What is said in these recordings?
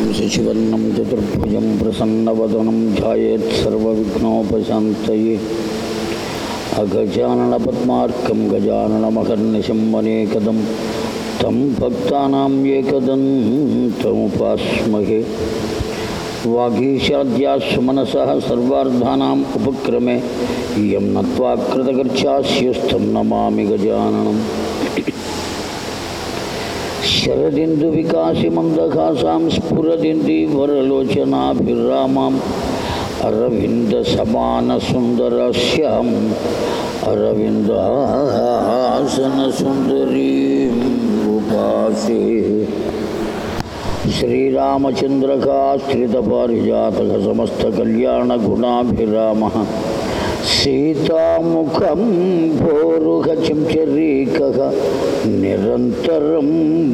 शशिवर्णं चतुर्भुजं प्रसन्नवदनं ध्यायेत्सर्वविघ्नोपशान्तये अगजाननपद्मार्कं गजाननमहर्निशं वनेकदं तं तम एकदन्तमुपास्महे वागीशाद्या सुमनसः सर्वार्धानाम् उपक्रमे। यं नत्वा कृतकर्चास्यस्थं नमामि శరదిందు వికాసి మందహాసాం స్ఫురదింది వరలోచనాభిరామాం అరవింద సమాన సుందరస్యాం అరవిందాసన సుందరీం ఉపాసే శ్రీరామచంద్రకాశ్రితపారిజాతక సమస్త కళ్యాణ గుణాభిరామ సీతాముఖం భోరుహ నిరంతరం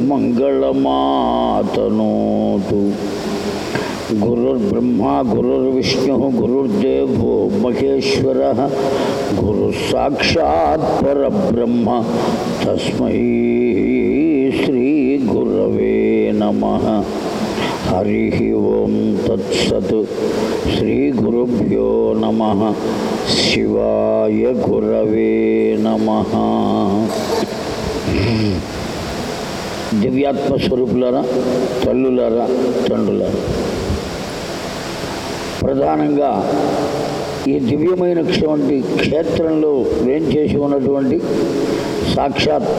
మంగళమాతనోతు. గురుర్బ్రహ్మా గురుర్విష్ణు గురుర్దేవో మహేశ్వర గురు సాక్షాత్ పరబ్రహ్మ తస్మై శ్రీ గురవే నమ. హరి ఓం తత్సత్ శ్రీ గురుభ్యో నమ శివాయ గురవే నమ దివ్యాత్మ స్వరూపులరా తల్లులరా తండ్రులారా. ప్రధానంగా ఈ దివ్యమైన క్షవంటి క్షేత్రంలో వేంచేసి ఉన్నటువంటి సాక్షాత్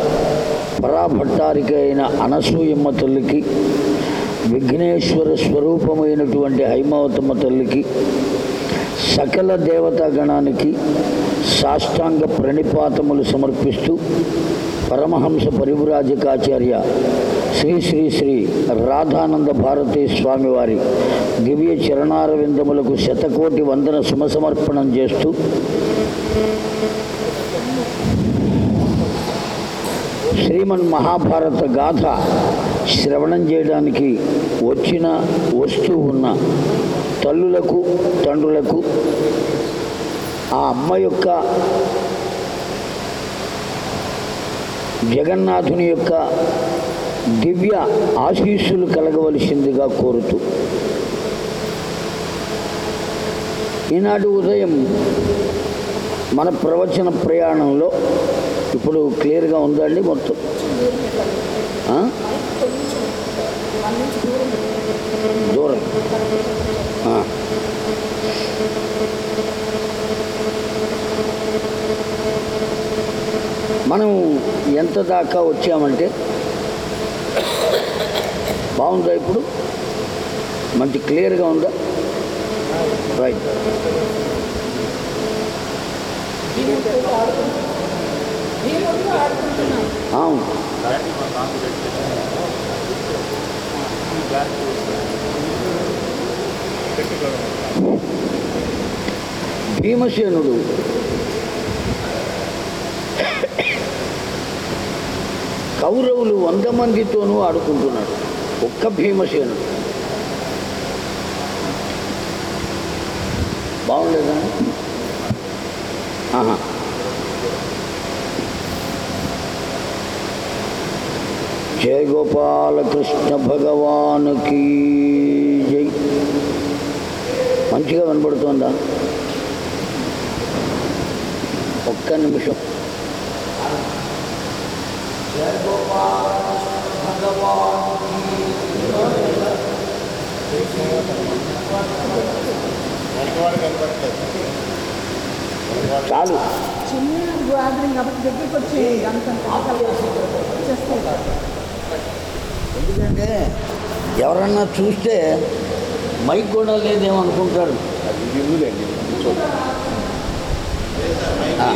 పరాభట్టారిక అయిన అనసూయమ్మ తల్లికి విఘ్నేశ్వర స్వరూపమైనటువంటి హైమావతమ్మ తల్లికి సకల దేవతాగణానికి సాష్టాంగ ప్రణిపాతములు సమర్పిస్తూ పరమహంస పరివ్రాజకాచార్య శ్రీ శ్రీ శ్రీ రాధానంద భారతీ స్వామివారి దివ్య చరణారవిందములకు శతకోటి వందన సుమసమర్పణం చేస్తూ శ్రీమన్ మహాభారత గాథ శ్రవణం చేయడానికి వచ్చిన వస్తూ ఉన్న తల్లులకు తండ్రులకు ఆ అమ్మ యొక్క జగన్నాథుని యొక్క దివ్య ఆశీస్సులు కలగవలసిందిగా కోరుతూ. ఈనాడు ఉదయం మన ప్రవచన ప్రయాణంలో ఇప్పుడు క్లియర్గా ఉందండి మొత్తం? దూరం. మనం ఎంత దాకా వచ్చామంటే బాగుందా ఇప్పుడు? మంచి క్లియర్గా ఉందా? రైట్. అవును. భీమసేనుడు. కౌరవులు వంద మందితోనూ ఆడుకుంటున్నాడు. ఒక్క భీమసేనుడు. బాగుండేదా? ఆహా. జయ గోపాలకృష్ణ భగవానుకి. మంచిగా వినపడుతుందా ఒక్క నిమిషం. చాలు. చిన్న గ్యాదరింగ్ కాబట్టి దగ్గరికి వచ్చి అంత వచ్చేస్తాయి ఎందుకంటే ఎవరన్నా చూస్తే మైక్ కూడా లేదేమో అనుకుంటారు ఆ.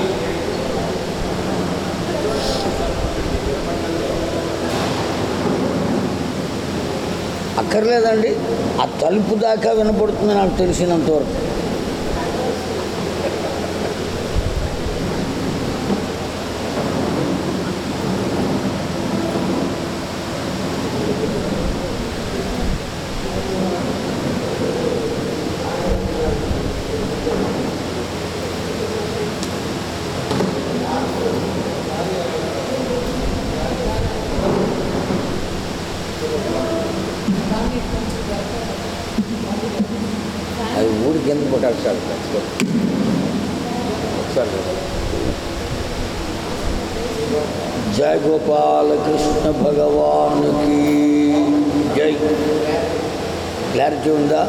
అక్కర్లేదండి. ఆ తలుపు దాకా వినపడుతుంది నాకు తెలిసినంత జయ గోపాల కృష్ణ భగవానుకి జై క్లారిటీ ఉందా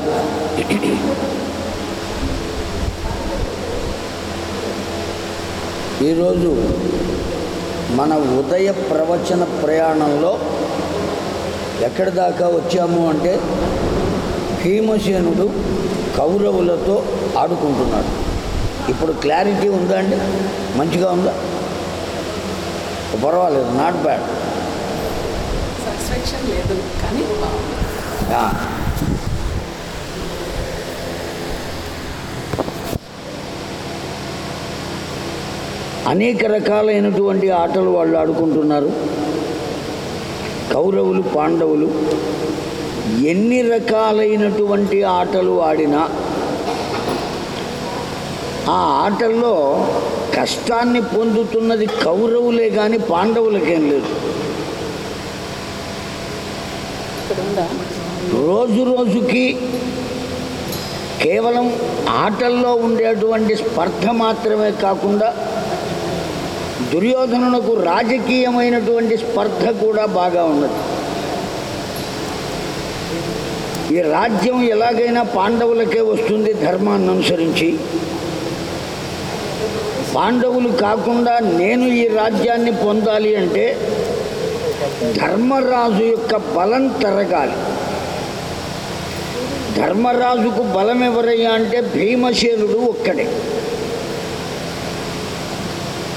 ఈరోజు మన ఉదయ ప్రవచన ప్రయాణంలో ఎక్కడి దాకా వచ్చాము అంటే భీమసేనుడు కౌరవులతో ఆడుకుంటున్నాడు. ఇప్పుడు క్లారిటీ ఉందా అండి? మంచిగా ఉందా? పర్వాలేదు నాట్ బ్యాడ్ సాటిస్ఫాక్షన్ లేదు కానీ అనేక రకాలైనటువంటి ఆటలు వాళ్ళు ఆడుకుంటున్నారు. కౌరవులు పాండవులు ఎన్ని రకాలైనటువంటి ఆటలు ఆడినా ఆ ఆటల్లో కష్టాన్ని పొందుతున్నది కౌరవులే కానీ పాండవులకేం లేదు. రోజు రోజుకి కేవలం ఆటల్లో ఉండేటువంటి స్పర్ధ మాత్రమే కాకుండా దుర్యోధనునకు రాజకీయమైనటువంటి స్పర్ధ కూడా బాగా ఉన్నది. ఈ రాజ్యం ఎలాగైనా పాండవులకే వస్తుంది ధర్మాన్ని అనుసరించి. పాండవులు కాకుండా నేను ఈ రాజ్యాన్ని పొందాలి అంటే ధర్మరాజు యొక్క బలం తరగాలి. ధర్మరాజుకు బలం ఎవరయ్యా అంటే భీమసేనుడు ఒక్కడే.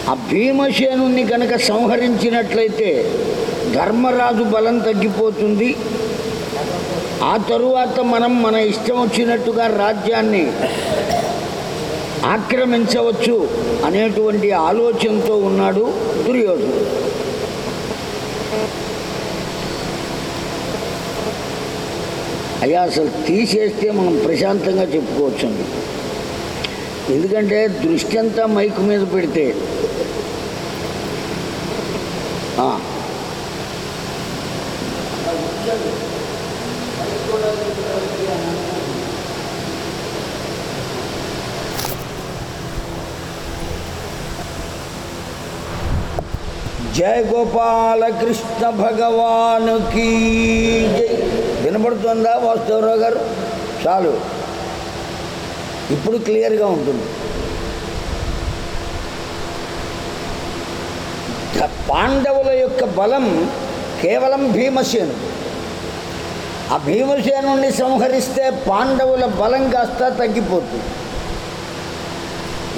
ఆ భీమసేనుని కనుక సంహరించినట్లయితే ధర్మరాజు బలం తగ్గిపోతుంది. ఆ తరువాత మనం మన ఇష్టం వచ్చినట్టుగా రాజ్యాన్ని ఆక్రమించవచ్చు అనేటువంటి ఆలోచనతో ఉన్నాడు దుర్యోధనుడు అయ్యా అసలు తీసేస్తే మనం ప్రశాంతంగా చెప్పుకోవచ్చండి. ఎందుకంటే దృష్టి అంతా మైకు మీద పెడితే. జయ గోపాలకృష్ణ భగవానుకి జై. వినపడుతుందా వాస్తవరావు గారు? చాలు. ఇప్పుడు క్లియర్గా ఉంటుంది. పాండవుల యొక్క బలం కేవలం భీమసేను. ఆ భీమసేనుని సంహరిస్తే పాండవుల బలం కాస్త తగ్గిపోతుంది.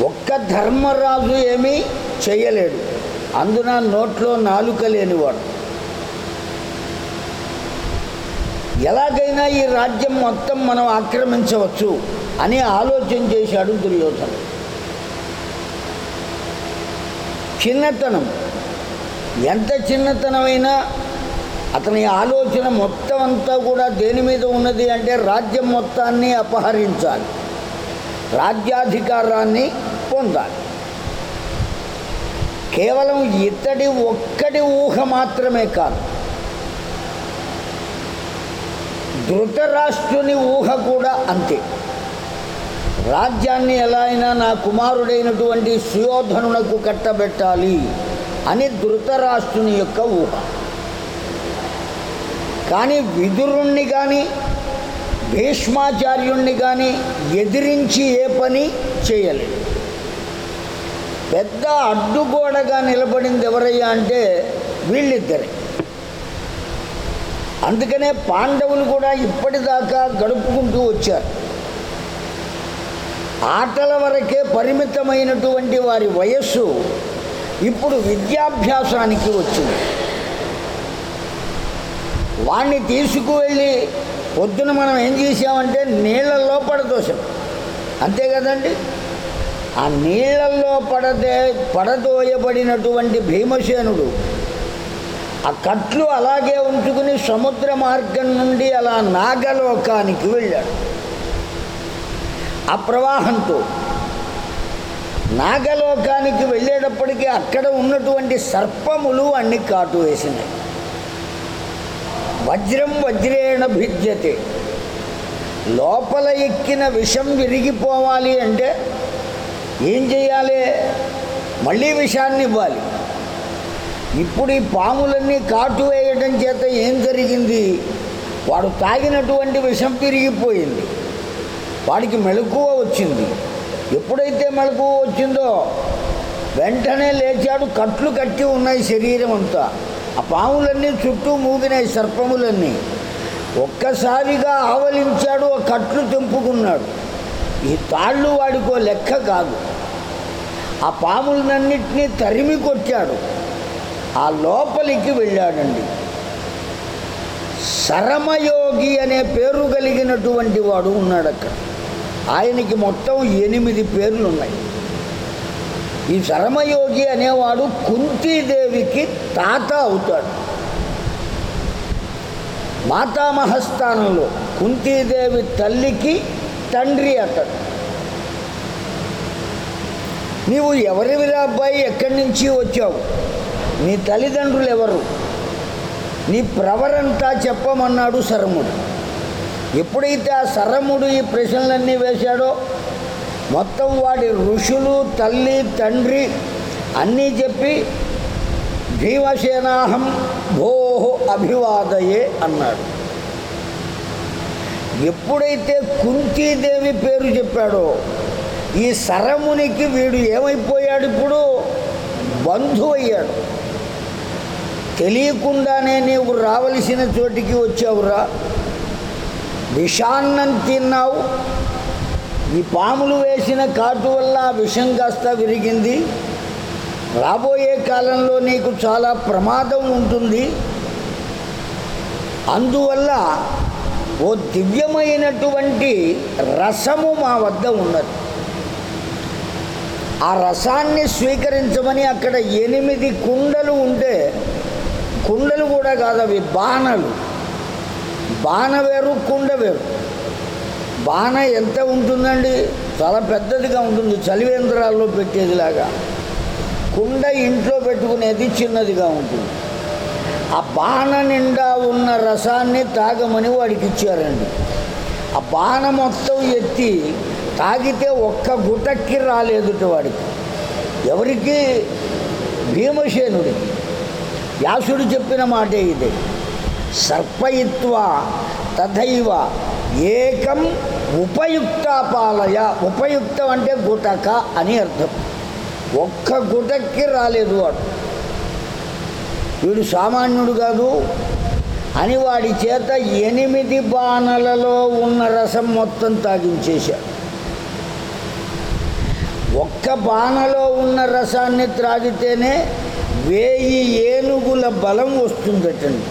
ఒక్క ధర్మరాజు ఏమీ చేయలేడు. అందున నోట్లో నాలుక లేనివాడు? ఎలాగైనా ఈ రాజ్యం మొత్తం మనం ఆక్రమించవచ్చు అని ఆలోచన చేశాడు దుర్యోధన. చిన్నతనం. ఎంత చిన్నతనమైనా అతని ఆలోచన మొత్తం అంతా కూడా దేని మీద ఉన్నది అంటే రాజ్యం మొత్తాన్ని అపహరించాలి. రాజ్యాధికారాన్ని పొందాలి. కేవలం ఇతడి ఒక్కడి ఊహ మాత్రమే కాదు. ధృతరాష్ట్రుని ఊహ కూడా అంతే. రాజ్యాన్ని ఎలా అయినా నా కుమారుడైనటువంటి సుయోధనునకు కట్టబెట్టాలి అని ధృతరాష్ట్రుని యొక్క ఊహ. కానీ విదురుణ్ణి కానీ భీష్మాచార్యుణ్ణి కానీ ఎదిరించి ఏ పని చేయలేదు. పెద్ద అడ్డుగోడగా నిలబడింది ఎవరయ్యా అంటే వీళ్ళిద్దరే. అందుకనే పాండవులు కూడా ఇప్పటిదాకా గడుపుకుంటూ వచ్చారు. ఆటల వరకే పరిమితమైనటువంటి వారి వయస్సు ఇప్పుడు విద్యాభ్యాసానికి వచ్చింది. వాణ్ణి తీసుకువెళ్ళి పొద్దున మనం ఏం చేసామంటే నీళ్ళల్లో దోషం అంతే కదండి? ఆ నీళ్ళల్లో పడదే పడదోయబడినటువంటి భీమసేనుడు ఆ కట్లు అలాగే ఉంచుకుని సముద్ర మార్గం నుండి అలా నాగలోకానికి వెళ్ళాడు. ఆ ప్రవాహంతో నాగలోకానికి వెళ్ళేటప్పటికీ అక్కడ ఉన్నటువంటి సర్పములు అన్ని కాటు వేసినాయి. వజ్రం వజ్రేణ భిద్యతే లోపల ఎక్కిన విషం విరిగిపోవాలి అంటే ఏం చేయాలి? మళ్ళీ విషాన్ని ఇవ్వాలి. ఇప్పుడు ఈ పాములన్నీ కాటు వేయడం చేత ఏం జరిగింది? వాడు తాగినటువంటి విషం తిరిగిపోయింది. వాడికి మెలకువ వచ్చింది. ఎప్పుడైతే మెలకువ వచ్చిందో వెంటనే లేచాడు కట్లు కట్టి ఉన్నాయి శరీరం అంతా. ఆ పాములన్నీ చుట్టూ మూగినాయి సర్పములన్నీ. ఒక్కసారిగా ఆవలించాడు ఆ కట్లు తెంపుకున్నాడు. ఈ తాళ్ళు వాడికో లెక్క కాదు. ఆ పాములన్నింటినీ తరిమి కొట్టాడు. ఆ లోపలికి వెళ్ళాడండి. శరమయోగి అనే పేరు కలిగినటువంటి వాడు ఉన్నాడు అక్కడ. ఆయనకి మొత్తం ఎనిమిది పేర్లు ఉన్నాయి ఈ శరమయోగి అనేవాడు కుంతీదేవికి తాత అవుతాడు. మాతామహస్థానంలో కుంతీదేవి తల్లికి తండ్రి అతడు నీవు ఎవరివిరా అబ్బాయి ఎక్కడి నుంచి వచ్చావు? నీ తల్లిదండ్రులు ఎవరు? నీ ప్రవరంతా చెప్పమన్నాడు శరముడు. ఎప్పుడైతే ఆ శరముడు ఈ ప్రశ్నలన్నీ వేశాడో మొత్తం వాడి ఋషులు తల్లి తండ్రి అన్నీ చెప్పి భీమసేనాహం భోహో అభివాదయే అన్నాడు. ఎప్పుడైతే కుంతీదేవి పేరు చెప్పాడో ఈ సరమునికి వీడు ఏమైపోయాడు ఇప్పుడు? బంధు అయ్యాడు తెలియకుండానే నీవు రావలసిన చోటికి వచ్చావురా. విషాన్నం తిన్నావు. ఈ పాములు వేసిన కాటు వల్ల ఆ విషం కాస్త విరిగింది. రాబోయే కాలంలో నీకు చాలా ప్రమాదం ఉంటుంది. అందువల్ల ఓ దివ్యమైనటువంటి రసము మా వద్ద ఉన్నది. ఆ రసాన్ని స్వీకరించమని అక్కడ ఎనిమిది కుండలు ఉంటే కుండలు కూడా కాదు అవి బాణలు. బాణ వేరు కుండ వేరు. బాణ ఎంత ఉంటుందండి? చాలా పెద్దదిగా ఉంటుంది చలివేంద్రాల్లో పెట్టేదిలాగా. కుండ ఇంట్లో పెట్టుకునేది చిన్నదిగా ఉంటుంది. ఆ బాణ నిండా ఉన్న రసాన్ని తాగమని వాడికి ఇచ్చారండి. ఆ బాణ మొత్తం ఎత్తి తాగితే ఒక్క గుటక్కి రాలేదుట వాడికి. ఎవరికి? భీమసేనుడికి. వ్యాసుడు చెప్పిన మాటే ఇదే. సర్పయిత్వ తథైవ ఏకం ఉపయుక్తాపాలయ. ఉపయుక్తం అంటే గుటక అని అర్థం. ఒక్క గుటక్కి రాలేదు వాడు. వీడు సామాన్యుడు కాదు. అని వాడి చేత ఎనిమిది బాణలలో ఉన్న రసం మొత్తం తాగించేశాడు ఒక్క బాణలో ఉన్న రసాన్ని త్రాగితేనే వేయి ఏనుగుల బలం వస్తుందటండి.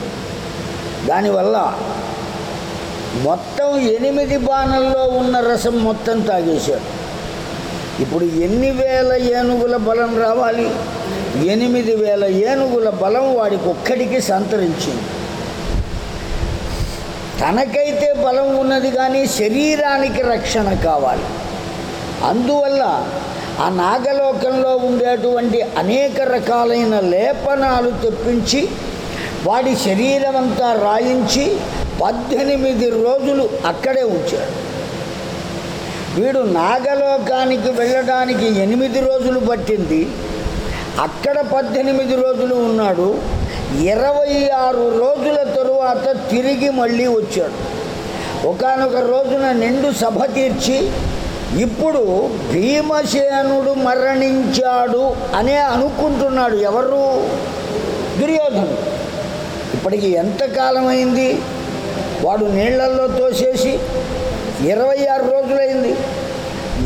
దానివల్ల మొత్తం ఎనిమిది బాణల్లో ఉన్న రసం మొత్తం తాగేశాడు ఇప్పుడు ఎన్ని వేల ఏనుగుల బలం రావాలి? ఎనిమిది వేల ఏనుగుల బలం వాడికి ఒక్కడికి సంతరించింది. తనకైతే బలం ఉన్నది కానీ శరీరానికి రక్షణ కావాలి. అందువల్ల ఆ నాగలోకంలో ఉండేటువంటి అనేక రకాలైన లేపనాలు తెప్పించి వాడి శరీరం అంతా రాయించి పద్దెనిమిది రోజులు అక్కడే ఉంచాడు. వీడు నాగలోకానికి వెళ్ళడానికి ఎనిమిది రోజులు పట్టింది. అక్కడ పద్దెనిమిది రోజులు ఉన్నాడు. ఇరవై ఆరు రోజుల తరువాత తిరిగి మళ్ళీ వచ్చాడు. ఒకానొక రోజున నిండు సభ తీర్చి ఇప్పుడు భీమసేనుడు మరణించాడు అనే అనుకుంటున్నాడు ఎవరు? దుర్యోధనుడు ఇప్పటికి ఎంతకాలమైంది అయింది వాడు నీళ్ళల్లో తోసేసి ఇరవై ఆరు రోజులైంది.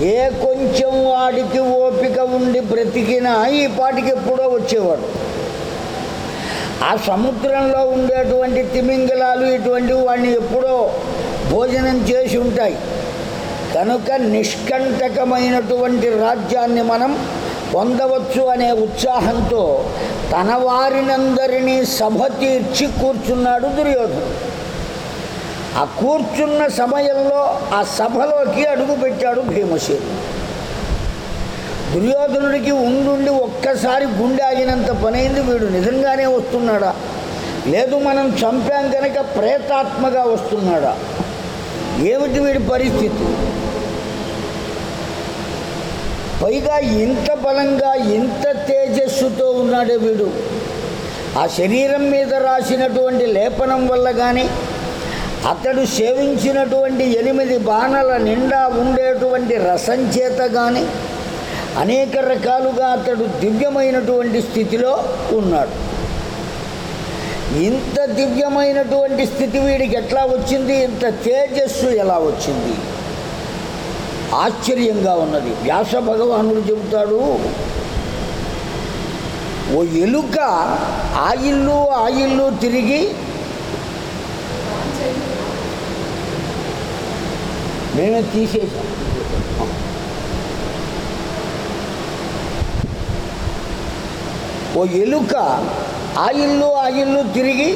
ఏ కొంచెం వాడికి ఓపిక ఉండి బ్రతికినా ఈ పాటికి ఎప్పుడో వచ్చేవాడు. ఆ సముద్రంలో ఉండేటువంటి తిమింగలాలు ఇటువంటివి వాడిని ఎప్పుడో భోజనం చేసి ఉంటాయి. కనుక నిష్కంటకమైనటువంటి రాజ్యాన్ని మనం పొందవచ్చు అనే ఉత్సాహంతో తన వారినందరినీ సభ తీర్చి కూర్చున్నాడు దుర్యోధనుడు ఆ కూర్చున్న సమయంలో ఆ సభలోకి అడుగుపెట్టాడు భీమసేనుడు దుర్యోధనుడికి ఉండుండి ఒక్కసారి గుండె ఆగినంత పనైంది వీడు నిజంగానే వస్తున్నాడా? లేదు మనం చంపాం కనుక ప్రేతాత్మగా వస్తున్నాడా? ఏమిటి వీడి పరిస్థితి? పైగా ఇంత బలంగా ఇంత తేజస్సుతో ఉన్నాడే వీడు. ఆ శరీరం మీద రాసినటువంటి లేపనం వల్ల కానీ అతడు సేవించినటువంటి ఎనిమిది బాణల నిండా ఉండేటువంటి రసం చేత కానీ అనేక రకాలుగా అతడు దివ్యమైనటువంటి స్థితిలో ఉన్నాడు. ఇంత దివ్యమైనటువంటి స్థితి వీడికి ఎట్లా వచ్చింది? ఇంత తేజస్సు ఎలా వచ్చింది? ఆశ్చర్యంగా ఉన్నది. వ్యాస భగవానుడు చెబుతాడు ఓ ఎలుక ఆ ఇల్లు ఆ ఇల్లు తిరిగి మేమే తీసేసాం. ఓ ఎలుక ఆ ఇల్లు ఆ ఇల్లు తిరిగి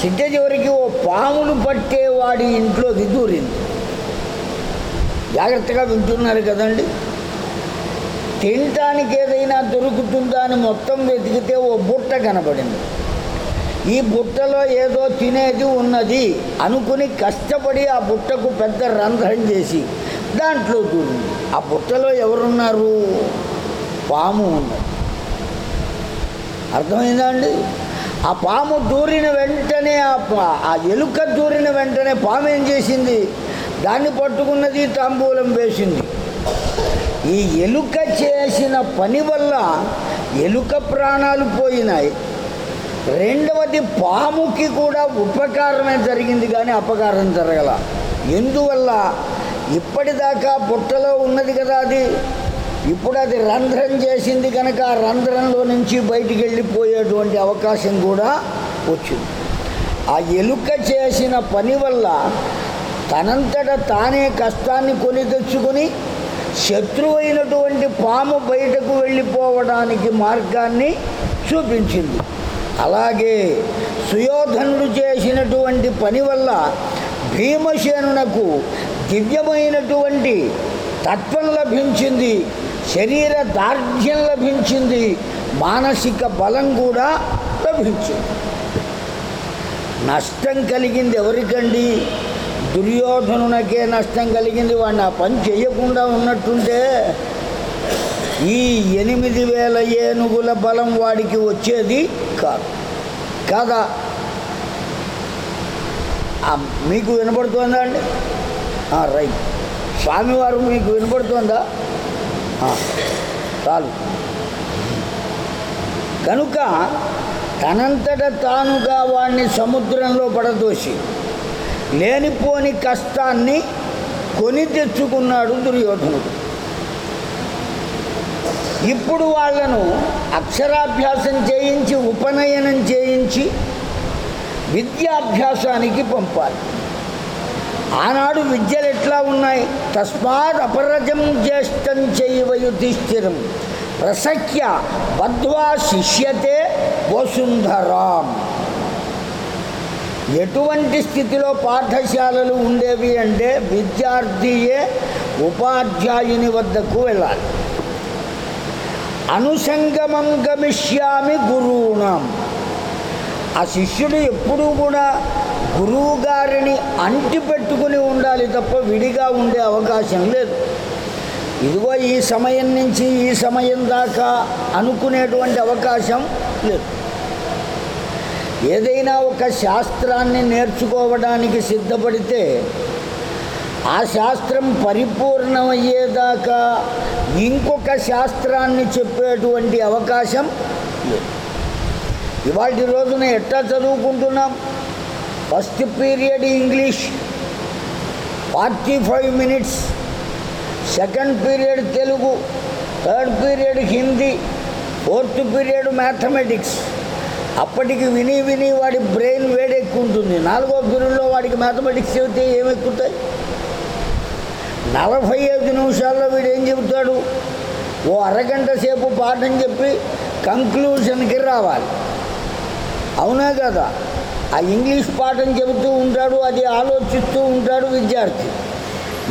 చిట్ట చివరికి ఓ పామును పట్టేవాడి ఇంట్లోకి దూరింది జాగ్రత్తగా వింటున్నారు కదండి. తినటానికి ఏదైనా దొరుకుతుందా అని మొత్తం వెతికితే ఓ బుట్ట కనబడింది. ఈ బుట్టలో ఏదో తినేది ఉన్నది అనుకుని కష్టపడి ఆ బుట్టకు పెద్ద రంధ్రం చేసి దాంట్లో దూరి ఆ బుట్టలో ఎవరున్నారు? పాము ఉన్నది. అర్థమైందా అండి? ఆ పాము దూరిన వెంటనే ఆ పా- ఆ ఎలుక దూరిన వెంటనే పాము ఏం చేసింది? దాన్ని పట్టుకున్నది తాంబూలం వేసింది. ఈ ఎలుక చేసిన పని వల్ల ఎలుక ప్రాణాలు పోయినాయి. రెండవది పాముకి కూడా ఉపకారమే జరిగింది కానీ అపకారం జరగల. ఎందువల్ల? ఇప్పటిదాకా బుట్టలో ఉన్నది కదా అది. ఇప్పుడు అది రంధ్రం చేసింది కనుక ఆ రంధ్రంలో నుంచి బయటికి వెళ్ళిపోయేటువంటి అవకాశం కూడా వచ్చింది. ఆ ఎలుక చేసిన పని వల్ల తనంతట తానే కష్టాన్ని కొని తెచ్చుకొని శత్రువైనటువంటి పాము బయటకు వెళ్ళిపోవడానికి మార్గాన్ని చూపించింది. అలాగే సుయోధనుడు చేసినటువంటి పని వల్ల భీమసేనునకు దివ్యమైనటువంటి తత్వం లభించింది శరీర దార్ఢ్యం లభించింది మానసిక బలం కూడా లభించింది. నష్టం కలిగింది ఎవరికండి? దుర్యోధనునకే నష్టం కలిగింది వాడిని ఆ పని చేయకుండా ఉన్నట్టుంటే ఈ ఎనిమిది వేల ఏనుగుల బలం వాడికి వచ్చేది కాదు. కాదా మీకు వినపడుతుందా అండి? రైట్. స్వామివారు మీకు వినపడుతుందా? చాలు. కనుక తనంతట తానుగా వాణ్ణి సముద్రంలో పడదోసి లేనిపోని కష్టాన్ని కొని తెచ్చుకున్నాడు దుర్యోధనుడు. ఇప్పుడు వాళ్ళను అక్షరాభ్యాసం చేయించి ఉపనయనం చేయించి విద్యాభ్యాసానికి పంపాలి. ఆనాడు విద్యలు ఎట్లా ఉన్నాయి? తస్మాత్ అపరజం జ్యేష్టం చేయవయుధిష్ఠిరం ప్రసఖ్య బద్వా శిష్యతే వసుంధరాం. ఎటువంటి స్థితిలో పాఠశాలలు ఉండేవి అంటే విద్యార్థియే ఉపాధ్యాయుని వద్దకు వెళ్ళాలి. అనుసంగమం గమిష్యామి గురువుణం ఆ శిష్యుడు ఎప్పుడూ కూడా గురువు గారిని అంటిపెట్టుకుని ఉండాలి తప్ప విడిగా ఉండే అవకాశం లేదు. ఇదిగో ఈ సమయం నుంచి ఈ సమయం దాకా అనుకునేటువంటి అవకాశం లేదు. ఏదైనా ఒక శాస్త్రాన్ని నేర్చుకోవడానికి సిద్ధపడితే ఆ శాస్త్రం పరిపూర్ణమయ్యేదాకా ఇంకొక శాస్త్రాన్ని చెప్పేటువంటి అవకాశం లేదు. ఇవాటి రోజున ఎట్లా చదువుకుంటున్నాం? First period English forty five minutes. Second period Telugu third period Hindi fourth period mathematics. అప్పటికి విని విని వాడి బ్రెయిన్ వేడెక్కుంటుంది. నాలుగో పీరియడ్లో వాడికి మ్యాథమెటిక్స్ చెబితే ఏమెక్కుతాయి? నలభై ఐదు నిమిషాల్లో వీడు ఏం చెబుతాడు? ఓ అరగంట సేపు పాఠం చెప్పి కంక్లూషన్కి రావాలి. అవునా కదా? ఆ ఇంగ్లీష్ పాఠం చెబుతూ ఉంటాడు అది ఆలోచిస్తూ ఉంటాడు విద్యార్థి.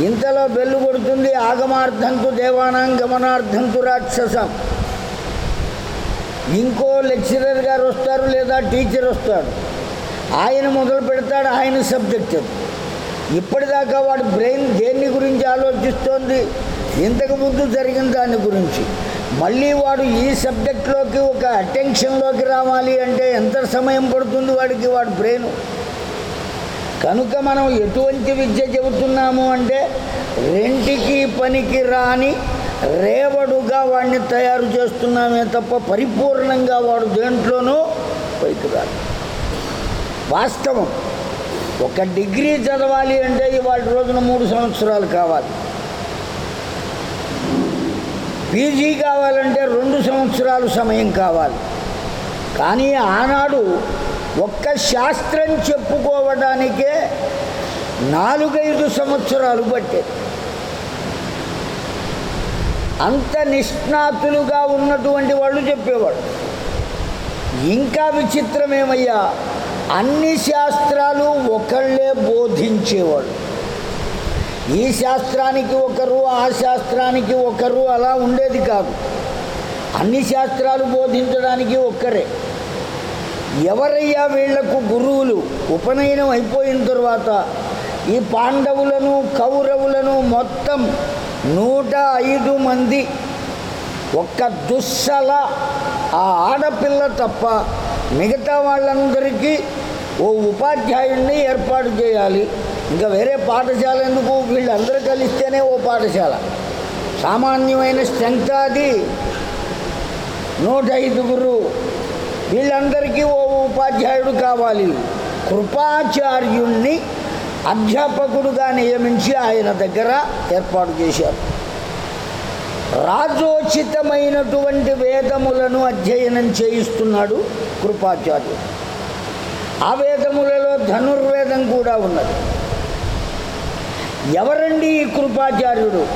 ఇంతలో బెల్లు కొడుతుంది ఆగమార్థంతు దేవానాం గమనార్థంతు రాక్షసం. ఇంకో లెక్చరర్ గారు వస్తారు లేదా టీచర్ వస్తాడు. ఆయన మొదలు పెడతాడు ఆయన సబ్జెక్ట్ అది. ఇప్పటిదాకా వాడి బ్రెయిన్ దేన్ని గురించి ఆలోచిస్తోంది? ఇంతకు ముందు జరిగిన దాని గురించి. మళ్ళీ వాడు ఈ సబ్జెక్ట్లోకి ఒక అటెన్షన్లోకి రావాలి అంటే ఎంత సమయం పడుతుంది వాడికి వాడి బ్రెయిన్? కనుక మనం ఎటువంటి విద్య చెబుతున్నాము అంటే రెంటికి పనికి రాని రేవడుగా వాడిని తయారు చేస్తున్నామే తప్ప పరిపూర్ణంగా వాడు దేంట్లోనూ పైకి రాడు. వాస్తవం. ఒక డిగ్రీ చదవాలి అంటే ఇవాళ రోజున మూడు సంవత్సరాలు కావాలి. పీజీ కావాలంటే రెండు సంవత్సరాలు సమయం కావాలి. కానీ ఆనాడు ఒక్క శాస్త్రం చెప్పుకోవడానికే నాలుగైదు సంవత్సరాలు పట్టేది అంత నిష్ణాతులుగా ఉన్నటువంటి వాళ్ళు చెప్పేవాడు ఇంకా విచిత్రమేమయ్యా? అన్ని శాస్త్రాలు ఒకళ్ళే బోధించేవాడు ఈ శాస్త్రానికి ఒకరు ఆ శాస్త్రానికి ఒకరు అలా ఉండేది కాదు. అన్ని శాస్త్రాలు బోధించడానికి ఒక్కరే. ఎవరయ్యా వీళ్ళకు గురువులు? ఉపనయనం అయిపోయిన తర్వాత ఈ పాండవులను కౌరవులను మొత్తం నూట ఐదు మంది ఒక్క దుస్సల ఆ ఆడపిల్ల తప్ప మిగతా వాళ్ళందరికీ ఓ ఉపాధ్యాయుడిని ఏర్పాటు చేయాలి. ఇంకా వేరే పాఠశాల ఎందుకు? వీళ్ళందరూ కలిస్తేనే ఓ పాఠశాల. సామాన్యమైన స్ట్రెంగ్త్ అది. నూట ఐదుగురు వీళ్ళందరికీ ఓ ఉపాధ్యాయుడు కావాలి. కృపాచార్యుణ్ణి అధ్యాపకుడుగా నియమించి ఆయన దగ్గర ఏర్పాటు చేశారు. రాజోచితమైనటువంటి వేదములను అధ్యయనం చేయిస్తున్నాడు కృపాచార్యుడు. ఆ వేదములలో ధనుర్వేదం కూడా ఉన్నది. ఎవరండి ఈ కృపాచార్యుడు?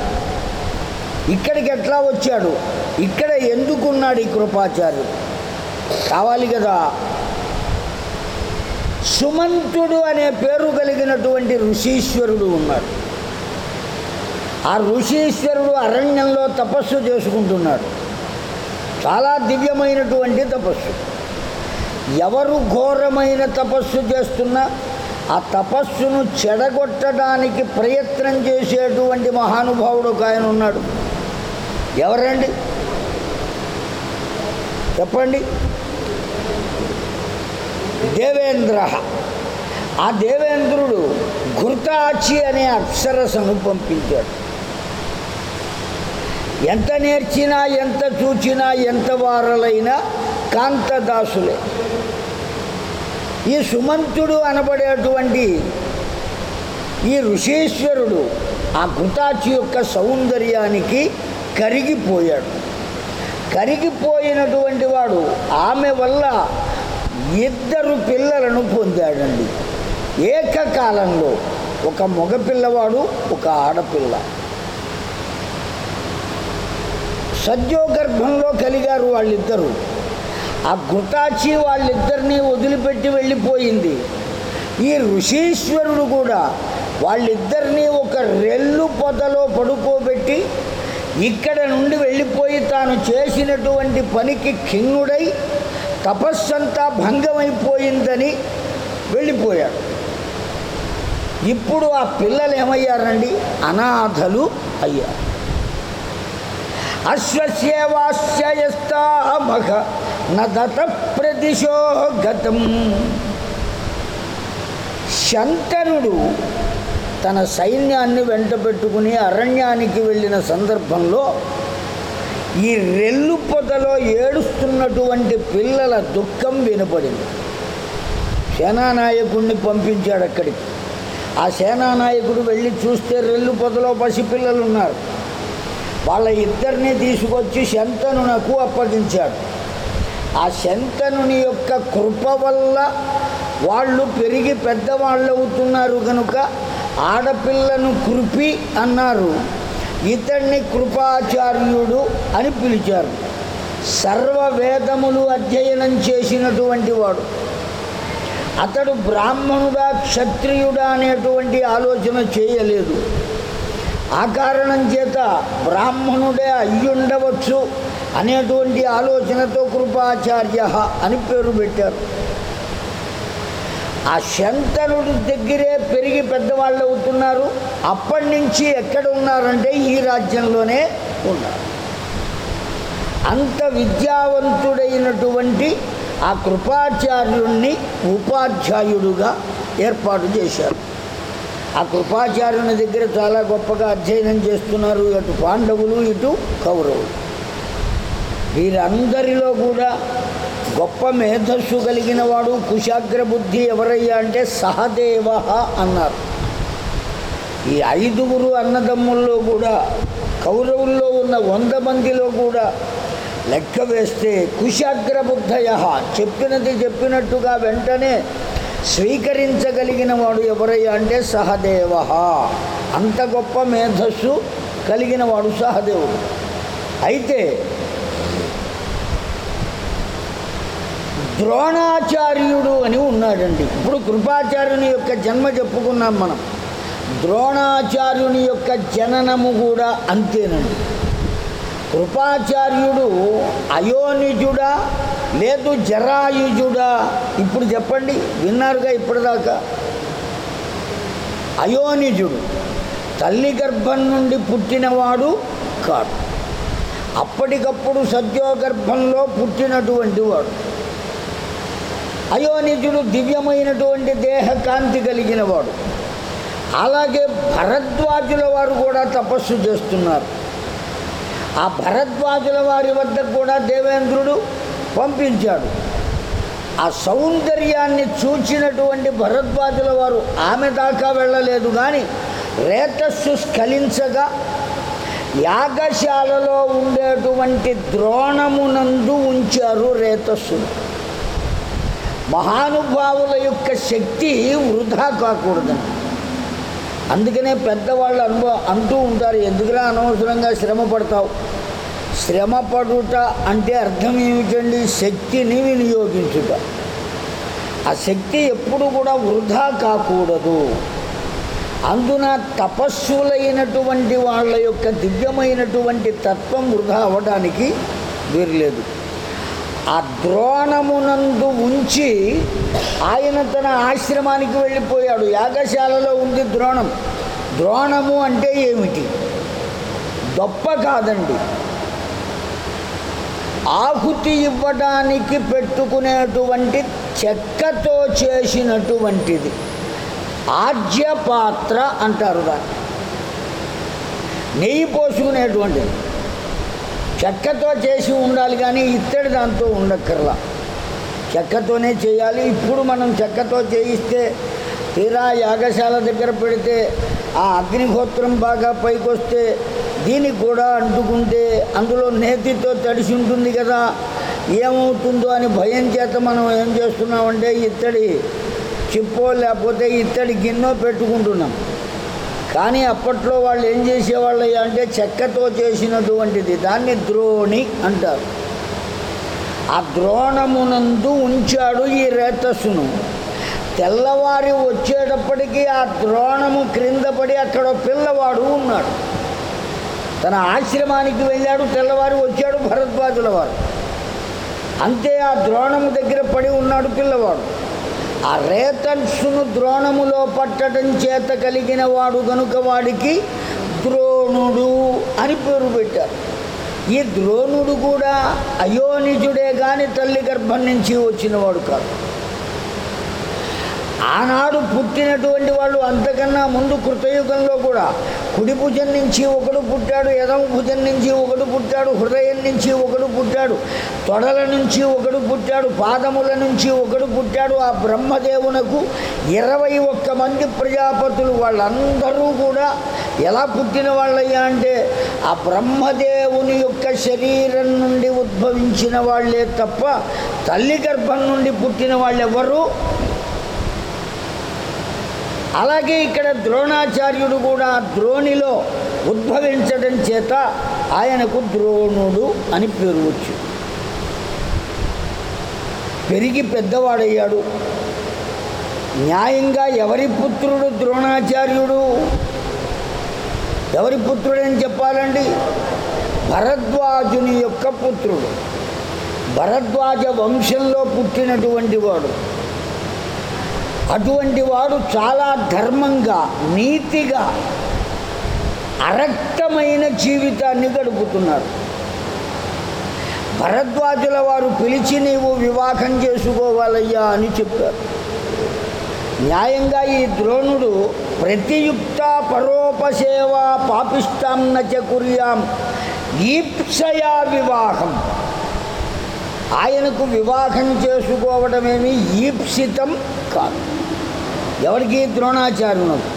ఇక్కడికి ఎట్లా వచ్చాడు? ఇక్కడ ఎందుకున్నాడు ఈ కృపాచార్యుడు? కావాలి కదా. సుమంతుడు అనే పేరు కలిగినటువంటి ఋషీశ్వరుడు ఉన్నాడు. ఆ ఋషీశ్వరుడు అరణ్యంలో తపస్సు చేసుకుంటున్నాడు. చాలా దివ్యమైనటువంటి తపస్సు. ఎవరు ఘోరమైన తపస్సు చేస్తున్నా ఆ తపస్సును చెడగొట్టడానికి ప్రయత్నం చేసేటువంటి మహానుభావుడు ఒక ఆయన ఉన్నాడు. ఎవరండి? చెప్పండి. దేవేంద్ర. ఆ దేవేంద్రుడు ఘృతాచి అనే అప్సరసను పంపించాడు. ఎంత నేర్చినా ఎంత చూచినా ఎంత వారలైనా కాంతదాసులే. ఈ సుమంతుడు అనబడేటువంటి ఈ ఋషీశ్వరుడు ఆ ఘృతాచి యొక్క సౌందర్యానికి కరిగిపోయాడు. కరిగిపోయినటువంటి వాడు ఆమె వల్ల ఇద్దరు పిల్లలను పొందాడండి. ఏకకాలంలో ఒక మగపిల్లవాడు ఒక ఆడపిల్ల. సద్యోగర్భంలో కలిగారు వాళ్ళిద్దరూ. ఆ ఘృతాచి వాళ్ళిద్దరినీ వదిలిపెట్టి వెళ్ళిపోయింది. ఈ ఋషీశ్వరుడు కూడా వాళ్ళిద్దరినీ ఒక రెల్లు పొదలో పడుకోబెట్టి ఇక్కడ నుండి వెళ్ళిపోయి తాను చేసినటువంటి పనికి ఖిన్నుడై తపస్సంతా భంగమైపోయిందని వెళ్ళిపోయాడు. ఇప్పుడు ఆ పిల్లలు ఏమయ్యారండి అనాథలు అయ్యారు. అశ్వస్యేవాస్యయస్తామఘ నదత ప్రదిశో గతం శంతనుడు తన సైన్యాన్ని వెంట పెట్టుకుని అరణ్యానికి వెళ్ళిన సందర్భంలో ఈ రెల్లు పొదలో ఏడుస్తున్నటువంటి పిల్లల దుఃఖం వినపడింది. సేనానాయకుడిని పంపించాడు అక్కడికి. ఆ సేనానాయకుడు వెళ్ళి చూస్తే రెల్లు పొదలో పసిపిల్లలు ఉన్నారు వాళ్ళ ఇద్దరిని తీసుకొచ్చి శంతనునకు అప్పగించాడు. ఆ శంతనుని యొక్క కృప వల్ల వాళ్ళు పెరిగి పెద్దవాళ్ళు అవుతున్నారు కనుక ఆడపిల్లను కృపి అన్నారు. ఇతన్ని కృపాచార్యుడు అని పిలిచారు. సర్వ వేదములు అధ్యయనం చేసినటువంటి వాడు. అతడు బ్రాహ్మణుడా క్షత్రియుడా అనేటువంటి ఆలోచన చేయలేదు. ఆ కారణం చేత బ్రాహ్మణుడే అయ్యుండవచ్చు అనేటువంటి ఆలోచనతో కృపాచార్య అని పేరు పెట్టారు. ఆ శంతనుడి దగ్గరే పెరిగి పెద్దవాళ్ళు అవుతున్నారు. అప్పటి నుంచి ఎక్కడ ఉన్నారంటే ఈ రాజ్యంలోనే ఉన్నారు. అంత విద్యావంతుడైనటువంటి ఆ కృపాచార్యుణ్ణి ఉపాధ్యాయుడుగా ఏర్పాటు చేశారు. ఆ కృపాచార్యుని దగ్గర చాలా గొప్పగా అధ్యయనం చేస్తున్నారు అటు పాండవులు ఇటు కౌరవులు. వీరందరిలో కూడా గొప్ప మేధస్సు కలిగిన వాడు కుశాగ్ర బుద్ధి ఎవరయ్యా అంటే సహదేవ అన్నారు. ఈ ఐదుగురు అన్నదమ్ముల్లో కూడా కౌరవుల్లో ఉన్న వంద మందిలో కూడా లెక్క వేస్తే కుశాగ్ర బుద్ధయ చెప్పినది చెప్పినట్టుగా వెంటనే స్వీకరించగలిగిన వాడు ఎవరయ్యా అంటే సహదేవ అంత గొప్ప మేధస్సు కలిగిన వాడు సహదేవుడు. అయితే ద్రోణాచార్యుడు అని ఉన్నాడండి. ఇప్పుడు కృపాచార్యుని యొక్క జన్మ చెప్పుకున్నాం మనం. ద్రోణాచార్యుని యొక్క జననము కూడా అంతేనండి. కృపాచార్యుడు అయోనిజుడా లేదు జరాయుజుడా? ఇప్పుడు చెప్పండి విన్నారుగా ఇప్పటిదాకా? అయోనిజుడు తల్లి గర్భం నుండి పుట్టినవాడు కాడు. అప్పటికప్పుడు సద్యోగర్భంలో పుట్టినటువంటి వాడు అయోనిజుడు దివ్యమైనటువంటి దేహ కాంతి కలిగిన వాడు అలాగే భరద్వాజుల వారు కూడా తపస్సు చేస్తున్నారు. ఆ భరద్వాజుల వారి వద్దకు కూడా దేవేంద్రుడు పంపించాడు. ఆ సౌందర్యాన్ని చూచినటువంటి భరద్వాజుల వారు ఆమె దాకా వెళ్ళలేదు కానీ రేతస్సు స్ఖలించగా యాగశాలలో ఉండేటువంటి ద్రోణమునందు ఉంచారు రేతస్సును. మహానుభావుల యొక్క శక్తి వృధా కాకూడదండి. అందుకనే పెద్దవాళ్ళు అనుభవ అంటూ ఉంటారు ఎందుకురా అనవసరంగా శ్రమ పడతావు? శ్రమ పడుట అంటే అర్థం ఏమిటండి? శక్తిని వినియోగించుట. ఆ శక్తి ఎప్పుడు కూడా వృధా కాకూడదు. అందున తపస్సులైనటువంటి వాళ్ళ యొక్క దివ్యమైనటువంటి తత్వం వృధా అవ్వడానికి వీరలేదు. ఆ ద్రోణమునందు ఉంచి ఆయన తన ఆశ్రమానికి వెళ్ళిపోయాడు. యాగశాలలో ఉంది ద్రోణం. ద్రోణము అంటే ఏమిటి? గొప్ప కాదండి. ఆహుతి ఇవ్వడానికి పెట్టుకునేటువంటి చెక్కతో చేసినటువంటిది. ఆజ్యపాత్ర అంటారు దాన్ని. నెయ్యి పోసుకునేటువంటిది. చెక్కతో చేసి ఉండాలి కానీ ఇత్తడి దాంతో ఉండక్కర్లా. చెక్కతోనే చేయాలి. ఇప్పుడు మనం చెక్కతో చేయిస్తే తీరా యాగశాల దగ్గర పెడితే ఆ అగ్నిహోత్రం బాగా పైకొస్తే దీనికి కూడా అంటుకుంటే అందులో నేతితో తడిసి ఉంటుంది కదా. ఏమవుతుందో అని భయం చేత మనం ఏం చేస్తున్నామంటే ఇత్తడి చిప్పో లేకపోతే ఇత్తడి గిన్నె పెట్టుకుంటున్నాం. కానీ అప్పట్లో వాళ్ళు ఏం చేసేవాళ్ళు అంటే చెక్కతో చేసినటువంటిది. దాన్ని ద్రోణి అంటారు. ఆ ద్రోణమునందు ఉంచాడు ఈ రేతస్సును. తెల్లవారి వచ్చేటప్పటికీ ఆ ద్రోణము క్రింద పడి అక్కడ పిల్లవాడు ఉన్నాడు. తన ఆశ్రమానికి వెళ్ళాడు తెల్లవారి వచ్చాడు భరద్వాజుల వారు. అంతే ఆ ద్రోణము దగ్గర పడి ఉన్నాడు పిల్లవాడు. ఆ రేతస్సును ద్రోణములో పట్టడం చేత కలిగిన వాడు గనుక వాడికి ద్రోణుడు అని పేరు పెట్టారు. ఈ ద్రోణుడు కూడా అయోనిజుడే కానీ తల్లి గర్భం నుంచి వచ్చినవాడు కాదు. ఆనాడు పుట్టినటువంటి వాళ్ళు అంతకన్నా ముందు కృతయుగంలో కూడా కుడి భుజం నుంచి ఒకడు పుట్టాడు ఎడమ భుజం నుంచి ఒకడు పుట్టాడు హృదయం నుంచి ఒకడు పుట్టాడు తొడల నుంచి ఒకడు పుట్టాడు పాదముల నుంచి ఒకడు పుట్టాడు. ఆ బ్రహ్మదేవునకు ఇరవై ఒక్క మంది ప్రజాపతులు వాళ్ళందరూ కూడా ఎలా పుట్టిన వాళ్ళయ్యా అంటే ఆ బ్రహ్మదేవుని యొక్క శరీరం నుండి ఉద్భవించిన వాళ్ళే తప్ప తల్లి గర్భం నుండి పుట్టిన వాళ్ళెవరూ అలాగే ఇక్కడ ద్రోణాచార్యుడు కూడా ద్రోణిలో ఉద్భవించడం చేత ఆయనకు ద్రోణుడు అని పేరు వచ్చు పెరిగి పెద్దవాడయ్యాడు. న్యాయంగా ఎవరి పుత్రుడు ద్రోణాచార్యుడు? ఎవరి పుత్రుడని చెప్పాలండి? భరద్వాజుని యొక్క పుత్రుడు. భరద్వాజ వంశంలో పుట్టినటువంటి వాడు. అటువంటి వాడు చాలా ధర్మంగా నీతిగా అరక్తమైన జీవితాన్ని గడుపుతున్నారు భరద్వాజుల వారు పిలిచి నీవు వివాహం చేసుకోవాలయ్యా అని చెప్పారు. న్యాయంగా ఈ ద్రోణుడు ప్రతియుక్త పరోపసేవ పాపిష్టాం నచ కుర్యాం ఈప్సయా వివాహం. ఆయనకు వివాహం చేసుకోవడమేమి ఈప్సితం కాదు. ఎవరికి ద్రోణాచార్యునకు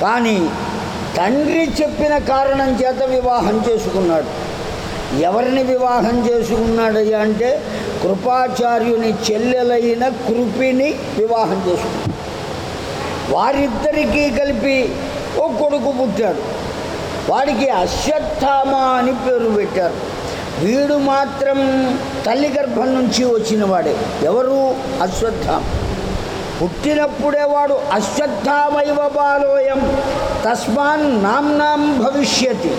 కానీ తండ్రి చెప్పిన కారణం చేత వివాహం చేసుకున్నాడు. ఎవరిని వివాహం చేసుకున్నాడయ్యా అంటే కృపాచార్యుని చెల్లెలైన కృపిని వివాహం చేసుకున్నాడు. వారిద్దరికీ కలిపి ఓ కొడుకు పుట్టాడు. వాడికి అశ్వత్థామ అని పేరు పెట్టారు. వీడు మాత్రం తల్లి గర్భం నుంచి వచ్చినవాడే. ఎవరు? అశ్వత్థామ పుట్టినప్పుడే వాడు అశ్వత్థామైవ బాలోయం. తస్మాన్ నామ్నాం భవిష్యతి.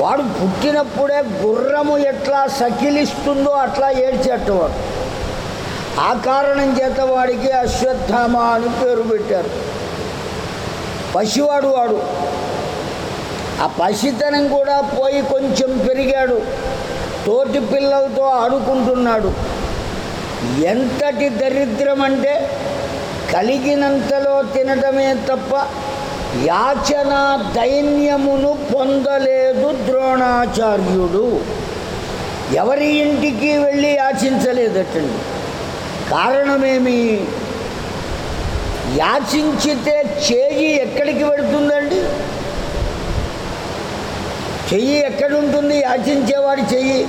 వాడు పుట్టినప్పుడే గుర్రము ఎట్లా సకిలిస్తుందో అట్లా ఏడ్చేటవాడు. ఆ కారణం చేత వాడికి అశ్వత్థామ అని పేరు పెట్టారు. పసివాడు వాడు. ఆ పసితనం కూడా పోయి కొంచెం పెరిగాడు. తోటి పిల్లలతో ఆడుకుంటున్నాడు. ఎంతటి దరిద్రం అంటే కలిగినంతలో తినటమే తప్ప యాచన దైన్యమును పొందలేదు ద్రోణాచార్యుడు. ఎవరి ఇంటికి వెళ్ళి యాచించలేదటండి. కారణమేమి? యాచించితే చేయి ఎక్కడికి పెడుతుందండి చెయ్యి ఎక్కడుంటుంది? యాచించేవాడి చెయ్యి.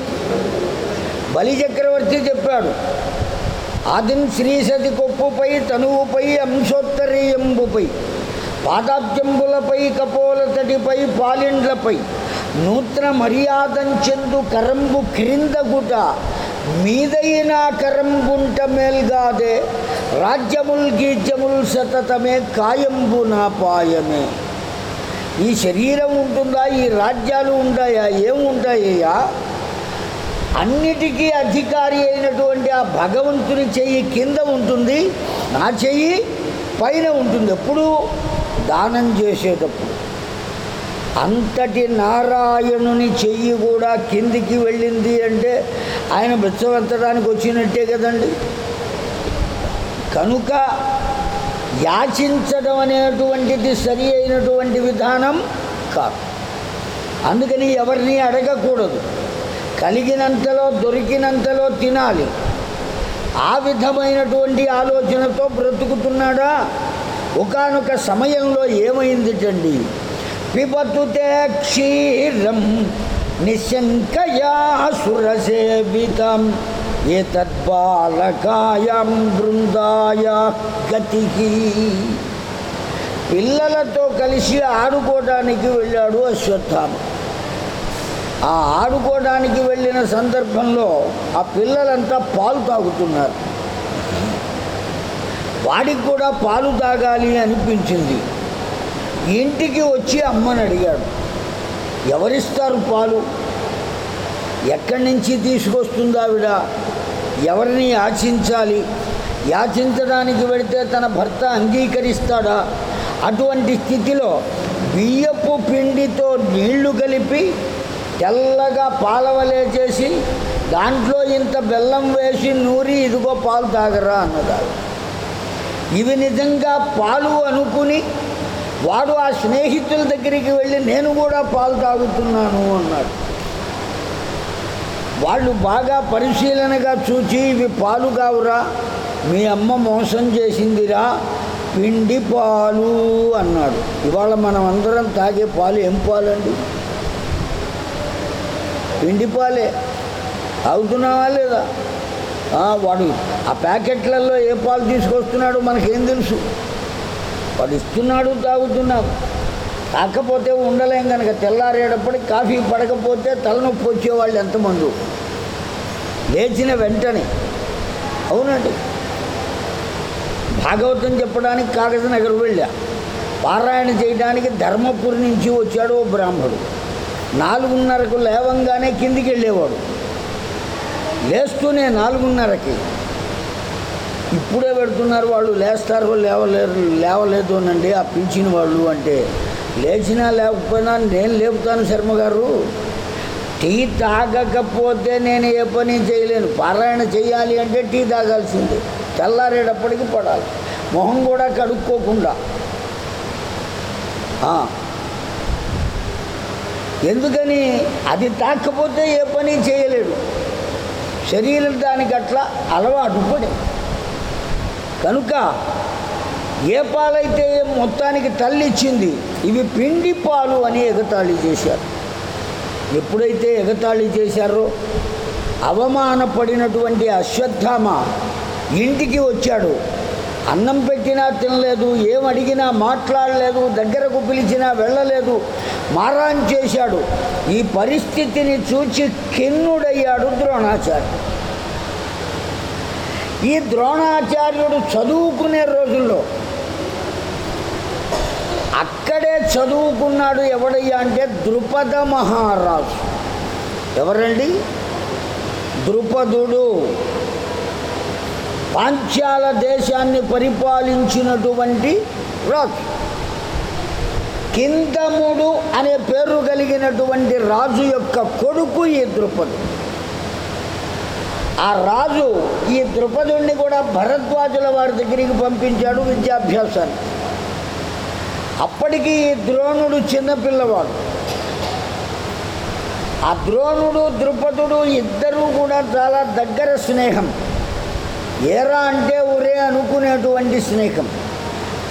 బలి చక్రవర్తి చెప్పాడు ఆదిం శ్రీసతి కొప్పుపై తనువుపై అంశోత్తరీయంబుపై పాదాబ్జంబులపై కపోలతటిపై పాలిండ్లపై నూతన మర్యాదంచెందు కరంబు క్రిందగుట మీదైన కరంబుంట మేల్గాదే రాజ్యముల్ గీజ్యముల్ సతతమే కాయంబు నా పాయమే. ఈ శరీరం ఉంటుందా? ఈ రాజ్యాలు ఉంటాయా ఏముంటాయ్యా అన్నిటికీ అధికారి అయినటువంటి ఆ భగవంతుని చెయ్యి కింద ఉంటుంది నా చెయ్యి పైన ఉంటుంది. ఎప్పుడు దానం చేసేటప్పుడు. అంతటి నారాయణుని చెయ్యి కూడా కిందికి వెళ్ళింది అంటే ఆయన బెచ్చవెత్తడానికి వచ్చినట్టే కదండి. కనుక యాచించడం అనేటువంటిది సరి అయినటువంటి విధానం కాదు. అందుకని ఎవరిని అడగకూడదు. కలిగినంతలో దొరికినంతలో తినాలి. ఆ విధమైనటువంటి ఆలోచనతో బ్రతుకుతున్నాడా? ఒకనొక సమయంలో ఏమైందిటండి పిబతుతే క్షీరం నిశంకయా సురసేవితం. ఏతద్బాలకాయం బృందాయ గతికి. పిల్లలతో కలిసి ఆడుకోవడానికి వెళ్ళాడు అశ్వత్థామ. ఆ ఆడుకోవడానికి వెళ్ళిన సందర్భంలో ఆ పిల్లలంతా పాలు తాగుతున్నారు. వాడికి కూడా పాలు తాగాలి అనిపించింది. ఇంటికి వచ్చి అమ్మని అడిగాడు. ఎవరిస్తారు పాలు? ఎక్కడి నుంచి తీసుకొస్తుంది ఆవిడ? ఎవరిని యాచించాలి? యాచించడానికి వెళితే తన భర్త అంగీకరిస్తాడా? అటువంటి స్థితిలో బియ్యపు పిండితో నీళ్ళు కలిపి తెల్లగా పాలవలే చేసి దాంట్లో ఇంత బెల్లం వేసి నూరి ఇదిగో పాలు తాగరా అన్నదాడు ఇవి నిజంగా పాలు అనుకుని వాడు ఆ స్నేహితుల దగ్గరికి వెళ్ళి నేను కూడా పాలు తాగుతున్నాను అన్నాడు. వాళ్ళు బాగా పరిశీలనగా చూచి ఇవి పాలు కావురా మీ అమ్మ మోసం చేసిందిరా పిండి పాలు అన్నాడు. ఇవాళ మనం అందరం తాగే పాలు ఏం పాలండి? పిండి పాలే. అవుతున్నావా లేదా? వాడు ఆ ప్యాకెట్లలో ఏ పాలు తీసుకొస్తున్నాడో మనకేం తెలుసు. వాడు ఇస్తున్నాడు తాగుతున్నాడు. కాకపోతే ఉండలేం కనుక తెల్లారేటప్పటికి కాఫీ పడకపోతే తలనొప్పి వచ్చేవాళ్ళు ఎంతమంది? లేచిన వెంటనే. అవునండి. భాగవతం చెప్పడానికి కాగజనగర్ వెళ్ళా. పారాయణ చేయడానికి ధర్మపురి నుంచి వచ్చాడు ఓ బ్రాహ్మడు. నాలుగున్నరకు లేవంగానే కిందికి వెళ్ళేవాడు. లేస్తూనే నాలుగున్నరకి. ఇప్పుడే పెడుతున్నారు వాళ్ళు లేస్తారు లేవలేరు లేవలేదు అనండి ఆ పిలిచిన వాళ్ళు అంటే. లేచినా లేకపోయినా నేను లేపుతాను శర్మ గారు. టీ తాగకపోతే నేను ఏ పని చేయలేను. పారాయణ చేయాలి అంటే టీ తాగాల్సిందే. తెల్లారేటప్పటికి పడాలి. మొహం కూడా కడుక్కోకుండా. ఎందుకని? అది తాకపోతే ఏ పని చేయలేడు. శరీరం దానికి అట్లా అలవాటు పడి. కనుక ఏ పాలైతే మొత్తానికి తల్లి ఇచ్చింది ఇవి పిండి పాలు అని ఎగతాళి చేశారు. ఎప్పుడైతే ఎగతాళి చేశారో అవమానపడినటువంటి అశ్వత్థామ ఇంటికి వచ్చాడు. అన్నం పెట్టినా తినలేదు ఏమడిగినా మాట్లాడలేదు దగ్గరకు పిలిచినా వెళ్ళలేదు మారాన్ చేశాడు. ఈ పరిస్థితిని చూచి కిన్నుడయ్యాడు ద్రోణాచార్యుడు. ఈ ద్రోణాచార్యుడు చదువుకునే రోజుల్లో అక్కడే చదువుకున్నాడు ఎవడయ్యా అంటే ద్రుపద మహారాజు. ఎవరండి? ద్రుపదుడు. పాంచాల దేశాన్ని పరిపాలించినటువంటి రాజు. కిందముడు అనే పేరు కలిగినటువంటి రాజు యొక్క కొడుకు ఈ ద్రుపదుడు ఆ రాజు ఈ ద్రుపదుడిని కూడా భరద్వాజుల వారి దగ్గరికి పంపించాడు విద్యాభ్యాసాన్ని అప్పటికి ఈ ద్రోణుడు చిన్నపిల్లవాడు ఆ ద్రోణుడు ద్రుపదుడు ఇద్దరూ కూడా చాలా దగ్గర స్నేహం. ఏరా అంటే ఒరే అనుకునేటువంటి స్నేహం.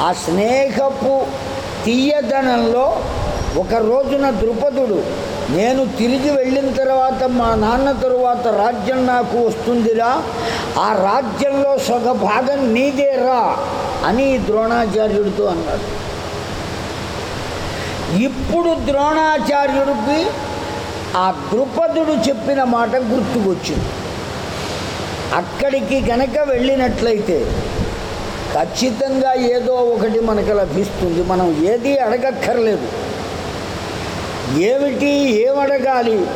ఆ స్నేహపు తీయదనంలో ఒక రోజున ద్రుపదుడు నేను తిరిగి వెళ్ళిన తర్వాత మా నాన్న తరువాత రాజ్యం నాకు వస్తుందిరా. ఆ రాజ్యంలో సగ భాగం నీదేరా అని ద్రోణాచార్యుడితో అన్నాడు. ఇప్పుడు ద్రోణాచార్యుడికి ఆ ద్రుపదుడు చెప్పిన మాట గుర్తుకొచ్చింది. అక్కడికి కనుక వెళ్ళినట్లయితే ఖచ్చితంగా ఏదో ఒకటి మనకు లభిస్తుంది. మనం ఏది అడగక్కర్లేదు. ఏమిటి ఏమడగాలి?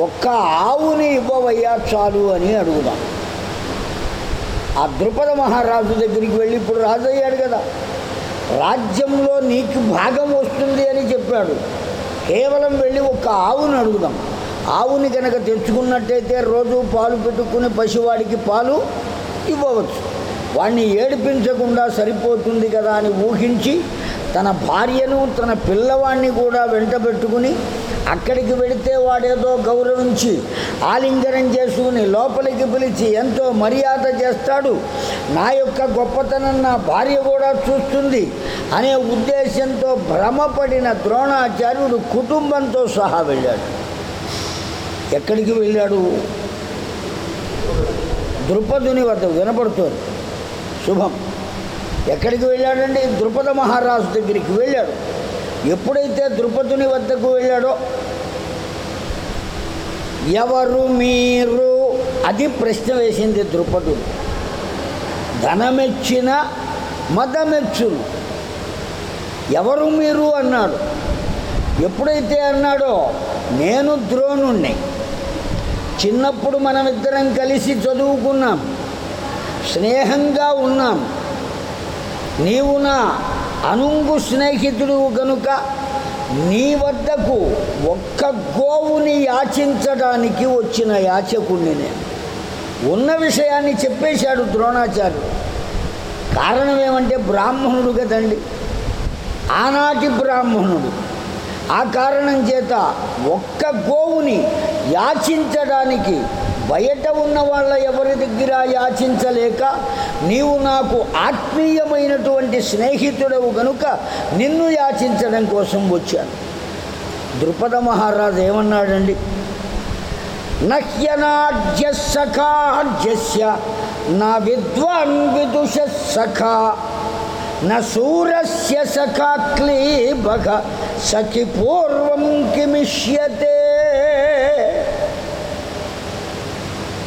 ఒక్క ఆవుని ఇవ్వవయ్యా చాలు అని అడుగుదాం. ఆ ద్రుపద మహారాజు దగ్గరికి వెళ్ళి ఇప్పుడు రాజు అయ్యాడు కదా. రాజ్యంలో నీకు భాగం వస్తుంది అని చెప్పాడు. కేవలం వెళ్ళి ఒక ఆవుని అడుగుదాం. ఆవుని కనుక తెచ్చుకున్నట్టయితే రోజు పాలు పెట్టుకుని పసివాడికి పాలు ఇవ్వవచ్చు. వాడిని ఏడిపించకుండా సరిపోతుంది కదా అని ఊహించి తన భార్యను తన పిల్లవాడిని కూడా వెంటబెట్టుకుని అక్కడికి వెళితే వాడేదో గౌరవించి ఆలింగనం చేసుకుని లోపలికి పిలిచి ఎంతో మర్యాద చేస్తాడు. నా యొక్క గొప్పతనం నా భార్య కూడా చూస్తుంది అనే ఉద్దేశంతో భ్రమపడిన ద్రోణాచార్యుడు కుటుంబంతో సహా వెళ్ళాడు. ఎక్కడికి వెళ్ళాడు? ద్రుపదుని వద్ద వినపడుతోంది. శుభం. ఎక్కడికి వెళ్ళాడండి? ద్రుపద మహారాజు దగ్గరికి వెళ్ళాడు. ఎప్పుడైతే ద్రుపదుని వద్దకు వెళ్ళాడో ఎవరు మీరు? అది ప్రశ్న వేసింది ద్రుపదుడు. ధనమెచ్చిన మదమెచ్చును ఎవరు మీరు? అన్నాడు. ఎప్పుడైతే అన్నాడో నేను ద్రోణుణ్ణి. చిన్నప్పుడు మనమిద్దరం కలిసి చదువుకున్నాం. స్నేహంగా ఉన్నాం. నీవు నా అనుంగు స్నేహితుడు గనుక నీ వద్దకు ఒక్క గోవుని యాచించడానికి వచ్చిన యాచకుణ్ణి నేను ఉన్న విషయాన్ని చెప్పేశాడు ద్రోణాచార్యుడు. కారణం ఏమంటే బ్రాహ్మణుడు కదండి. ఆనాటి బ్రాహ్మణుడు. ఆ కారణం చేత ఒక్క గోవుని యాచించడానికి బయట ఉన్న వాళ్ళ ఎవరి దగ్గర యాచించలేక నీవు నాకు ఆత్మీయమైనటువంటి స్నేహితుడవు గనుక నిన్ను యాచించడం కోసం వచ్చాను. ద్రుపద మహారాజు ఏమన్నాడండి? నహ్యనాడ్య సఖాజ్యస్య నా విద్వాన్ విదుష సఖా న సఖా క్లీబగ సఖి పూర్వం కిమిష్యతే.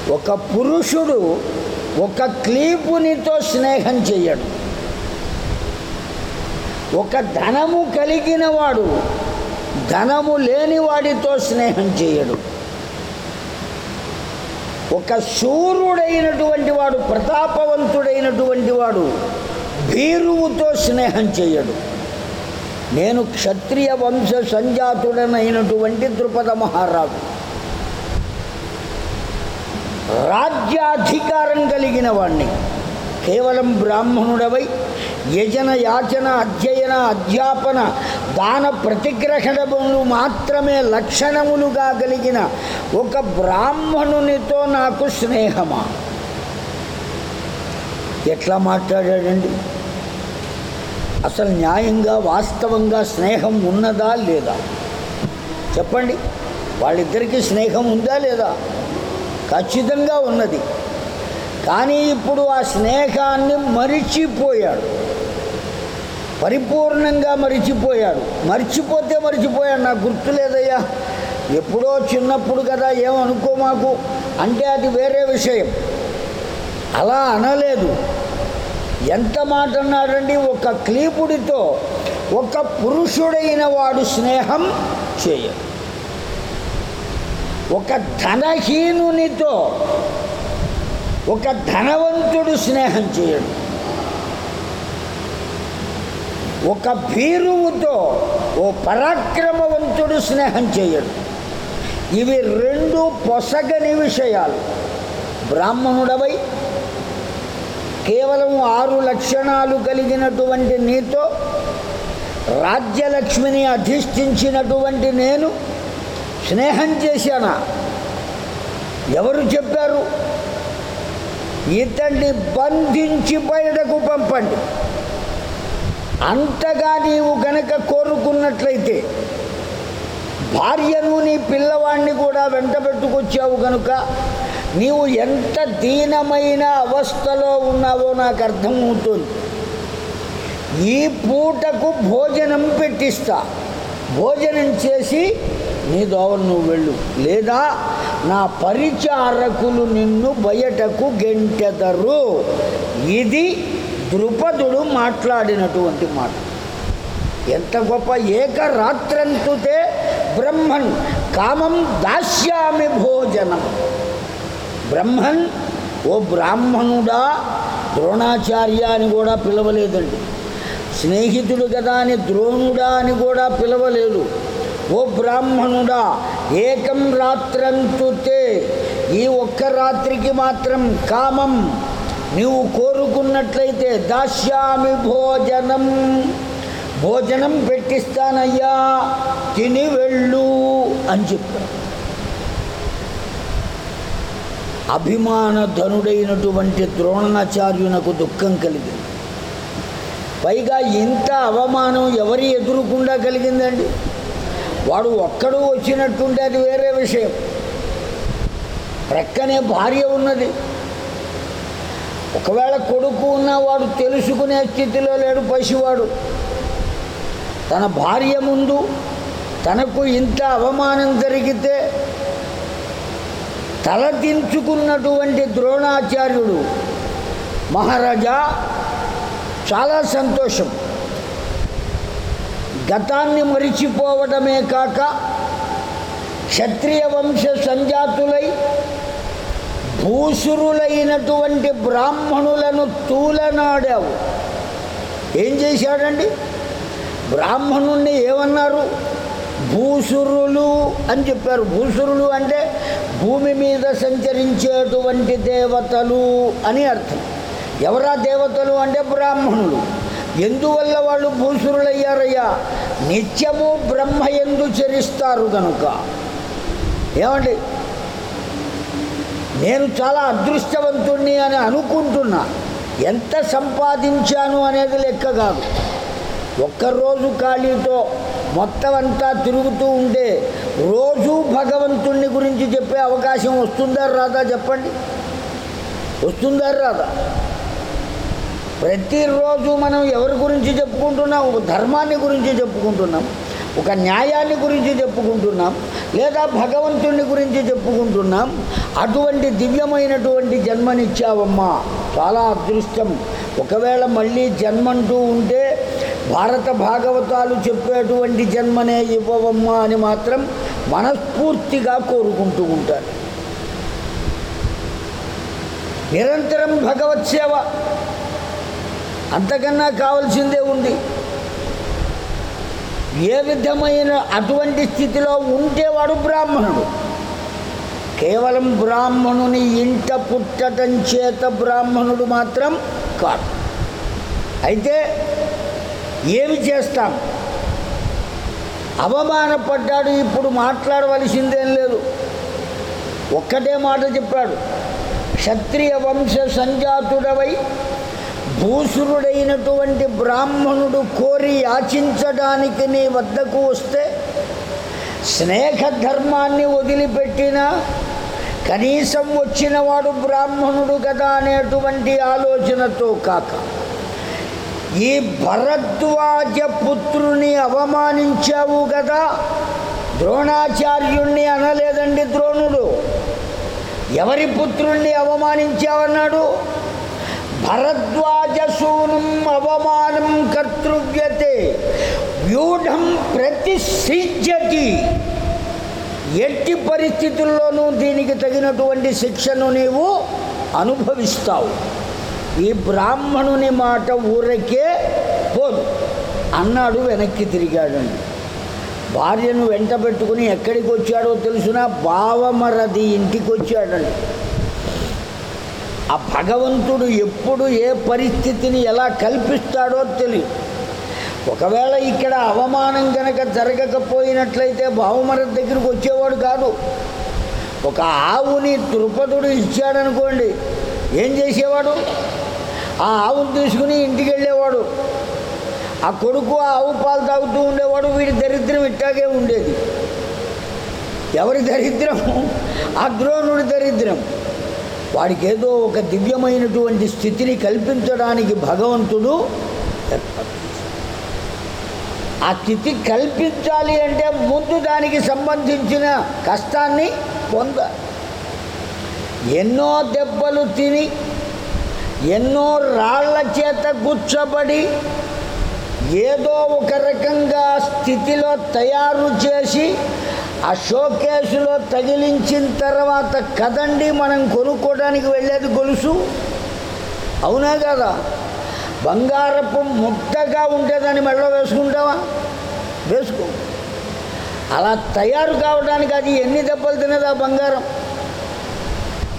ఒక పురుషుడు ఒక క్లీపునితో స్నేహం చేయడు ఒక ధనము కలిగిన వాడు ధనము లేని వాడితో స్నేహం చేయడు ఒక శూరుడైనటువంటి వాడు ప్రతాపవంతుడైనటువంటి వాడు భీరువుతో స్నేహం చేయడు నేను క్షత్రియ వంశ సంజాతుడనైనటువంటి ద్రుపద మహారాజు. రాజ్యాధికారం కలిగిన వాణ్ణి. కేవలం బ్రాహ్మణుడవై యజన యాచన అధ్యయన అధ్యాపన దాన ప్రతిగ్రహణములు మాత్రమే లక్షణములుగా కలిగిన ఒక బ్రాహ్మణునితో నాకు స్నేహమా? ఎట్లా మాట్లాడాడండి? అసలు న్యాయంగా వాస్తవంగా స్నేహం ఉన్నదా లేదా? చెప్పండి. వాళ్ళిద్దరికీ స్నేహం ఉందా లేదా? ఖచ్చితంగా ఉన్నది. కానీ ఇప్పుడు ఆ స్నేహాన్ని మరిచిపోయాడు. పరిపూర్ణంగా మరిచిపోయాడు. మర్చిపోతే మరిచిపోయాడు. నాకు గుర్తులేదయ్యా. ఎప్పుడో చిన్నప్పుడు కదా ఏమనుకో మాకు? అంటే అది వేరే విషయం. అలా అనలేదు. ఎంత మాట అన్నాడండి? ఒక క్లీపుడితో ఒక పురుషుడైన వాడు స్నేహం చేయడు. ఒక ధనహీనునితో ఒక ధనవంతుడు స్నేహం చేయడు. ఒక భీరువుతో ఓ పరాక్రమవంతుడు స్నేహం చేయడు. ఇవి రెండు పొసగని విషయాలు. బ్రాహ్మణుడవై కేవలం ఆరు లక్షణాలు కలిగినటువంటి నీతో రాజ్యలక్ష్మిని అధిష్ఠించినటువంటి నేను స్నేహం చేశానా? ఎవరు చెప్పారు? ఇతన్ని బంధించి బయటకు పంపండి. అంతగా నీవు గనక కోరుకున్నట్లయితే భార్యను నీ పిల్లవాడిని కూడా వెంట పెట్టుకొచ్చావు కనుక నీవు ఎంత దీనమైన అవస్థలో ఉన్నావో నాకు అర్థమవుతుంది. ఈ పూటకు భోజనం పెట్టిస్తా. భోజనం చేసి నీ దోవను నువ్వు వెళ్ళు. లేదా నా పరిచారకులు నిన్ను బయటకు గెంటెదరు. ఇది ద్రుపదుడు మాట్లాడినటువంటి మాట. ఎంత గొప్ప ఏకరాత్రంతుతే బ్రహ్మన్ కామం దాస్యామి భోజనం. బ్రహ్మన్ ఓ బ్రాహ్మణుడా ద్రోణాచార్య అని కూడా పిలవలేదండి. స్నేహితుడు కదా అని ద్రోణుడా అని కూడా పిలవలేదు. ఓ బ్రాహ్మణుడా ఏకం రాత్రంతుతే ఈ ఒక్క రాత్రికి మాత్రం కామం. నీవు కోరుకున్నట్లయితే దాస్యామి భోజనం. భోజనం పెట్టిస్తానయ్యా తిని వెళ్ళు అని చెప్పారు అభిమాన ధనుడైనటువంటి ద్రోణాచార్యునకు దుఃఖం కలిగింది. పైగా ఇంత అవమానం ఎవరి ఎదురుకుండా కలిగిందండి? వాడు ఒక్కడు వచ్చినట్టుంటే అది వేరే విషయం. ప్రక్కనే భార్య ఉన్నది. ఒకవేళ కొడుకు ఉన్నవాడు తెలుసుకునే స్థితిలో లేడు పసివాడు. తన భార్య ముందు తనకు ఇంత అవమానం జరిగితే తలదించుకున్నటువంటి ద్రోణాచార్యుడు మహారాజా చాలా సంతోషం. గతాన్ని మరిచిపోవడమే కాక క్షత్రియ వంశ సంజాతులై భూసురులైనటువంటి బ్రాహ్మణులను తూలనాడావు. ఏం చేశాడండి? బ్రాహ్మణుణ్ణి ఏమన్నారు? భూసురులు అని చెప్పారు. భూసురులు అంటే భూమి మీద సంచరించేటువంటి దేవతలు అని అర్థం. ఎవరా దేవతలు అంటే బ్రాహ్మణులు? ఎందువల్ల వాళ్ళు భూసురులయ్యారయ్యా? నిత్యము బ్రహ్మ ఎందు చరిస్తారు కనుక ఏమండి? నేను చాలా అదృష్టవంతుణ్ణి అని అనుకుంటున్నా. ఎంత సంపాదించాను అనేది లెక్క కాదు. ఒక్కరోజు ఖాళీతో మొత్తం అంతా తిరుగుతూ ఉంటే రోజు భగవంతుణ్ణి గురించి చెప్పే అవకాశం వస్తుందా రాదా చెప్పండి? వస్తుందా రాదా? ప్రతిరోజు మనం ఎవరి గురించి చెప్పుకుంటున్నాం? ఒక ధర్మాన్ని గురించి చెప్పుకుంటున్నాం. ఒక న్యాయాన్ని గురించి చెప్పుకుంటున్నాం. లేదా భగవంతుని గురించి చెప్పుకుంటున్నాం. అటువంటి దివ్యమైనటువంటి జన్మనిచ్చావమ్మా. చాలా అదృష్టం. ఒకవేళ మళ్ళీ జన్మంటూ ఉంటే భారత భాగవతాలు చెప్పేటువంటి జన్మనే ఇవ్వవమ్మా అని మాత్రం మనస్ఫూర్తిగా కోరుకుంటూ ఉంటారు. నిరంతరం భగవత్ సేవ. అంతకన్నా కావాల్సిందే ఉంది. ఏ విధమైన అటువంటి స్థితిలో ఉంటే వాడు బ్రాహ్మణుడు? కేవలం బ్రాహ్మణుని ఇంట పుట్టడం చేత బ్రాహ్మణుడు మాత్రం కాదు అయితే ఏమి చేస్తాం? అవమానపడ్డాడు ఇప్పుడు మాట్లాడవలసిందేం లేదు. ఒక్కటే మాట చెప్పాడు. క్షత్రియ వంశ సంజాతుడవై భూసురుడైనటువంటి బ్రాహ్మణుడు కోరి యాచించడానికి నీ వద్దకు వస్తే స్నేహధర్మాన్ని వదిలిపెట్టిన వదిలిపెట్టినా కనీసం వచ్చినవాడు బ్రాహ్మణుడు కదా అనేటువంటి ఆలోచనతో కాక ఈ భరద్వాజ పుత్రుని అవమానించావు కదా. ద్రోణాచార్యుణ్ణి అనలేదండి ద్రోణుడు. ఎవరి పుత్రుణ్ణి అవమానించావన్నాడు? భరద్వాజసూనం అవమానం కర్తృవ్యతే వ్యూఢం ప్రతిసిజ్యతి ఎట్టి పరిస్థితుల్లోనూ దీనికి తగినటువంటి శిక్షను నీవు అనుభవిస్తావు. ఈ బ్రాహ్మణుని మాట ఊరకే పోదు. అన్నాడు వెనక్కి తిరిగాడండి. భార్యను వెంట పెట్టుకుని ఎక్కడికి వచ్చాడో తెలుసునా? బావమరది ఇంటికి వచ్చాడండి ఆ భగవంతుడు ఎప్పుడు ఏ పరిస్థితిని ఎలా కల్పిస్తాడో తెలియదు ఒకవేళ ఇక్కడ అవమానం కనుక జరగకపోయినట్లయితే బావమరది దగ్గరికి వచ్చేవాడు కాదు. ఒక ఆవుని తృపదుడు ఇచ్చాడనుకోండి ఏం చేసేవాడు? ఆ ఆవును తీసుకుని ఇంటికి వెళ్ళేవాడు. ఆ కొడుకు ఆ ఆవు పాలు తాగుతూ ఉండేవాడు వీడి దరిద్రం ఇట్టాగే ఉండేది. ఎవరి దరిద్రం ఆ ద్రోణుడి దరిద్రం. వాడికి ఏదో ఒక దివ్యమైనటువంటి స్థితిని కల్పించడానికి భగవంతుడు ఆ స్థితి కల్పించాలి అంటే ముందు దానికి సంబంధించిన కష్టాన్ని పొందాలి ఎన్నో దెబ్బలు తిని ఎన్నో రాళ్ళ చేత గుచ్చబడి ఏదో ఒక రకంగా స్థితిలో తయారు చేసి ఆ షోకేసులో తగిలించిన తర్వాత కదండి మనం కొనుక్కోవడానికి వెళ్ళేది గొలుసు? అవునా కదా? బంగారపు ముద్దగా ఉంటే దాన్ని మెడలో వేసుకుంటావా? వేసుకో. అలా తయారు కావడానికి అది ఎన్ని దెబ్బలు తినదా బంగారం?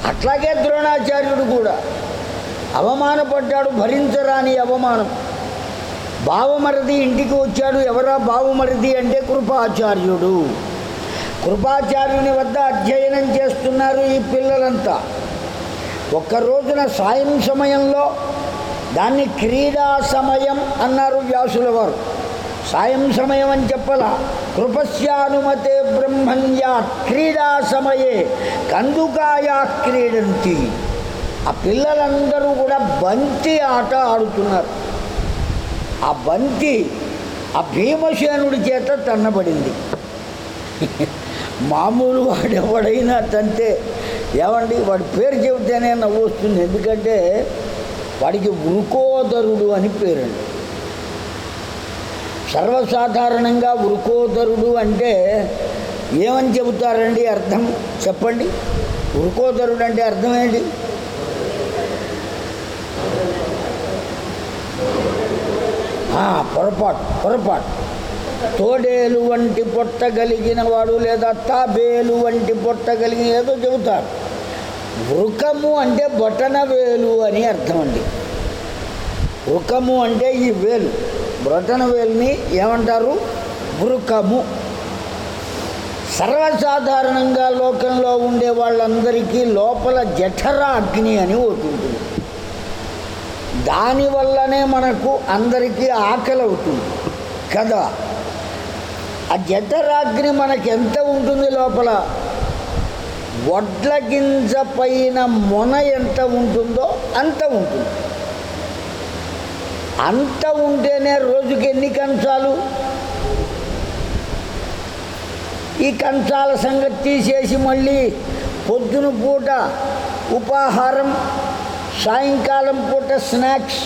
అట్లాగే ద్రోణాచార్యుడు కూడా. అవమానపడ్డాడు భరించరాని అవమానం. బావమరిది ఇంటికి వచ్చాడు ఎవరా బావమరిది అంటే కృపాచార్యుడు. కృపాచార్యుని వద్ద అధ్యయనం చేస్తున్నారు ఈ పిల్లలంతా. ఒక్క రోజున సాయం సమయంలో దాన్ని క్రీడా సమయం అన్నారు వ్యాసుల వారు. సాయం సమయం అని చెప్పాల? కృపస్యానుమతే బ్రహ్మణ్యా క్రీడా సమయే కందుకాయా క్రీడంతి. ఆ పిల్లలందరూ కూడా బంతి ఆట ఆడుతున్నారు. ఆ బంతి ఆ భీమసేనుడి చేత తన్నబడింది. మామూలు వాడు ఎవడైనా తంతే. ఏమండి? వాడి పేరు చెబితేనే నవ్వు వస్తుంది ఎందుకంటే వాడికి వృకోదరుడు అని పేరండి. సర్వసాధారణంగా వృకోదరుడు అంటే ఏమని చెబుతారండి అర్థం? చెప్పండి. వృకోదరుడు అంటే అర్థం ఏంటి? పొరపాటు పొరపాటు. తోడేలు వంటి పొట్ట కలిగిన వాడు లేదా తాబేలు వంటి పొట్ట కలిగిన ఏదో చెబుతారు. వృకము అంటే బొటన వేలు అని అర్థం అండి. వృకము అంటే ఈ వేలు. బొటన వేలుని ఏమంటారు? వృకము సర్వసాధారణంగా లోకంలో ఉండే వాళ్ళందరికీ లోపల జఠర అగ్ని అని ఒకటి ఉంటుంది. దానివల్లనే మనకు అందరికీ ఆకలి అవుతుంది. కదా? ఆ జఠరాగ్ని మనకి ఎంత ఉంటుంది లోపల? వడ్ల గింజ పైన మొన ఎంత ఉంటుందో అంత ఉంటుంది. అంత ఉంటేనే రోజుకి ఎన్ని కంచాలు? ఈ కంచాల సంగతి తీసేసి మళ్ళీ పొద్దున పూట ఉపాహారం సాయంకాలం పూట స్నాక్స్.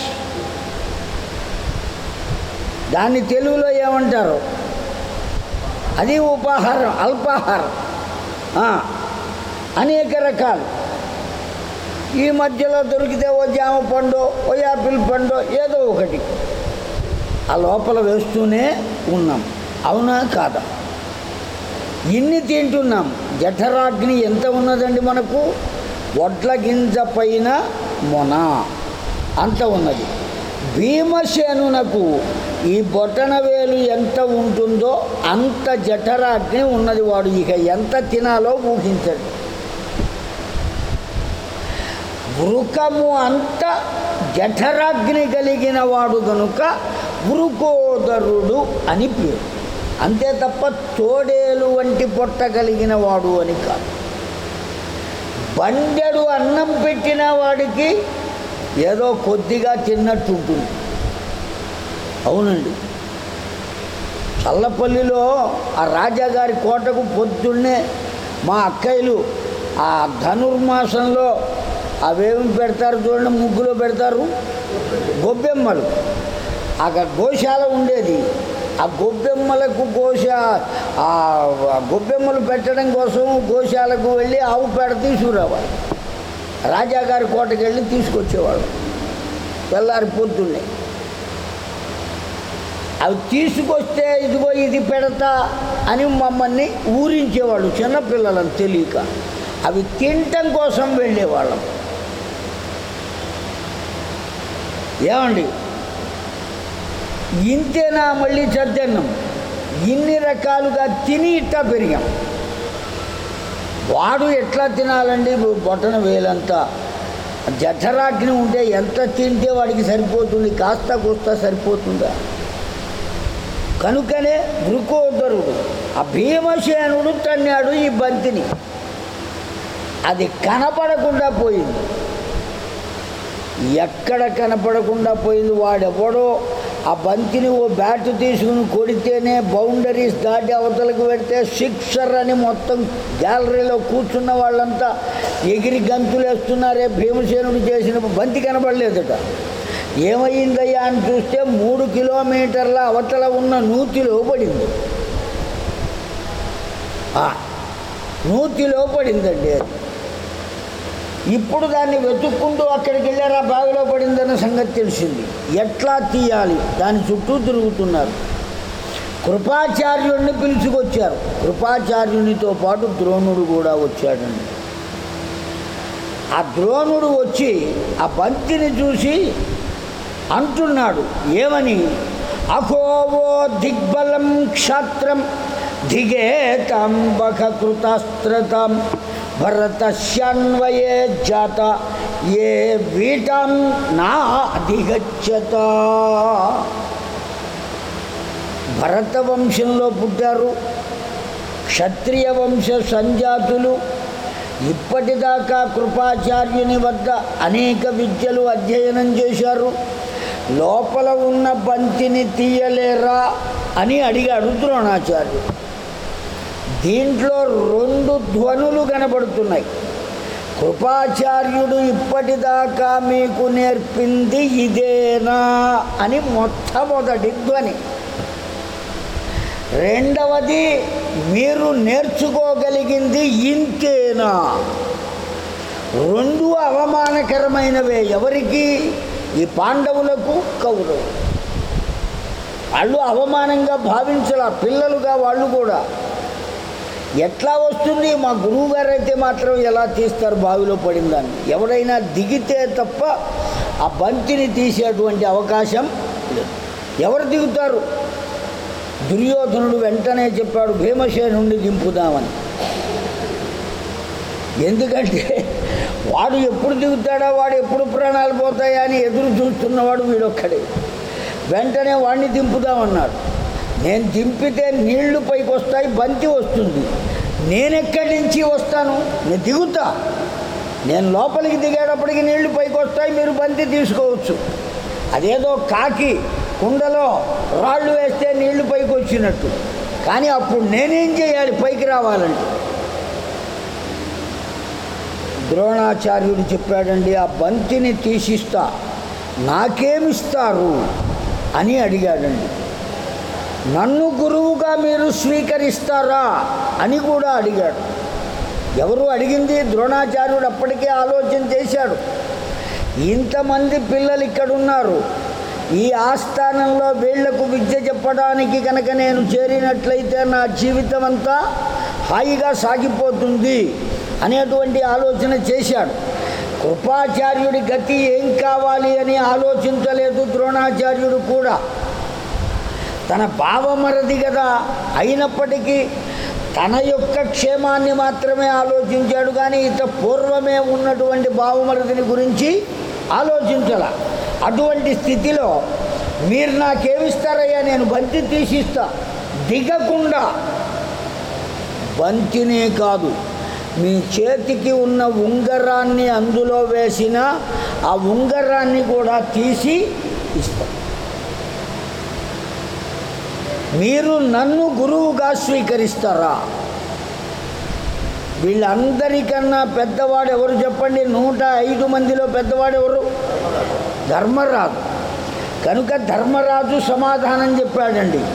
దాన్ని తెలుగులో ఏమంటారు? అది ఉపాహారం అల్పాహారం. అనేక రకాలు. ఈ మధ్యలో దొరికితే ఓ జామ పండు ఓ యాపిల్ పండు ఏదో ఒకటి. ఆ లోపల వేస్తూనే ఉన్నాం. అవునా కాదా? ఇన్ని తింటున్నాం. జఠరాగ్ని ఎంత ఉన్నదండి మనకు? వడ్ల గింజ పైన మొన. అంత ఉన్నది. భీమసేనునకు ఈ బొటన వేలు ఎంత ఉంటుందో అంత జఠరాగ్ని ఉన్నది వాడు. ఇక ఎంత తినాలో ఊహించడు. వృకము అంత జఠరాగ్ని కలిగిన వాడు గనుక వృకోదరుడు అని పేరు. అంతే తప్ప తోడేలు వంటి పొట్ట కలిగిన వాడు అని కాదు. బండెడు అన్నం పెట్టిన వాడికి ఏదో కొద్దిగా తిన్నట్టు ఉంటుంది. అవునండి. చల్లపల్లిలో ఆ రాజాగారి కోటకు పొద్దున్నే మా అక్కయ్యలు ఆ ధనుర్మాసంలో అవేమి పెడతారు చూడండి ముగ్గులో పెడతారు? గొబ్బెమ్మలు. అక్కడ గోశాల ఉండేది. ఆ గొబ్బెమ్మలకు గోశ గొబ్బెమ్మలు పెట్టడం కోసం గోశాలకు వెళ్ళి ఆవు పేడ తీసుకురావాలి. రాజాగారి కోటకి వెళ్ళి తీసుకొచ్చేవాడు. తెల్లారి పొద్దున్నే. అవి తీసుకొస్తే ఇదిగో ఇది పెడతా అని మమ్మల్ని ఊరించేవాళ్ళు చిన్నపిల్లలను తెలియక. అవి తినటం కోసం వెళ్ళేవాళ్ళం. ఏమండి? ఇంతేనా మళ్ళీ చద్దన్నం ఇన్ని రకాలుగా తిని ఇట్టా పెరిగాం. వాడు ఎట్లా తినాలండి? బొట్టన వేలంతా. జఠరాగ్ని ఉంటే ఎంత తింటే వాడికి సరిపోతుంది? కాస్త కూస్త సరిపోతుందా? కనుకనే వృకోదరుడు ఆ భీమసేనుడు తన్నాడు ఈ బంతిని. అది కనపడకుండా పోయింది. ఎక్కడ కనపడకుండా పోయింది? వాడెవడో ఆ బంతిని ఓ బ్యాట్ తీసుకుని కొడితేనే బౌండరీస్ దాటి అవతలకు పెడితే సిక్సర్ అని మొత్తం గ్యాలరీలో కూర్చున్న వాళ్ళంతా ఎగిరి గంతులు వేస్తున్నారే భీమసేనుడు చేసిన బంతి కనపడలేదట ఏమైందయ్యా అని చూస్తే మూడు కిలోమీటర్ల అవతల ఉన్న నూతిలో పడింది నూతిలో పడిందండి అది. ఇప్పుడు దాన్ని వెతుక్కుంటూ అక్కడికి వెళ్ళారా? బావిలో పడిందన్న సంగతి తెలిసింది. ఎట్లా తీయాలి? దాని చుట్టూ తిరుగుతున్నారు. కృపాచార్యుడిని పిలుచుకొచ్చారు. కృపాచార్యునితో పాటు ద్రోణుడు కూడా వచ్చాడండి. ఆ ద్రోణుడు వచ్చి ఆ బంతిని చూసి అంటున్నాడు. ఏమని? అహోవో దిగ్బలం క్షాత్రం దిగేతాంబక కృతాస్త్రతాం జాత ఏ వీటం నా అధిగచ్చత భరత వంశంలో పుట్టారు క్షత్రియ వంశ సంజాతులు ఇప్పటిదాకా కృపాచార్యుని వద్ద అనేక విద్యలు అధ్యయనం చేశారు లోపల ఉన్న బంతిని తీయలేరా అని అడిగాడు ద్రోణాచార్యుడు. దీంట్లో రెండు ధ్వనులు కనబడుతున్నాయి. కృపాచార్యుడు ఇప్పటిదాకా మీకు నేర్పింది ఇదేనా అని మొట్టమొదటి ధ్వని. రెండవది మీరు నేర్చుకోగలిగింది ఇంతేనా రెండు అవమానకరమైనవే ఎవరికి? ఈ పాండవులకు కౌరవు వాళ్ళు అవమానంగా భావించాల? పిల్లలుగా వాళ్ళు కూడా. ఎట్లా వస్తుంది? మా గురువు గారు అయితే మాత్రం ఎలా తీస్తారు? బావిలో పడిందని. ఎవరైనా దిగితే తప్ప ఆ బంతిని తీసేటువంటి అవకాశం లేదు. ఎవరు దిగుతారు? దుర్యోధనుడు వెంటనే చెప్పాడు భీమసేనుండి దింపుదామని. ఎందుకంటే వాడు ఎప్పుడు దిగుతాడా? వాడు ఎప్పుడు ప్రాణాలు పోతాయా అని ఎదురు చూస్తున్నవాడు వీడొక్కడే. వెంటనే వాడిని దింపుదామన్నాడు. నేను దింపితే నీళ్ళు పైకి వస్తాయి బంతి వస్తుంది. నేను ఎక్కడి నుంచి వస్తాను? నేను దిగుతా. నేను లోపలికి దిగేటప్పటికి నీళ్ళు పైకి వస్తాయి మీరు బంతి తీసుకోవచ్చు. అదేదో కాకి కుండలో రాళ్ళు వేస్తే నీళ్ళు పైకి వచ్చినట్టు కానీ అప్పుడు నేనేం చేయాలి? పైకి రావాలంటే. ద్రోణాచార్యుడు చెప్పాడండి ఆ బంతిని తీసిస్తా. నాకేమిస్తారు? అని అడిగాడండి. నన్ను గురువుగా మీరు స్వీకరిస్తారా అని కూడా అడిగాడు. ఎవరు అడిగింది? ద్రోణాచార్యుడు అప్పటికే ఆలోచన చేశాడు. ఇంతమంది పిల్లలు ఇక్కడ ఉన్నారు ఈ ఆస్థానంలో వీళ్ళకు విద్య చెప్పడానికి కనుక నేను చేరినట్లయితే నా జీవితం అంతా హాయిగా సాగిపోతుంది అనేటువంటి ఆలోచన చేశాడు. కృపాచార్యుడి గతి ఏం కావాలి అని ఆలోచించలేదు ద్రోణాచార్యుడు కూడా. తన భావమరది కదా అయినప్పటికీ తన యొక్క క్షేమాన్ని మాత్రమే ఆలోచించాడు కానీ ఇత పూర్వమే ఉన్నటువంటి భావమరదిని గురించి ఆలోచించాల. అటువంటి స్థితిలో మీరు నాకేమిస్తారయ్యా? నేను బంతి తీసిస్తా. దిగకుండా. బంతినే కాదు. మీ చేతికి ఉన్న ఉంగరాన్ని అందులో వేసిన ఆ ఉంగరాన్ని కూడా తీసి ఇస్తాం. మీరు నన్ను గురువుగా స్వీకరిస్తారా? వీళ్ళందరికన్నా పెద్దవాడు ఎవరు చెప్పండి? నూట ఐదు మందిలో పెద్దవాడు ఎవరు? ధర్మరాజు. కనుక ధర్మరాజు సమాధానం చెప్పాడండి.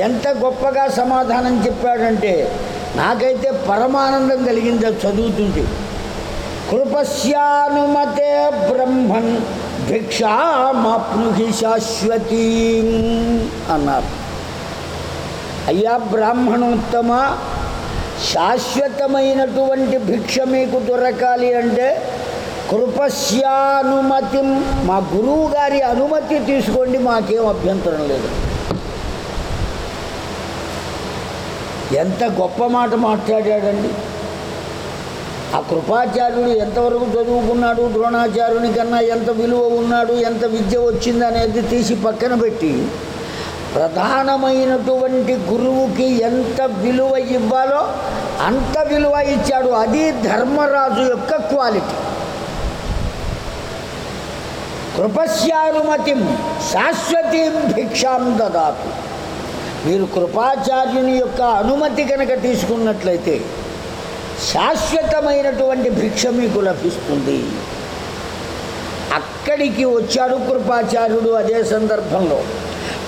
ఎంత గొప్పగా సమాధానం చెప్పాడంటే నాకైతే పరమానందం కలిగింది చదువుతుంది చదువుతుంటే. కృపస్యానుమతే బ్రహ్మన్ భిక్షామాప్నుహి శాశ్వతీ అన్నారు. అయ్యా బ్రాహ్మణోత్తమ శాశ్వతమైనటువంటి భిక్ష మీకు దొరకాలి అంటే కృపస్యానుమతి మా గురువు గారి అనుమతి తీసుకోండి మాకేం అభ్యంతరం లేదు. ఎంత గొప్ప మాట మాట్లాడాడండి. ఆ కృపాచార్యుడు ఎంతవరకు చదువుకున్నాడు ద్రోణాచార్యుని కన్నా ఎంత విలువ ఉన్నాడు ఎంత విద్య వచ్చింది అనేది తీసి పక్కన పెట్టి ప్రధానమైనటువంటి గురువుకి ఎంత విలువ ఇవ్వాలో అంత విలువ ఇచ్చాడు. అది ధర్మరాజు యొక్క క్వాలిటీ. కృపశ్యానుమతి శాశ్వతీం భిక్షాం దదాతు. మీరు కృపాచార్యుని యొక్క అనుమతి కనుక తీసుకున్నట్లయితే శాశ్వతమైనటువంటి భిక్ష మీకు లభిస్తుంది. అక్కడికి వచ్చాడు కృపాచార్యుడు అదే సందర్భంలో.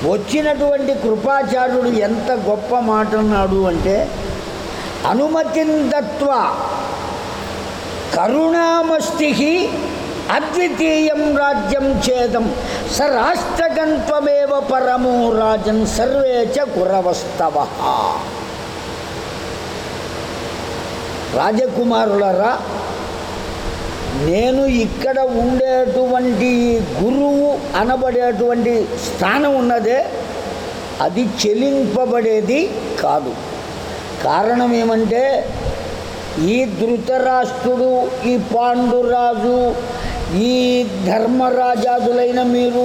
వచ్చినటువంటి కృపాచార్యుడు ఎంత గొప్ప మాట అన్నాడు అంటే అనుమతిందత్వ కరుణామస్తి అద్వితీయం రాజ్యం చేదం స పరమో రాజన్ సర్వే చ కురవస్తవ. రాజకుమారులరా నేను ఇక్కడ ఉండేటువంటి గురువు అనబడేటువంటి స్థానం ఉన్నదే అది చెలింపబడేది కాదు. కారణం ఏమంటే ఈ ధృతరాష్ట్రుడు ఈ పాండురాజు ఈ ధర్మరాజాదులైన మీరు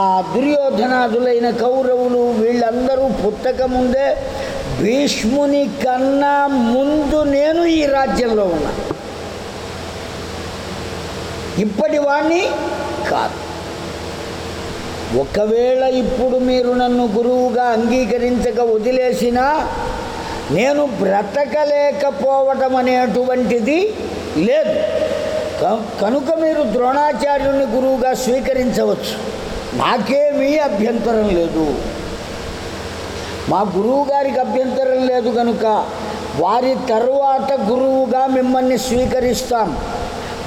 ఆ దుర్యోధనాదులైన కౌరవులు వీళ్ళందరూ పుట్టకముందే భీష్ముని కన్నా ముందు నేను ఈ రాజ్యంలో ఉన్నాను. ఇప్పటి వాణ్ణి కాదు. ఒకవేళ ఇప్పుడు మీరు నన్ను గురువుగా అంగీకరించక వదిలేసినా నేను బ్రతకలేకపోవటం అనేటువంటిది లేదు. కనుక మీరు ద్రోణాచార్యుని గురువుగా స్వీకరించవచ్చు. నాకేమీ అభ్యంతరం లేదు. మా గురువు గారికి అభ్యంతరం లేదు కనుక వారి తరువాత గురువుగా మిమ్మల్ని స్వీకరిస్తాం.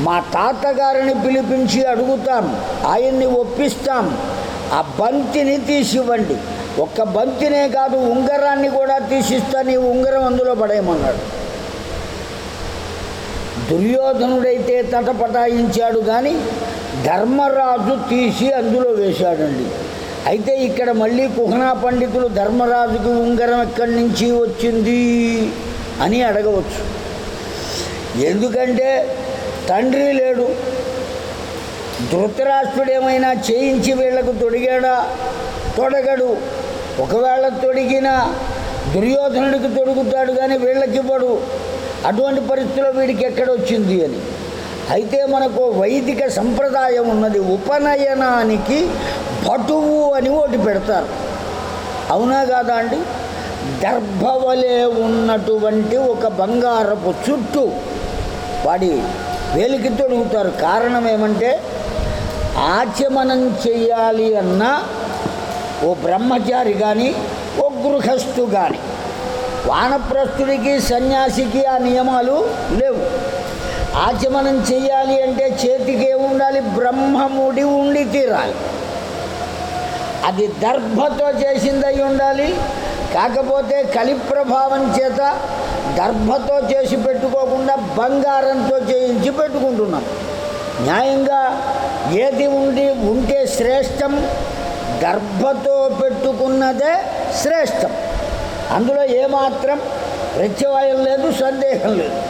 మా తాతగారిని పిలిపించి అడుగుతాం ఆయన్ని ఒప్పిస్తాం. ఆ బంతిని తీసివ్వండి. ఒక్క బంతినే కాదు ఉంగరాన్ని కూడా తీసిస్తా నీ ఉంగరం అందులో పడేయమన్నాడు. దుర్యోధనుడైతే తటపటాయించాడు కానీ ధర్మరాజు తీసి అందులో వేశాడండి. అయితే ఇక్కడ మళ్ళీ కుహనా పండితులు ధర్మరాజుకి ఉంగరం ఎక్కడి నుంచి వచ్చింది అని అడగవచ్చు. ఎందుకంటే తండ్రి లేడు. ధృతరాష్ట్రుడు ఏమైనా చేయించి వీళ్ళకు తొడిగాడా? తొడగడు. ఒకవేళ తొడిగినా దుర్యోధనుడికి తొడుగుతాడు కానీ వీళ్ళకివ్వడు అటువంటి పరిస్థితిలో వీడికి ఎక్కడొచ్చింది అని. అయితే మనకు వైదిక సంప్రదాయం ఉన్నది ఉపనయనానికి భటువు అని ఒకటి పెడతారు. అవునా కాదా అండి? దర్భవలే ఉన్నటువంటి ఒక బంగారపు చుట్టూ. వాడి వేలికి తొడుగుతారు. కారణం ఏమంటే ఆచమనం చెయ్యాలి అన్న ఓ బ్రహ్మచారి కానీ ఓ గృహస్థు కానీ వానప్రస్థుడికి సన్యాసికి ఆ నియమాలు లేవు. ఆచమనం చేయాలి అంటే చేతికి ఏముండాలి బ్రహ్మముడి ఉండి తీరాలి. అది దర్భతో చేసిందై ఉండాలి. కాకపోతే కలి ప్రభావం చేత దర్భతో చేసి పెట్టుకోకుండా బంగారంతో చేయించి పెట్టుకుంటున్నాం. న్యాయంగా ఏది ఉండి ఉంటే శ్రేష్టం దర్భతో పెట్టుకున్నదే శ్రేష్టం. అందులో ఏమాత్రం ప్రత్యవాయం లేదు సందేహం లేదు.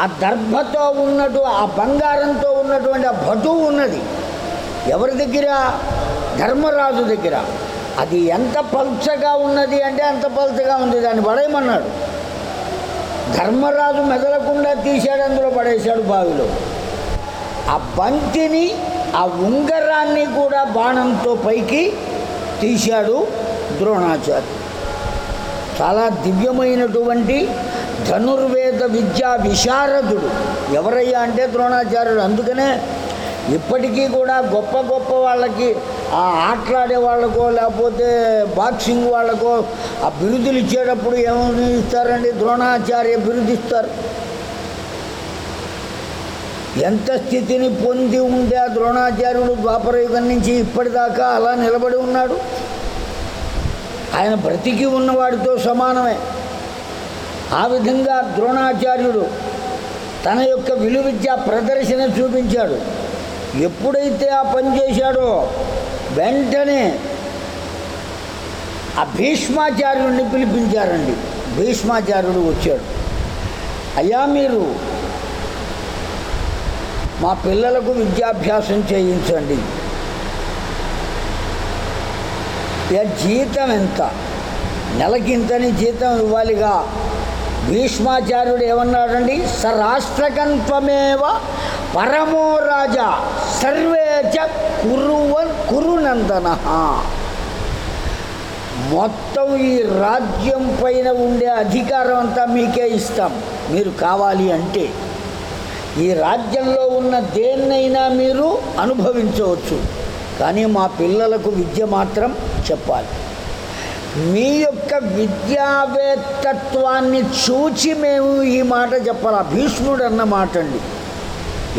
ఆ దర్భతో ఉన్నటు ఆ బంగారంతో ఉన్నటువంటి ఆ భటువు ఉన్నది. ఎవరి దగ్గర? ధర్మరాజు దగ్గర. అది ఎంత పల్చగా ఉన్నది అంటే అంత పల్చగా ఉంది. దాన్ని పడేయమన్నాడు. ధర్మరాజు మెదలకుండా తీశాడు అందులో పడేశాడు బావిలో. ఆ బంతిని ఆ ఉంగరాన్ని కూడా బాణంతో పైకి తీశాడు ద్రోణాచార్య చాలా దివ్యమైనటువంటి ధనుర్వేద విద్యా విశారదుడు. ఎవరయ్యా అంటే ద్రోణాచార్యుడు. అందుకనే ఇప్పటికీ కూడా గొప్ప గొప్ప వాళ్ళకి ఆ ఆటలాడే వాళ్ళకో లేకపోతే బాక్సింగ్ వాళ్ళకో ఆ బిరుదులు ఇచ్చేటప్పుడు ఏమని ఇస్తారండి? ద్రోణాచార్య బిరుదు ఇస్తారు ఎంత స్థితిని పొంది ఉందే ఆ ద్రోణాచార్యుడు ద్వాపరయుగం నుంచి ఇప్పటిదాకా అలా నిలబడి ఉన్నాడు? ఆయన బ్రతికి ఉన్నవాడితో సమానమే. ఆ విధంగా ద్రోణాచార్యుడు తన యొక్క విలువిద్య ప్రదర్శన చూపించాడు. ఎప్పుడైతే ఆ పని చేశాడో వెంటనే ఆ భీష్మాచార్యుడిని పిలిపించారండి. భీష్మాచార్యుడు వచ్చాడు. అయ్యా మీరు మా పిల్లలకు విద్యాభ్యాసం చేయించండి. జీతం ఎంత? నెలకింతని జీతం ఇవ్వాలిగా. భీష్మాచార్యుడు ఏమన్నాడండి? సరాష్ట్రకన్పమేవ పరమో రాజా సర్వే చ కురువన్ కురునందన. మొత్తం ఈ రాజ్యం పైన ఉండే అధికారం అంతా మీకే ఇస్తాం. మీరు కావాలి అంటే ఈ రాజ్యంలో ఉన్న దేన్నైనా మీరు అనుభవించవచ్చు. కానీ మా పిల్లలకు విద్య మాత్రం చెప్పాలి. మీ యొక్క విద్యావేత్తత్వాన్ని చూచి మేము ఈ మాట చెప్పాలి? భీష్ముడు అన్న మాట అండి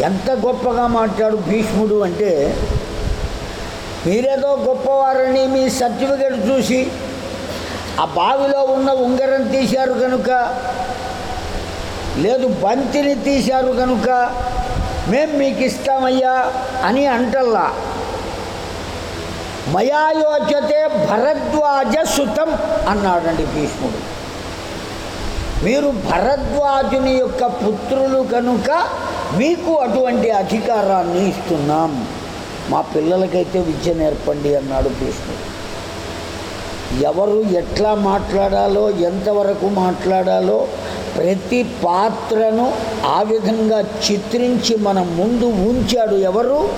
ఎంత గొప్పగా మాట్లాడు భీష్ముడు అంటే మీరేదో గొప్పవారని మీ సర్టిఫికెట్ చూసి ఆ బావిలో ఉన్న ఉంగరం తీశారు కనుక లేదు బంతిని తీశారు కనుక మేం మీకు ఇస్తామయ్యా అని అంటల్లా. మయాయోచతే భరద్వాజ సుతం అన్నాడండి భీష్ముడు. మీరు భరద్వాజుని యొక్క పుత్రులు కనుక మీకు అటువంటి అధికారాన్ని ఇస్తున్నాం. మా పిల్లలకైతే విద్య నేర్పండి అన్నాడు భీష్ముడు ఎవరు ఎట్లా మాట్లాడాలో ఎంతవరకు మాట్లాడాలో ప్రతి పాత్రను ఆ విధంగా చిత్రించి మన ముందు ఉంచాడు ఎవరు?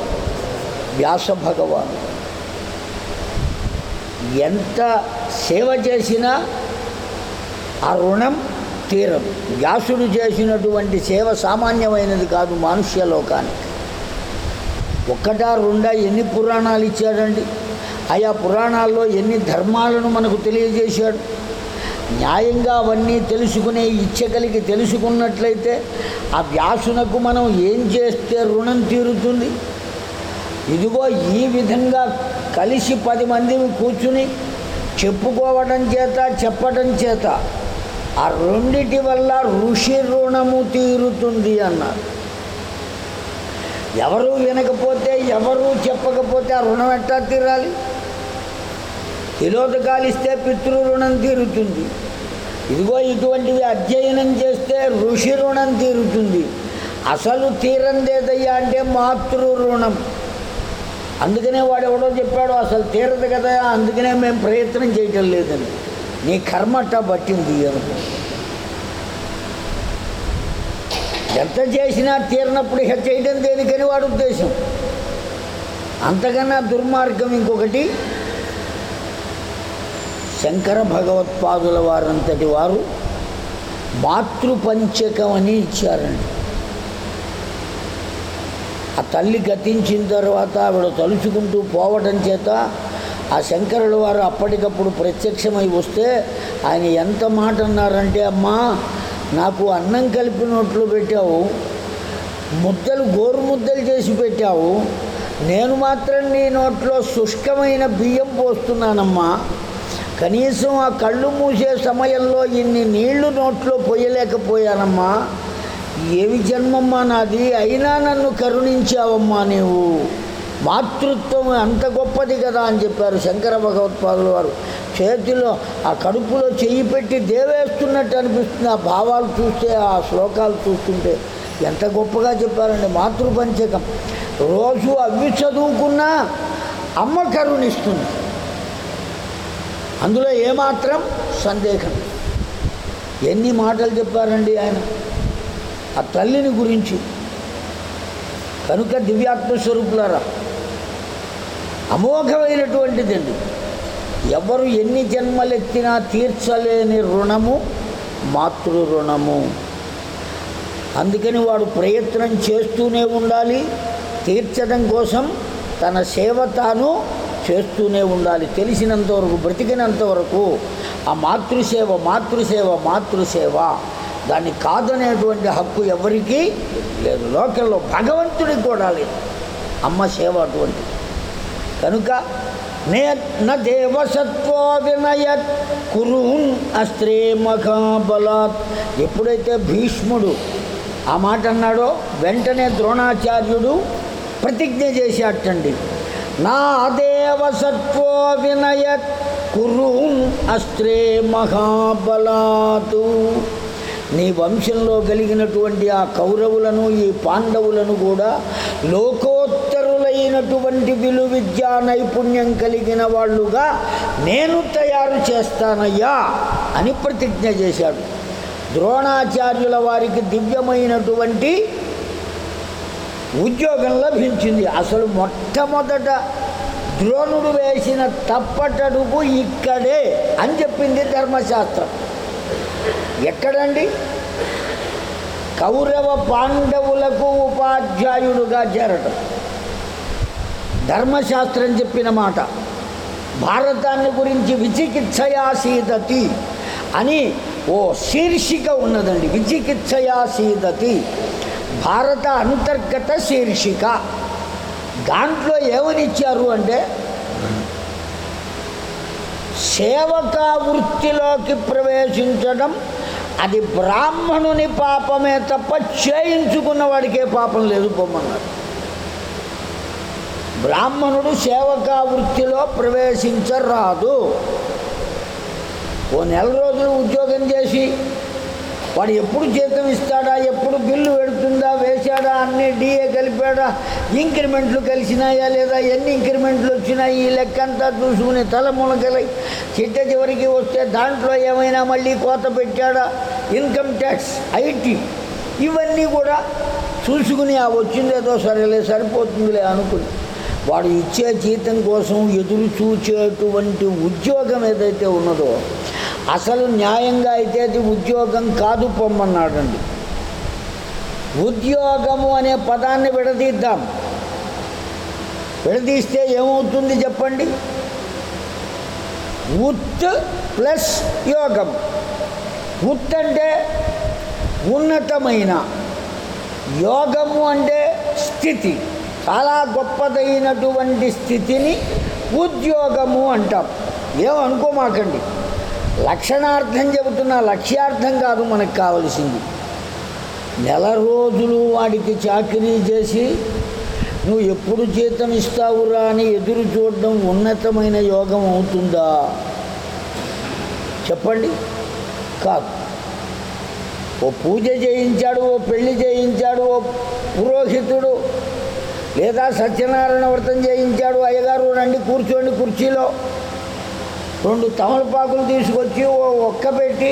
వ్యాస భగవాను. ఎంత సేవ చేసినా ఆ రుణం తీరం వ్యాసుడు చేసినటువంటి సేవ సామాన్యమైనది కాదు మానుష్య లోకానికి. ఒక్కటా రెండా ఎన్ని పురాణాలు ఇచ్చాడండి? ఆయా పురాణాల్లో ఎన్ని ధర్మాలను మనకు తెలియజేశాడు? న్యాయంగా అవన్నీ తెలుసుకునే ఇచ్చ కలిగి తెలుసుకున్నట్లయితే ఆ వ్యాసునకు మనం ఏం చేస్తే రుణం తీరుతుంది? ఇదిగో ఈ విధంగా కలిసి పది మంది కూర్చుని చెప్పుకోవడం చేత చెప్పడం చేత ఆ రెండిటి వల్ల ఋషి రుణము తీరుతుంది అన్నారు. ఎవరు వినకపోతే ఎవరు చెప్పకపోతే ఆ రుణం ఎట్టా తీరాలి? తిలోదకాలు ఇస్తే పితృ రుణం తీరుతుంది. ఇదిగో ఇటువంటివి అధ్యయనం చేస్తే ఋషి రుణం తీరుతుంది. అసలు తీరందేదయ్యా అంటే మాతృ రుణం. అందుకనే వాడు ఎవడో చెప్పాడు అసలు తీరదు కదా అందుకనే మేము ప్రయత్నం చేయటం లేదని. నీ కర్మట పట్టింది అనుకో ఎంత చేసినా తీరినప్పుడు ఇక చేయడం దేనికని వాడు ఉద్దేశం? అంతకన్నా దుర్మార్గం ఇంకొకటి శంకర భగవత్పాదుల వారంతటి వారు మాతృపంచకం అని ఇచ్చారండి. ఆ తల్లి గతించిన తర్వాత ఆవిడ తలుచుకుంటూ పోవటం చేత ఆ శంకరుల వారు అప్పటికప్పుడు ప్రత్యక్షమై వస్తే ఆయన ఎంత మాట అన్నారంటే అమ్మా నాకు అన్నం కలిపి నోట్లో పెట్టావు ముద్దలు గోరు ముద్దలు చేసి పెట్టావు నేను మాత్రం నీ నోట్లో శుష్కమైన బియ్యం పోస్తున్నానమ్మా. కనీసం ఆ కళ్ళు మూసే సమయంలో ఇన్ని నీళ్ళు నోట్లో పోయలేకపోయానమ్మా. ఏమి జన్మమ్మా నాది? అయినా నన్ను కరుణించావమ్మా నీవు. మాతృత్వం అంత గొప్పది కదా అని చెప్పారు శంకర భగవత్పాదుల వారు. చేతిలో ఆ కడుపులో చెయ్యి పెట్టి దేవేస్తున్నట్టు అనిపిస్తుంది. ఆ భావాలు చూస్తే ఆ శ్లోకాలు చూస్తుంటే ఎంత గొప్పగా చెప్పారండి. మాతృపంచకం. రోజు అవి చదువుకున్నా అమ్మ కరుణిస్తుంది. అందులో ఏమాత్రం సందేహం ఎన్ని మాటలు చెప్పారండి ఆయన? ఆ తల్లిని గురించి. కనుక దివ్యాత్మస్వరూపులారా అమోఘమైనటువంటిదండి. ఎవరు ఎన్ని జన్మలెత్తినా తీర్చలేని రుణము మాతృ రుణము అందుకని వాడు ప్రయత్నం చేస్తూనే ఉండాలి తీర్చడం కోసం తన సేవ తాను చేస్తూనే ఉండాలి. తెలిసినంత వరకు బ్రతికినంత వరకు ఆ మాతృసేవ మాతృసేవ మాతృసేవ. దాన్ని కాదనేటువంటి హక్కు ఎవరికీ లేదు. లోకంలో భగవంతుడికి కూడా లేదు. అమ్మ సేవ అటువంటిది. కనుక నే న దేవసత్వో వినయత్ కురున్ అస్త్రే మహాబలాత్. ఎప్పుడైతే భీష్ముడు ఆ మాట అన్నాడో వెంటనే ద్రోణాచార్యుడు ప్రతిజ్ఞ చేశాటండి నా దేవసత్వో వినయత్ కురున్ అస్త్రే మహాబలాతు. నీ వంశంలో కలిగినటువంటి ఆ కౌరవులను ఈ పాండవులను కూడా లోకోత్తరులైనటువంటి విలు విద్యా నైపుణ్యం కలిగిన వాళ్ళుగా నేను తయారు చేస్తానయ్యా అని ప్రతిజ్ఞ చేశాడు. ద్రోణాచార్యుల వారికి దివ్యమైనటువంటి ఉద్యోగం లభించింది. అసలు మొట్టమొదట ద్రోణుడు వేసిన తప్పటడుగు ఇక్కడే అని చెప్పింది ధర్మశాస్త్రం. ఎక్కడండి? కౌరవ పాండవులకు ఉపాధ్యాయుడుగా చేరటం. ధర్మశాస్త్రం చెప్పిన మాట. భారతాన్ని గురించి విచికిత్సయాసీదతి అని ఓ శీర్షిక ఉన్నదండి. విచికిత్సయాసీదతి భారత అంతర్గత శీర్షిక. దాంట్లో ఏమనిచ్చారు అంటే సేవకా వృత్తిలోకి ప్రవేశించడం అది బ్రాహ్మణుని పాపమే తప్ప చేయించుకున్న వాడికే పాపం లేదు పొమ్మన్నారు బ్రాహ్మణుడు సేవకా వృత్తిలో ప్రవేశించరాదు. ఓ నెల రోజులు ఉద్యోగం చేసి వాడు ఎప్పుడు జీతం ఇస్తాడా ఎప్పుడు బిల్లు పెడుతుందా వేశాడా అన్ని డిఏ కలిపాడా ఇంక్రిమెంట్లు కలిసినాయా లేదా ఎన్ని ఇంక్రిమెంట్లు వచ్చినాయి ఈ లెక్క అంతా చూసుకుని తలమునకలై చిట్ట చివరికి వస్తే దాంట్లో ఏమైనా మళ్ళీ కోత పెట్టాడా? ఇన్కమ్ ట్యాక్స్ ఐటీ ఇవన్నీ కూడా చూసుకుని ఆ వచ్చిందేదో సరేలే సరిపోతుందిలే అనుకుని. వాడు ఇచ్చే జీతం కోసం ఎదురు చూచేటువంటి ఉద్యోగం ఏదైతే ఉన్నదో అసలు న్యాయంగా అయితే అది ఉద్యోగం కాదు పొమ్మన్నాడండి. ఉద్యోగము అనే పదాన్ని విడదీద్దాం. విడదీస్తే ఏమవుతుంది చెప్పండి? ఉత్ ప్లస్ యోగం. ఉత్ అంటే ఉన్నతమైన. యోగము అంటే స్థితి. చాలా గొప్పదైనటువంటి స్థితిని ఉద్యోగము అంటాం. ఏమనుకోమాకండి లక్షణార్థం చెబుతున్న లక్ష్యార్థం కాదు మనకు కావలసింది. నెల రోజులు వాడికి చాకరీ చేసి నువ్వు ఎప్పుడు జీతం ఇస్తావురా అని ఎదురు చూడడం ఉన్నతమైన యోగం అవుతుందా? చెప్పండి. కాదు. ఓ పూజ చేయించాడు ఓ పెళ్ళి చేయించాడు ఓ పురోహితుడు లేదా సత్యనారాయణ వ్రతం చేయించాడు అయ్యగారు రండి కూర్చోండి కుర్చీలో. రెండు తమలపాకులు తీసుకొచ్చి ఓ ఒక్క పెట్టి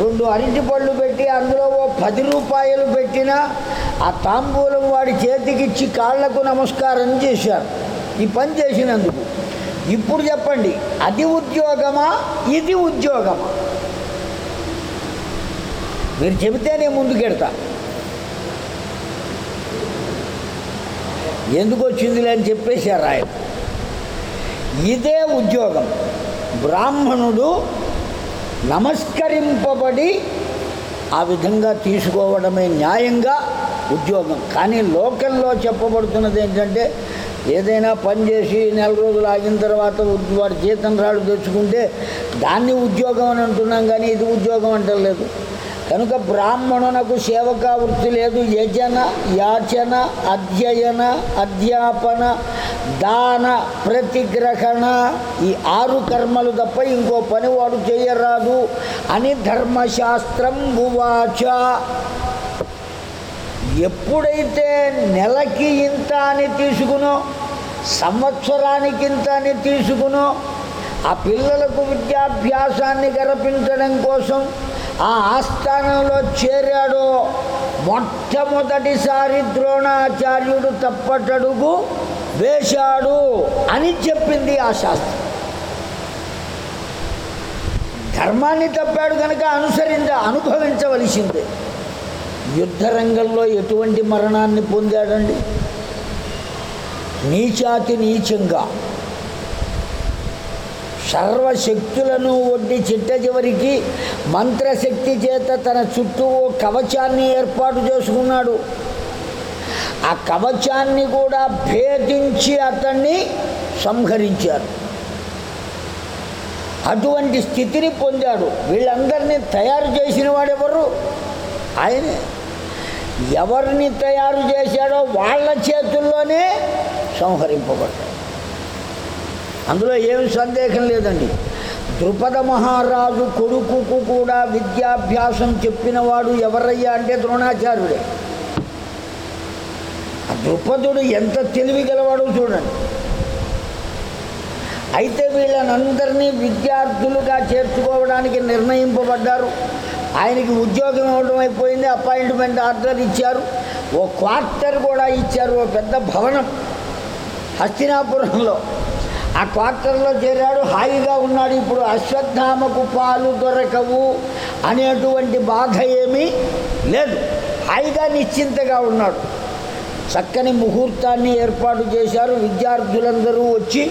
రెండు అరటి పళ్ళు పెట్టి అందులో ఓ పది రూపాయలు పెట్టినా ఆ తాంబూలం వాడి చేతికిచ్చి కాళ్ళకు నమస్కారం చేశారు. ఈ పని చేసినందుకు. ఇప్పుడు చెప్పండి అది ఉద్యోగమా ఇది ఉద్యోగమా? మీరు చెబితే నేను ముందుకెడతా. ఎందుకు వచ్చిందిలే అని చెప్పేశారు ఆయన. ఇదే ఉద్యోగం. బ్రాహ్మణుడు నమస్కరింపబడి ఆ విధంగా తీసుకోవడమే న్యాయంగా ఉద్యోగం. కానీ లోకల్లో చెప్పబడుతున్నది ఏంటంటే ఏదైనా పని చేసి నెల రోజులు ఆగిన తర్వాత వాడు జీతం రాళ్ళు తెచ్చుకుంటే దాన్ని ఉద్యోగం అని అంటున్నాం కానీ ఇది ఉద్యోగం అంటలేదు. కనుక బ్రాహ్మణునకు సేవకా వృత్తి లేదు. యజన యాచన అధ్యయన అధ్యాపన దాన ప్రతిగ్రహణ ఈ ఆరు కర్మలు తప్ప ఇంకో పని వాడు చేయరాదు. అని ధర్మశాస్త్రం ఉవాచ ఎప్పుడైతే నెలకి ఇంత అని తీసుకునో సంవత్సరానికి ఇంత అని తీసుకునో ఆ పిల్లలకు విద్యాభ్యాసాన్ని గరపించడం కోసం ఆ ఆస్థానంలో చేరాడో మొట్టమొదటిసారి ద్రోణాచార్యుడు తప్పటడుగు వేశాడు అని చెప్పింది ఆ శాస్త్రం. ధర్మాన్ని తప్పాడు కనుక అనుసరించ అనుభవించవలసిందే. యుద్ధరంగంలో ఎటువంటి మరణాన్ని పొందాడండి? నీచాతి నీచంగా. సర్వశక్తులను ఒడ్డి చిట్ట చివరికి మంత్రశక్తి చేత తన చుట్టూ ఓ కవచాన్ని ఏర్పాటు చేసుకున్నాడు. ఆ కవచాన్ని కూడా భేదించి అతన్ని సంహరించారు. అటువంటి స్థితిని పొందాడు. వీళ్ళందరినీ తయారు చేసిన వాడెవరు? ఆయనే. ఎవరిని తయారు చేశాడో వాళ్ళ చేతుల్లోనే సంహరింపబడ్డాడు. అందులో ఏమి సందేహం లేదండి. ద్రుపద మహారాజు కొడుకుకు కూడా విద్యాభ్యాసం చెప్పినవాడు ఎవరయ్యా అంటే ద్రోణాచార్యుడే. ఆ ద్రుపదుడు ఎంత తెలివి గలవాడో చూడండి. అయితే వీళ్ళనందరినీ విద్యార్థులుగా చేర్చుకోవడానికి నిర్ణయింపబడ్డారు. ఆయనకి ఉద్యోగం ఇవ్వడం అయిపోయింది అపాయింట్మెంట్ ఆర్డర్ ఇచ్చారు. ఓ క్వార్టర్ కూడా ఇచ్చారు ఓ పెద్ద భవనం హస్తినాపురంలో. ఆ క్వార్టర్లో చేరాడు. హాయిగా ఉన్నాడు. ఇప్పుడు అశ్వత్థామకు పాలు దొరకవు అనేటువంటి బాధ ఏమీ లేదు. హాయిగా నిశ్చింతగా ఉన్నాడు. చక్కని ముహూర్తాన్ని ఏర్పాటు చేశారు. విద్యార్థులందరూ వచ్చి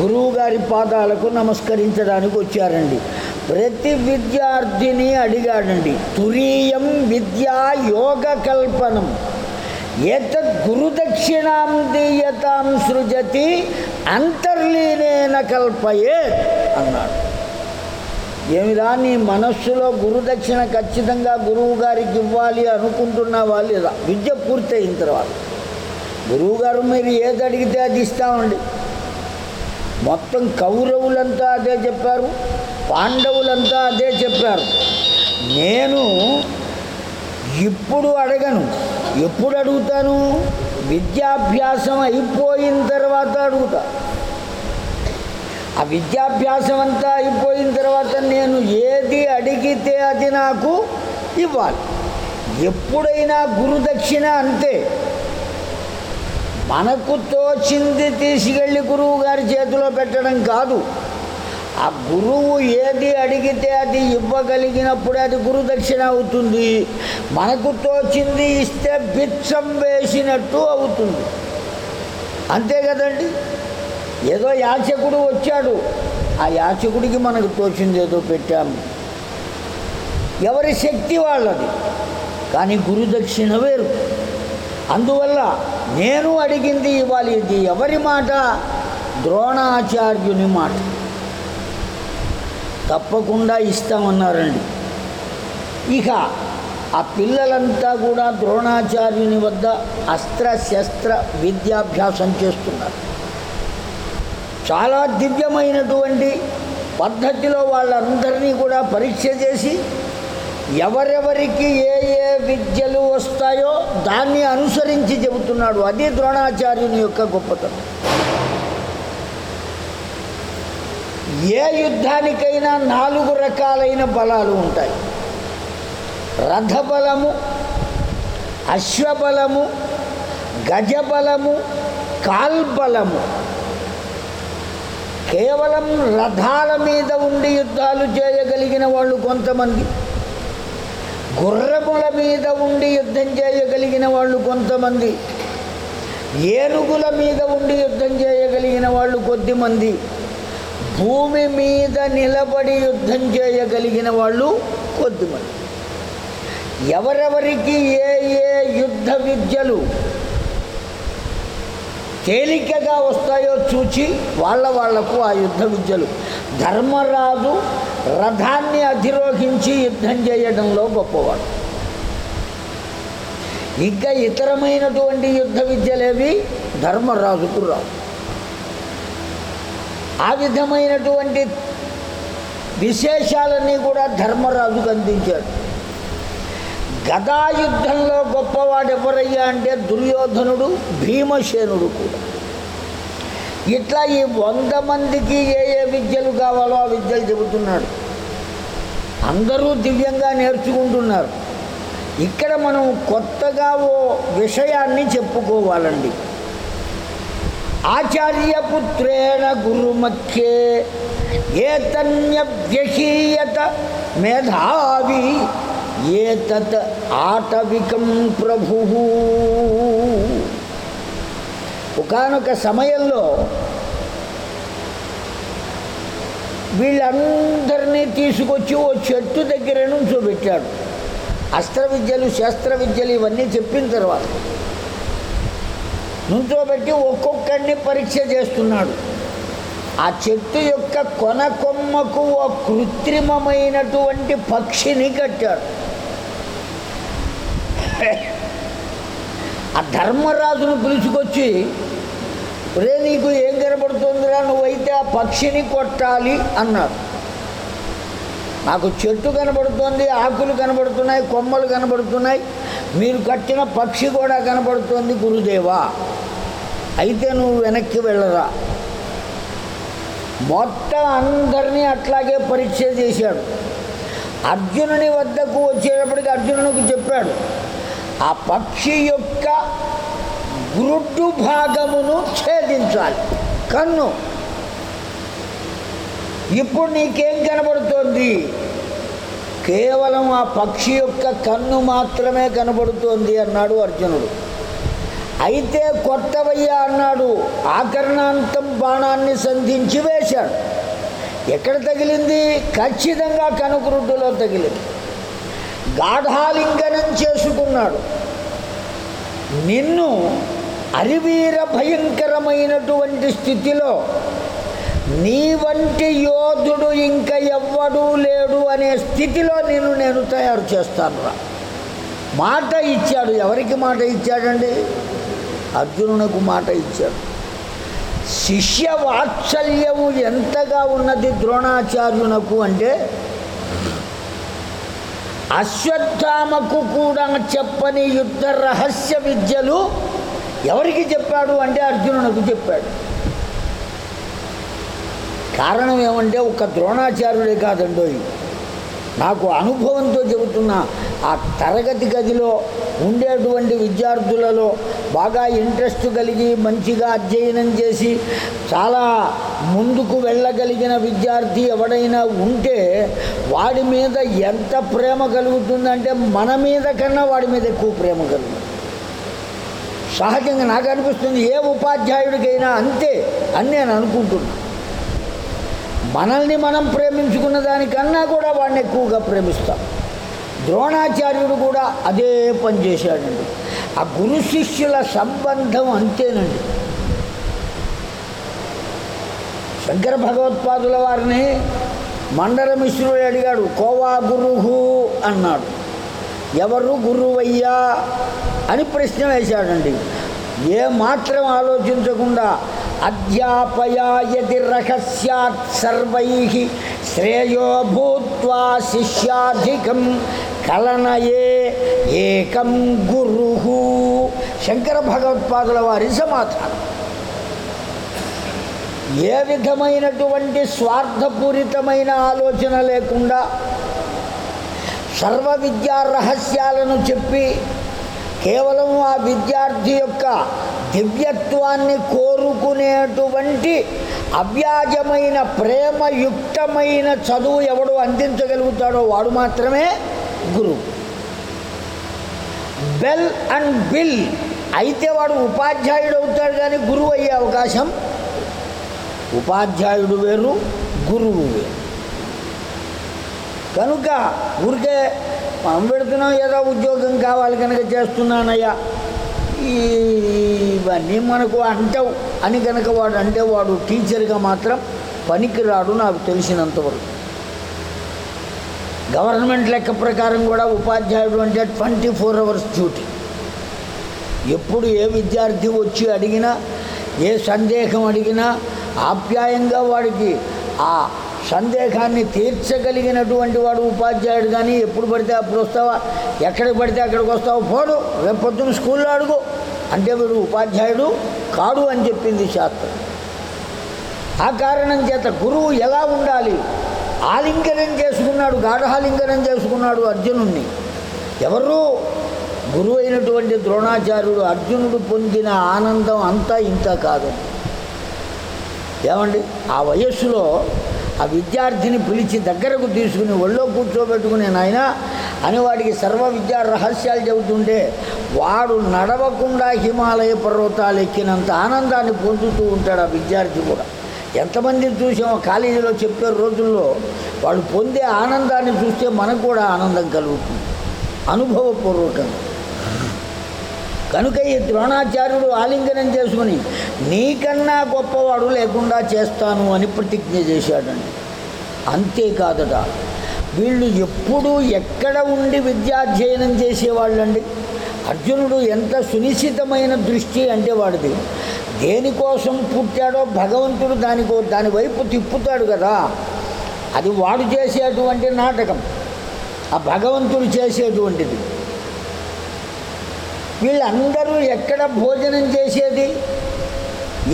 గురువుగారి పాదాలకు నమస్కరించడానికి వచ్చారండి. ప్రతి విద్యార్థిని అడిగాడండి. తురీయం విద్యా యోగ కల్పనం. ఏతద్ గురుదక్షిణాం దీయతాం సృజతి అంతర్లీనేన కల్పయే అన్నాడు. ఏమిరా నీ మనస్సులో గురుదక్షిణ ఖచ్చితంగా గురువు గారికి ఇవ్వాలి అనుకుంటున్నావా లేదా? విద్య పూర్తయిన తర్వాత. గురువుగారు మీరు ఏది అడిగితే అది ఇస్తామండి. మొత్తం కౌరవులంతా అదే చెప్పారు పాండవులంతా అదే చెప్పారు. నేను ఇప్పుడు అడగను. ఎప్పుడు అడుగుతాను? విద్యాభ్యాసం అయిపోయిన తర్వాత అడుగుతా. ఆ విద్యాభ్యాసం అంతా అయిపోయిన తర్వాత నేను ఏది అడిగితే అది నాకు ఇవ్వాలి. ఎప్పుడైనా గురుదక్షిణ అంతే. మనకు తోచింది తీసుకెళ్ళి గురువు గారి చేతిలో పెట్టడం కాదు. ఆ గురువు ఏది అడిగితే అది ఇవ్వగలిగినప్పుడు అది గురుదక్షిణ అవుతుంది. మనకు తోచింది ఇస్తే బిచ్చం వేసినట్టు అవుతుంది. అంతే కదండి? ఏదో యాచకుడు వచ్చాడు. ఆ యాచకుడికి మనకు తోచింది ఏదో పెట్టాము ఎవరి శక్తి వాళ్ళది? కానీ గురుదక్షిణ వేరు. అందువల్ల నేను అడిగింది ఇవ్వాలి. ఇది ఎవరి మాట? ద్రోణాచార్యుని మాట. తప్పకుండా ఇస్తామన్నారండి. ఇక ఆ పిల్లలంతా కూడా ద్రోణాచార్యుని వద్ద అస్త్ర శస్త్ర విద్యాభ్యాసం చేస్తున్నారు. చాలా దివ్యమైనటువంటి పద్ధతిలో వాళ్ళందరినీ కూడా పరీక్ష చేసి ఎవరెవరికి ఏ ఏ విద్యలు వస్తాయో దాన్ని అనుసరించి చెబుతున్నాడు. అది ద్రోణాచార్యుని యొక్క గొప్పతనం. ఏ యుద్ధానికైనా నాలుగు రకాలైన బలాలు ఉంటాయి. రథబలము అశ్వబలము గజబలము కాల్బలము. కేవలం రథాల మీద ఉండి యుద్ధాలు చేయగలిగిన వాళ్ళు కొంతమంది గుర్రముల మీద ఉండి యుద్ధం చేయగలిగిన వాళ్ళు కొంతమంది ఏనుగుల మీద ఉండి యుద్ధం చేయగలిగిన వాళ్ళు కొద్దిమంది భూమి మీద నిలబడి యుద్ధం చేయగలిగిన వాళ్ళు కొద్దిమంది. ఎవరెవరికి ఏ ఏ యుద్ధ విద్యలు తేలికగా వస్తాయో చూచి వాళ్ళ వాళ్ళకు ఆ యుద్ధ విద్యలు. ధర్మరాజు రథాన్ని అధిరోహించి యుద్ధం చేయడంలో గొప్పవాడు. ఇంకా ఇతరమైనటువంటి యుద్ధ విద్యలేవి ధర్మరాజుకు రావు. ఆ విధమైనటువంటి విశేషాలన్నీ కూడా ధర్మరాజుకు అందించాడు. గదాయుద్ధంలో గొప్పవాడు ఎవరయ్యా అంటే దుర్యోధనుడు భీమసేనుడు కూడా. ఇట్లా ఈ వంద మందికి ఏ ఏ విద్యలు కావాలో ఆ విద్యలు చెబుతున్నాడు. అందరూ దివ్యంగా నేర్చుకుంటున్నారు. ఇక్కడ మనం కొత్తగా ఓ విషయాన్ని చెప్పుకోవాలండి. ఆచార్యపుత్రేణ గురుమఖ్యే ఏతన్యవ్యహీయత మేధావి ఏతత్ ఆటవికం ప్రభు. ఒకనొక సమయంలో వీళ్ళందరినీ తీసుకొచ్చి ఓ చెట్టు దగ్గర నుంచోబెట్టాడు. అస్త్ర విద్యలు శస్త్ర విద్యలు ఇవన్నీ చెప్పిన తర్వాత నుంచోబెట్టి ఒక్కొక్కడిని పరీక్ష చేస్తున్నాడు. ఆ చెట్టు యొక్క కొన కొమ్మకు ఓ కృత్రిమమైనటువంటి పక్షిని కట్టాడు. ఆ ధర్మరాజును పిలుచుకొచ్చి రే నీకు ఏం కనబడుతుందిరా? నువ్వైతే ఆ పక్షిని కొట్టాలి అన్నాడు. నాకు చెట్టు కనబడుతుంది ఆకులు కనబడుతున్నాయి కొమ్మలు కనబడుతున్నాయి. మీరు కట్టిన పక్షి కూడా కనబడుతోంది గురుదేవా. అయితే నువ్వు వెనక్కి వెళ్ళరా. మొత్తం అందరినీ అట్లాగే పరీక్ష చేశాడు. అర్జునుని వద్దకు వచ్చేటప్పటికి అర్జునునికి చెప్పాడు ఆ పక్షి యొక్క గురుడ్డు భాగమును ఛేదించాలి. కన్ను ఇప్పుడు నీకేం కనబడుతోంది? కేవలం ఆ పక్షి యొక్క కన్ను మాత్రమే కనబడుతోంది అన్నాడు అర్జునుడు. అయితే కొత్తవయ్యా అన్నాడు ఆకర్ణాంతం బాణాన్ని సంధించి వేశాడు. ఎక్కడ తగిలింది? ఖచ్చితంగా కనుకరుడ్డులో తగిలింది. గాఢాలింగనం చేసుకున్నాడు. నిన్ను అరివీర భయంకరమైనటువంటి స్థితిలో నీ వంటి యోధుడు ఇంకా ఎవ్వడూ లేడు అనే స్థితిలో నిన్ను నేను తయారు చేస్తాను రా మాట ఇచ్చాడు. ఎవరికి మాట ఇచ్చాడండి? అర్జునునకు మాట ఇచ్చాడు. శిష్య వాత్సల్యము ఎంతగా ఉన్నది ద్రోణాచార్యునకు అంటే అశ్వత్థామకు కూడా చెప్పని యుద్ధ రహస్య విద్యలు ఎవరికి చెప్పాడు? అంటే అర్జునునకు చెప్పాడు. కారణం ఏమంటే ఒక ద్రోణాచార్యుడే కాదండోయ్ నాకు అనుభవంతో చెబుతున్నా ఆ తరగతి గదిలో ఉండేటువంటి విద్యార్థులలో బాగా ఇంట్రెస్ట్ కలిగి మంచిగా అధ్యయనం చేసి చాలా ముందుకు వెళ్ళగలిగిన విద్యార్థి ఎవడైనా ఉంటే వాడి మీద ఎంత ప్రేమ కలుగుతుందంటే మన మీద కన్నా వాడి మీద ఎక్కువ ప్రేమ కలుగుతుంది. సహజంగా నాకు అనిపిస్తుంది ఏ ఉపాధ్యాయుడికైనా అంతే అని నేను అనుకుంటున్నాను మనల్ని మనం ప్రేమించుకున్న దానికన్నా కూడా వాడిని ఎక్కువగా ప్రేమిస్తాం. ద్రోణాచార్యుడు కూడా అదే పని చేశాడండి. ఆ గురు శిష్యుల సంబంధం అంతేనండి. శంకర భగవత్పాదుల వారిని మండల మిశ్రుడు అడిగాడు కోవా గురుహు? అన్నాడు. ఎవరు గురువయ్యా? అని ప్రశ్న వేశాడండి. ఏ మాత్రం ఆలోచించకుండా అధ్యాపయాయతి రహస్యాత్ సర్వై శ్రేయో భూత్వా శిష్యాధికం కలనయే ఏకం గురు. శంకర భగవత్పాదుల వారి సమాధానం. ఏ విధమైనటువంటి స్వార్థపూరితమైన ఆలోచన లేకుండా సర్వ విద్యా రహస్యాలను చెప్పి కేవలం ఆ విద్యార్థి యొక్క దివ్యత్వాన్ని కోరుకునేటువంటి అవ్యాజమైన ప్రేమయుక్తమైన చదువు ఎవడు అందించగలుగుతాడో వాడు మాత్రమే గురువు. బెల్ అండ్ బిల్ అయితే వాడు ఉపాధ్యాయుడు అవుతాడు కానీ గురువు అయ్యే అవకాశం ఉపాధ్యాయుడు వేరు గురువు వేరు. కనుక ఊరికే పని పెడుతున్నాం ఏదో ఉద్యోగం కావాలి కనుక చేస్తున్నానయ్యా. ఈ ఇవన్నీ మనకు అంటావు. అని కనుక వాడు అంటే వాడు టీచర్గా మాత్రం పనికిరాడు నాకు తెలిసినంతవరకు గవర్నమెంట్ లెక్క ప్రకారం కూడా ఉపాధ్యాయుడు అంటే ట్వంటీ ఫోర్ అవర్స్ డ్యూటీ. ఎప్పుడు ఏ విద్యార్థి వచ్చి అడిగినా ఏ సందేహం అడిగినా ఆప్యాయంగా వాడికి ఆ సందేహాన్ని తీర్చగలిగినటువంటి వాడు ఉపాధ్యాయుడు కానీ ఎప్పుడు పడితే అప్పుడు వస్తావా? ఎక్కడికి పడితే అక్కడికి వస్తావు? పోడు రేపు పొద్దున్న స్కూల్లో అడుగు. అంటే వీడు ఉపాధ్యాయుడు కాడు అని చెప్పింది శాస్త్రం. ఆ కారణం చేత గురువు ఎలా ఉండాలి? ఆలింగనం చేసుకున్నాడు గాఢాలింగనం చేసుకున్నాడు అర్జునుణ్ణి. ఎవరు? గురువు అయినటువంటి ద్రోణాచార్యుడు అర్జునుడు పొందిన ఆనందం అంతా ఇంత కాదు. ఏమండి? ఆ వయస్సులో ఆ విద్యార్థిని పిలిచి దగ్గరకు తీసుకుని ఒళ్ళో కూర్చోబెట్టుకునే నాయన అని వాడికి సర్వ విద్యా రహస్యాలు చెబుతుంటే వాడు నడవకుండా హిమాలయ పర్వతాలు ఎక్కినంత ఆనందాన్ని పొందుతూ ఉంటాడు ఆ విద్యార్థి కూడా. ఎంతమందిని చూసామో కాలేజీలో చెప్పే రోజుల్లో వాళ్ళు పొందే ఆనందాన్ని చూస్తే మనకు కూడా ఆనందం కలుగుతుంది. అనుభవపూర్వకంగా. కనుక ఈ ద్రోణాచార్యుడు ఆలింగనం చేసుకుని నీకన్నా గొప్పవాడు లేకుండా చేస్తాను అని ప్రతిజ్ఞ చేశాడండి. అంతేకాదట వీళ్ళు ఎప్పుడు ఎక్కడ ఉండి విద్యాధ్యయనం చేసేవాళ్ళండి? అర్జునుడు ఎంత సునిశ్చితమైన దృష్టి అంటే వాడిది. దేనికోసం పుట్టాడో భగవంతుడు దానికో దాని వైపు తిప్పుతాడు కదా. అది వాడు చేసేటువంటి నాటకం. ఆ భగవంతుడు చేసేటువంటిది. వీళ్ళందరూ ఎక్కడ భోజనం చేసేది?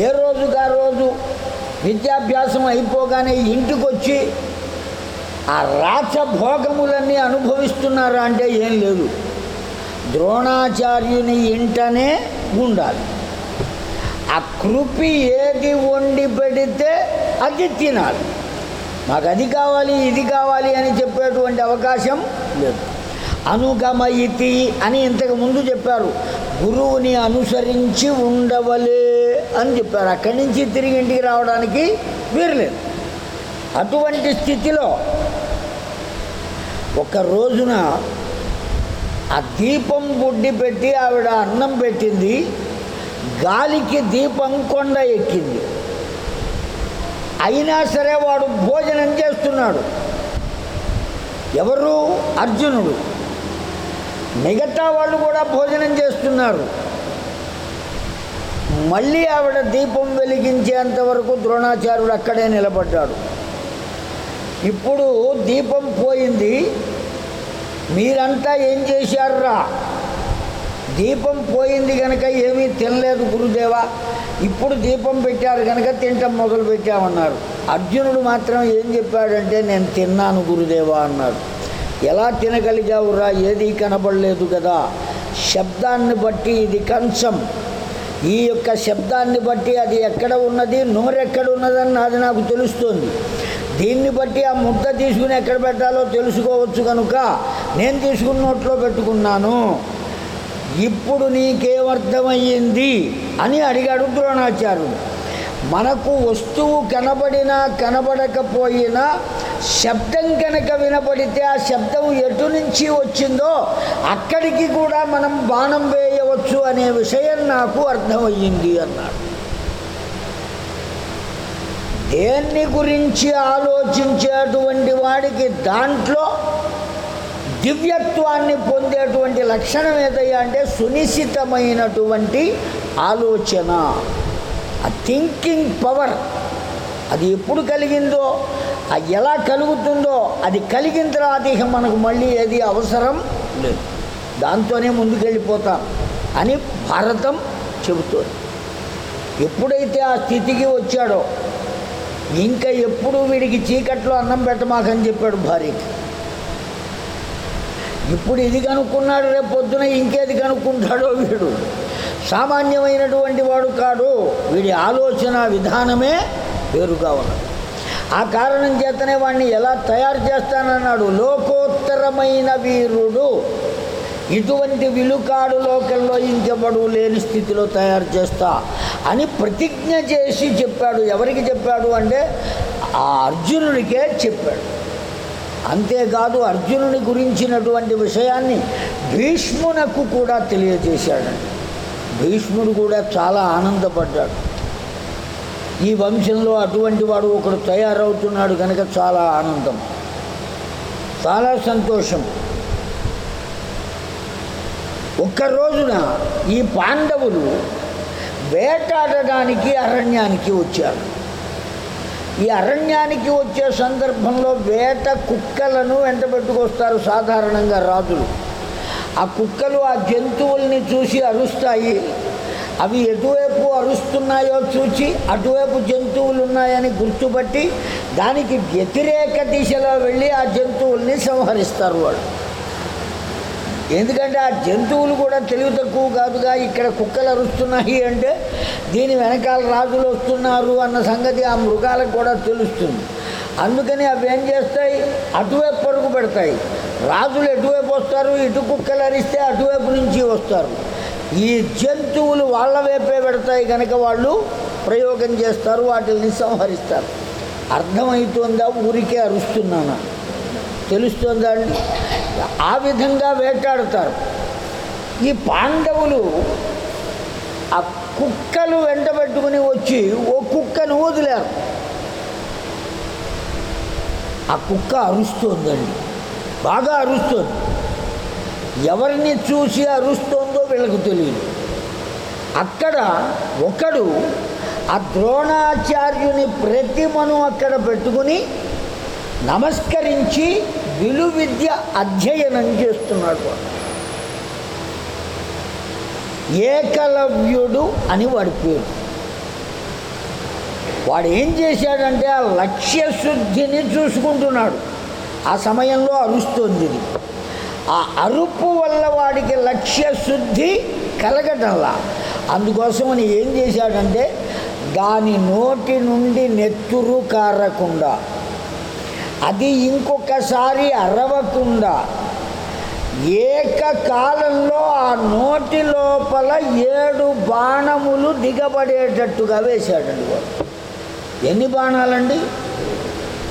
ఏ రోజుగా రోజు విద్యాభ్యాసం అయిపోగానే ఇంటికి వచ్చి ఆ రాచ భోగములన్నీ అనుభవిస్తున్నారా అంటే ఏం లేదు. ద్రోణాచార్యుని ఇంటనే ఉండాలి. ఆ కృపి ఏది వండి పెడితే అది తినాలి. మాకు అది కావాలి ఇది కావాలి అని చెప్పేటువంటి అవకాశం లేదు. అనుగమయితి అని ఇంతకు ముందు చెప్పారు. గురువుని అనుసరించి ఉండవలే అని చెప్పారు. అక్కడి నుంచి తిరిగి ఇంటికి రావడానికి వీరలేదు. అటువంటి స్థితిలో ఒక రోజున ఆ దీపం బుడ్డి పెట్టి ఆవిడ అన్నం పెట్టింది. గాలికి దీపం కొండ ఎక్కింది. అయినా సరే వాడు భోజనం చేస్తున్నాడు. ఎవరు? అర్జునుడు. మిగతా వాళ్ళు కూడా భోజనం చేస్తున్నారు. మళ్ళీ ఆవిడ దీపం వెలిగించేంత వరకు ద్రోణాచార్యుడు అక్కడే నిలబడ్డాడు. ఇప్పుడు దీపం పోయింది. మీరంతా ఏం చేశారురా? దీపం పోయింది కనుక ఏమీ తినలేదు గురుదేవా. ఇప్పుడు దీపం పెట్టారు కనుక తింటం మొదలు పెట్టామన్నారు అర్జునుడు మాత్రం ఏం చెప్పాడంటే నేను తిన్నాను గురుదేవా అన్నాడు. ఎలా తినగలిగావురా? ఏది కనబడలేదు కదా. శబ్దాన్ని బట్టి ఇది కంచం. ఈ యొక్క శబ్దాన్ని బట్టి అది ఎక్కడ ఉన్నది? నోరెక్కడ ఉన్నదని అది నాకు తెలుస్తుంది. దీన్ని బట్టి ఆ ముద్ద తీసుకుని ఎక్కడ పెట్టాలో తెలుసుకోవచ్చు కనుక నేను తీసుకున్న నోట్లో పెట్టుకున్నాను. ఇప్పుడు నీకేమర్థమయ్యింది అని అడిగాడు ద్రోణాచార్యుడు. మనకు వస్తువు కనబడినా కనబడకపోయినా శబ్దం కనుక వినపడితే ఆ శబ్దం ఎటు నుంచి వచ్చిందో అక్కడికి కూడా మనం బాణం వేయవచ్చు అనే విషయం నాకు అర్థమయ్యింది అన్నాడు. దేన్ని గురించి ఆలోచించేటువంటి వాడికి దాంట్లో దివ్యత్వాన్ని పొందేటువంటి లక్షణం ఏదయ్యా అంటే సునిశ్చితమైనటువంటి ఆలోచన. ఆ థింకింగ్ పవర్ అది ఎప్పుడు కలిగిందో అది ఎలా కలుగుతుందో అది కలిగిన తర్వాత ఇక మనకు మళ్ళీ ఏది అవసరం లేదు. దాంతోనే ముందుకెళ్ళిపోతాం అని భారతం చెబుతోంది. ఎప్పుడైతే ఆ స్థితికి వచ్చాడో ఇంకా ఎప్పుడు వీడికి చీకట్లో అన్నం పెట్టమాకని చెప్పాడు భార్యకి. ఇప్పుడు ఇది కనుక్కున్నాడు రేపు పొద్దున ఇంకేది కనుక్కుంటాడో వీడు. సామాన్యమైనటువంటి వాడు కాడు. వీడి ఆలోచన విధానమే వేరుగా ఉన్నది. ఆ కారణం చేతనే వాడిని ఎలా తయారు చేస్తానన్నాడు? లోకోత్తరమైన వీరుడు. ఇటువంటి విలుకాడు లోకంలో ఇంకెవడు లేని స్థితిలో తయారు చేస్తా అని ప్రతిజ్ఞ చేసి చెప్పాడు. ఎవరికి చెప్పాడు అంటే ఆ అర్జునుడికే చెప్పాడు. అంతేకాదు అర్జునుని గురించినటువంటి విషయాన్ని భీష్మునకు కూడా తెలియజేశాడండి. భీష్ముడు కూడా చాలా ఆనందపడ్డాడు. ఈ వంశంలో అటువంటి వాడు ఒకడు తయారవుతున్నాడు కనుక చాలా ఆనందం. చాలా సంతోషం. ఒక్క రోజున ఈ పాండవులు వేటాడడానికి అరణ్యానికి వచ్చారు. ఈ అరణ్యానికి వచ్చే సందర్భంలో వేట కుక్కలను వెంటబెట్టుకొస్తారు సాధారణంగా రాజులు. ఆ కుక్కలు ఆ జంతువుల్ని చూసి అరుస్తాయి. అవి ఎటువైపు అరుస్తున్నాయో చూసి అటువైపు జంతువులు ఉన్నాయని గుర్తుపట్టి దానికి వ్యతిరేక దిశలో వెళ్ళి ఆ జంతువుల్ని సంహరిస్తారు వాళ్ళు. ఎందుకంటే ఆ జంతువులు కూడా తెలివి తక్కువ కాదుగా ఇక్కడ కుక్కలు అరుస్తున్నాయి అంటే దీని వెనకాల రాజులు వస్తున్నారు అన్న సంగతి ఆ మృగాలకు కూడా తెలుస్తుంది. అందుకని అవి ఏం చేస్తాయి? అటువైపు పరుగు పెడతాయి. రాజులు ఎటువైపు వస్తారు? ఇటు కుక్కలు అరిస్తే అటువైపు నుంచి వస్తారు. ఈ జంతువులు వాళ్ళ వైపే పెడతాయి కనుక వాళ్ళు ప్రయోగం చేస్తారు వాటిని సంహరిస్తారు. అర్థమవుతుందా ఊరికే అరుస్తున్నానా? తెలుస్తుందా అండి? ఆ విధంగా వేటాడతారు. ఈ పాండవులు ఆ కుక్కలు వెంటబెట్టుకుని వచ్చి ఓ కుక్కను వదిలారు. ఆ కుక్క అరుస్తోందండి. బాగా అరుస్తుంది. ఎవరిని చూసి అరుస్తోందో వీళ్ళకు తెలియదు. అక్కడ ఒకడు ఆ ద్రోణాచార్యుని ప్రతిమను అక్కడ పెట్టుకుని నమస్కరించి విలువిద్య అధ్యయనం చేస్తున్నాడు. ఏకలవ్యుడు అని వాడి పేరు. వాడు ఏం చేశాడంటే ఆ లక్ష్యశుద్ధిని చూసుకుంటున్నాడు. ఆ సమయంలో అరుస్తోంది ఆ అరుపు వల్ల వాడికి లక్ష్య శుద్ధి కలగటంలా. అందుకోసమని ఏం చేశాడంటే దాని నోటి నుండి నెత్తురు కారకుండా అది ఇంకొకసారి అరవకుండా ఏకకాలంలో ఆ నోటి లోపల ఏడు బాణములు దిగబడేటట్టుగా వేశాడండి ఎన్ని బాణాలండి?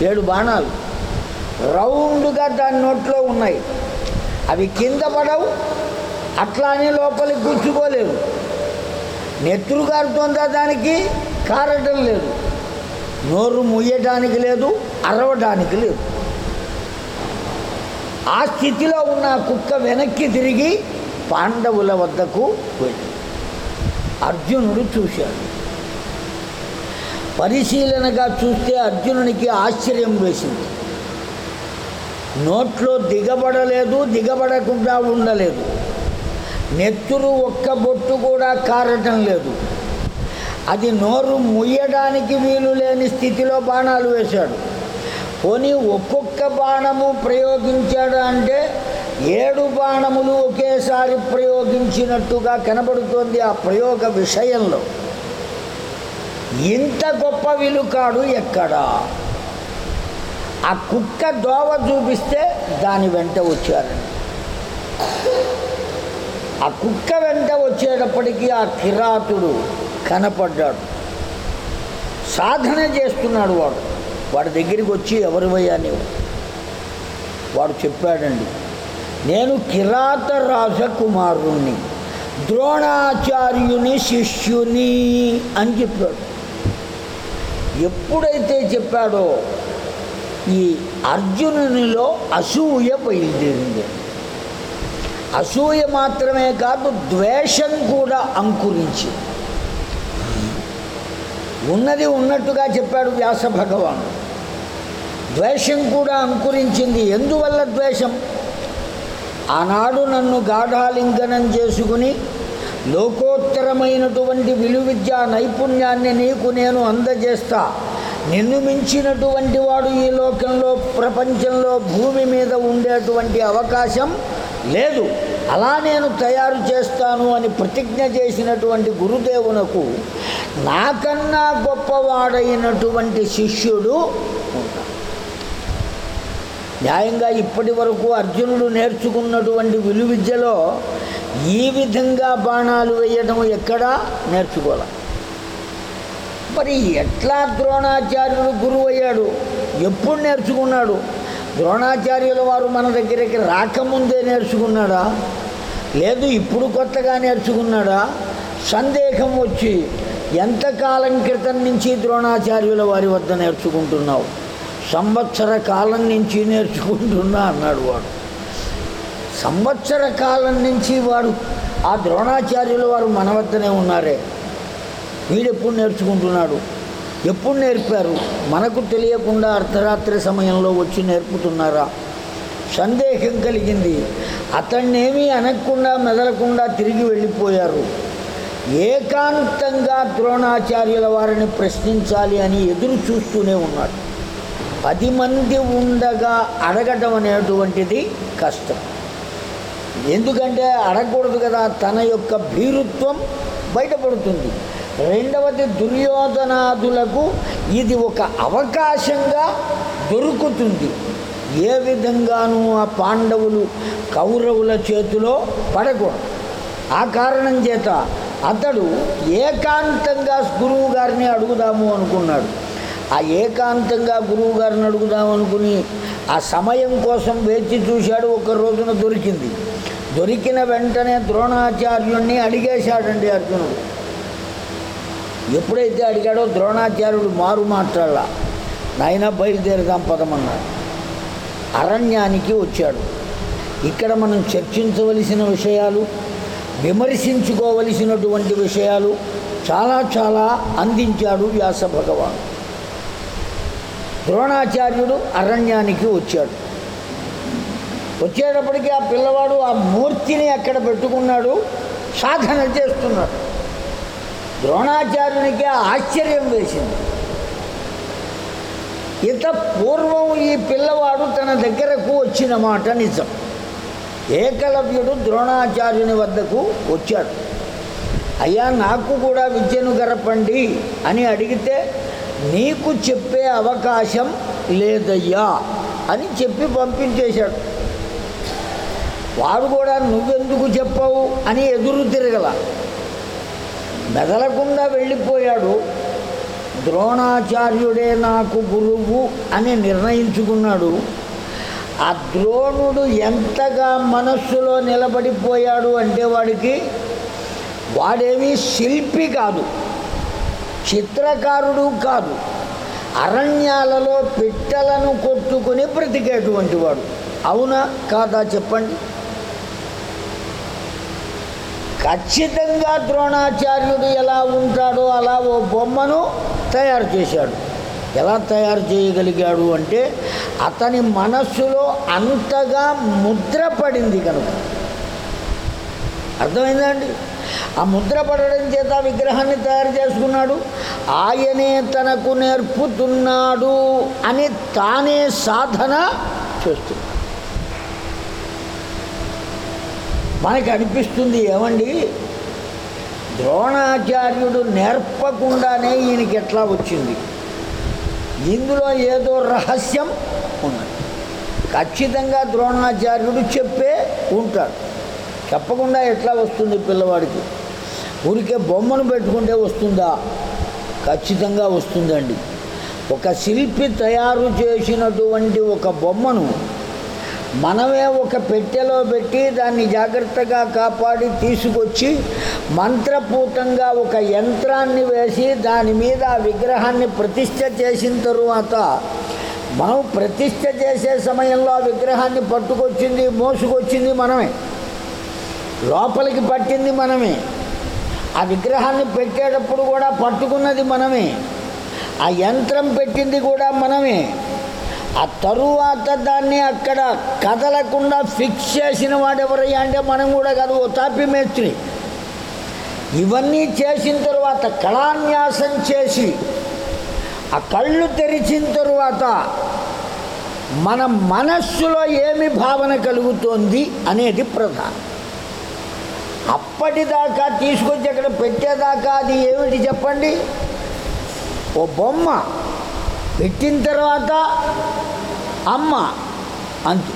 ఏడు బాణాలు. రౌండ్గా దాని నోట్లో ఉన్నాయి. అవి కింద పడవు అట్లానే లోపలికి గుచ్చుకోలేవు. నెత్తురు కారుతోందా దానికి? కారటం లేదు. నోరు ముయ్యడానికి లేదు అరవడానికి లేదు. ఆ స్థితిలో ఉన్న కుక్క వెనక్కి తిరిగి పాండవుల వద్దకు వెళ్ళి అర్జునుడు చూశాడు. పరిశీలనగా చూస్తే అర్జునునికి ఆశ్చర్యం వేసింది. నోట్లో దిగబడలేదు దిగబడకుండా ఉండలేదు. నెత్తురు ఒక్క బొట్టు కూడా కారటం లేదు. అది నోరు ముయ్యడానికి వీలు లేని స్థితిలో బాణాలు వేశాడు. పోనీ ఒక్కొక్క బాణము ప్రయోగించాడు అంటే ఏడు బాణములు ఒకేసారి ప్రయోగించినట్టుగా కనబడుతోంది ఆ ప్రయోగ విషయంలో. ఇంత గొప్ప విలుకాడు ఎక్కడా? ఆ కుక్క దోవ చూపిస్తే దాని వెంట వచ్చారండి ఆ కుక్క వెంట వచ్చేటప్పటికీ ఆ కిరాతుడు కనపడ్డాడు. సాధన చేస్తున్నాడు వాడు. వాడి దగ్గరికి వచ్చి ఎవరివయ్యా నీవు? వాడు చెప్పాడండి నేను కిరాత రాజకుమారుణ్ణి ద్రోణాచార్యుని శిష్యుని అని చెప్పాడు. ఎప్పుడైతే చెప్పాడో ఈ అర్జునునిలో అసూయ బయలుదేరింది అసూయ మాత్రమే కాదు ద్వేషం కూడా అంకురించి ఉన్నది ఉన్నట్టుగా చెప్పాడు వ్యాస భగవానుడు ద్వేషం కూడా అంకురించింది. ఎందువల్ల ద్వేషం? ఆనాడు నన్ను గాఢాలింగనం చేసుకుని లోకోత్తరమైనటువంటి విలువిద్యా నైపుణ్యాన్ని నీకు నేను అందజేస్తా. నిన్ను మించినటువంటి వాడు ఈ లోకంలో ప్రపంచంలో భూమి మీద ఉండేటువంటి అవకాశం లేదు. అలా నేను తయారు చేస్తాను అని ప్రతిజ్ఞ చేసినటువంటి గురుదేవునకు నాకన్నా గొప్పవాడైనటువంటి శిష్యుడు ఉంటాడు. న్యాయంగా ఇప్పటి వరకు అర్జునుడు నేర్చుకున్నటువంటి విలువిద్యలో ఈ విధంగా బాణాలు వేయడం ఎక్కడా? నేర్చుకోవాలి. మరి ఎట్లా ద్రోణాచార్యుడు గురువు అయ్యాడు ఎప్పుడు నేర్చుకున్నాడు? ద్రోణాచార్యుల వారు మన దగ్గరికి రాకముందే నేర్చుకున్నాడా? లేదు ఇప్పుడు కొత్తగా నేర్చుకున్నాడా? సందేహం వచ్చి ఎంతకాలం క్రితం నుంచి ద్రోణాచార్యుల వారి వద్ద నేర్చుకుంటున్నావు? సంవత్సర కాలం నుంచి నేర్చుకుంటున్నా అన్నాడు వాడు. సంవత్సర కాలం నుంచి వాడు ఆ ద్రోణాచార్యులు వారు మన వద్దనే ఉన్నారే. వీడెప్పుడు నేర్చుకుంటున్నాడు? ఎప్పుడు నేర్పారు? మనకు తెలియకుండా అర్ధరాత్రి సమయంలో వచ్చి నేర్పుతున్నారా? సందేహం కలిగింది. అతన్నేమీ అనకుండా మెదలకుండా తిరిగి వెళ్ళిపోయారు. ఏకాంతంగా ద్రోణాచార్యుల వారిని ప్రశ్నించాలి అని ఎదురు చూస్తూనే ఉన్నాడు. పది మంది ఉండగా అడగటం అనేటువంటిది కష్టం. ఎందుకంటే అడగకూడదు కదా తన యొక్క భీరుత్వం బయటపడుతుంది. రెండవది దుర్యోధనాదులకు ఇది ఒక అవకాశంగా దొరుకుతుంది. ఏ విధంగానూ ఆ పాండవులు కౌరవుల చేతిలో పడకూడదు. ఆ కారణం చేత అతడు ఏకాంతంగా గురువు గారిని అడుగుదాము అనుకున్నాడు. ఆ ఏకాంతంగా గురువు గారిని అడుగుదామనుకుని ఆ సమయం కోసం వేచి చూశాడు ఒక రోజున దొరికింది. దొరికిన వెంటనే ద్రోణాచార్యుణ్ణి అడిగేశాడండి అర్జునుడు. ఎప్పుడైతే అడిగాడో ద్రోణాచార్యుడు మారు మాట్లాడాల. నాయన బయలుదేరదాం పదమన్నాడు. అరణ్యానికి వచ్చాడు. ఇక్కడ మనం చర్చించవలసిన విషయాలు విమర్శించుకోవలసినటువంటి విషయాలు చాలా చాలా అందించాడు వ్యాస భగవాన్ ద్రోణాచార్యుడు అరణ్యానికి వచ్చాడు. వచ్చేటప్పటికి ఆ పిల్లవాడు ఆ మూర్తిని అక్కడ పెట్టుకున్నాడు సాధన చేస్తున్నాడు. ద్రోణాచార్యునికి ఆశ్చర్యం వేసింది. ఇంత పూర్వం ఈ పిల్లవాడు తన దగ్గరకు వచ్చిన మాట నిజం. ఏకలవ్యుడు ద్రోణాచార్యుని వద్దకు వచ్చాడు. అయ్యా నాకు కూడా విద్యను గరపండి అని అడిగితే నీకు చెప్పే అవకాశం లేదయ్యా అని చెప్పి పంపించేశాడు. వాడు కూడా నువ్వెందుకు చెప్పవు అని ఎదురు తిరగల. మెదలకుండా వెళ్ళిపోయాడు. ద్రోణాచార్యుడే నాకు గురువు అని నిర్ణయించుకున్నాడు. ఆ ద్రోణుడు ఎంతగా మనస్సులో నిలబడిపోయాడు అంటే వాడికి వాడేమీ శిల్పి కాదు. చిత్రకారుడు కాదు. అరణ్యాలలో పిట్టలను కొట్టుకుని బ్రతికేటువంటి వాడు. అవునా కాదా చెప్పండి? ఖచ్చితంగా ద్రోణాచార్యుడు ఎలా ఉంటాడో అలా ఓ బొమ్మను తయారు చేశాడు. ఎలా తయారు చేయగలిగాడు అంటే అతని మనస్సులో అంతగా ముద్ర పడింది కనుక. అర్థమైందండి ఆ ముద్ర పడడం చేత విగ్రహాన్ని తయారు చేసుకున్నాడు. ఆయనే తనకు నేర్పుతున్నాడు అని తానే సాధన చేస్తున్నాడు మనకి అనిపిస్తుంది ఏమండి? ద్రోణాచార్యుడు నేర్పకుండానే ఈయనకి ఎట్లా వచ్చింది? ఇందులో ఏదో రహస్యం ఉన్నది. ఖచ్చితంగా ద్రోణాచార్యుడు చెప్పే ఉంటాడు. చెప్పకుండా ఎట్లా వస్తుంది పిల్లవాడికి? ఊరికే బొమ్మను పెట్టుకుంటే వస్తుందా? ఖచ్చితంగా వస్తుందండి. ఒక శిల్పి తయారు చేసినటువంటి ఒక బొమ్మను మనమే ఒక పెట్టెలో పెట్టి దాన్ని జాగ్రత్తగా కాపాడి తీసుకొచ్చి మంత్రపూతంగా ఒక యంత్రాన్ని వేసి దాని మీద ఆ విగ్రహాన్ని ప్రతిష్ఠ చేసిన తరువాత మనం ప్రతిష్ఠ చేసే సమయంలో ఆ విగ్రహాన్ని పట్టుకొచ్చింది మోసుకొచ్చింది మనమే. లోపలికి పట్టింది మనమే. ఆ విగ్రహాన్ని పెట్టేటప్పుడు కూడా పట్టుకున్నది మనమే. ఆ యంత్రం పెట్టింది కూడా మనమే. ఆ తరువాత దాన్ని అక్కడ కదలకుండా ఫిక్స్ చేసిన వాడు ఎవరయ్యా అంటే మనం కూడా కాదు ఓ తాపి మేస్త్రి. ఇవన్నీ చేసిన తరువాత కళాన్యాసం చేసి ఆ కళ్ళు తెరిచిన తరువాత మన మనస్సులో ఏమి భావన కలుగుతోంది అనేది ప్రధానం. అప్పటిదాకా తీసుకొచ్చి అక్కడ పెట్టేదాకా అది ఏమిటి చెప్పండి? ఓ బొమ్మ పెట్టిన తర్వాత అమ్మ అంతు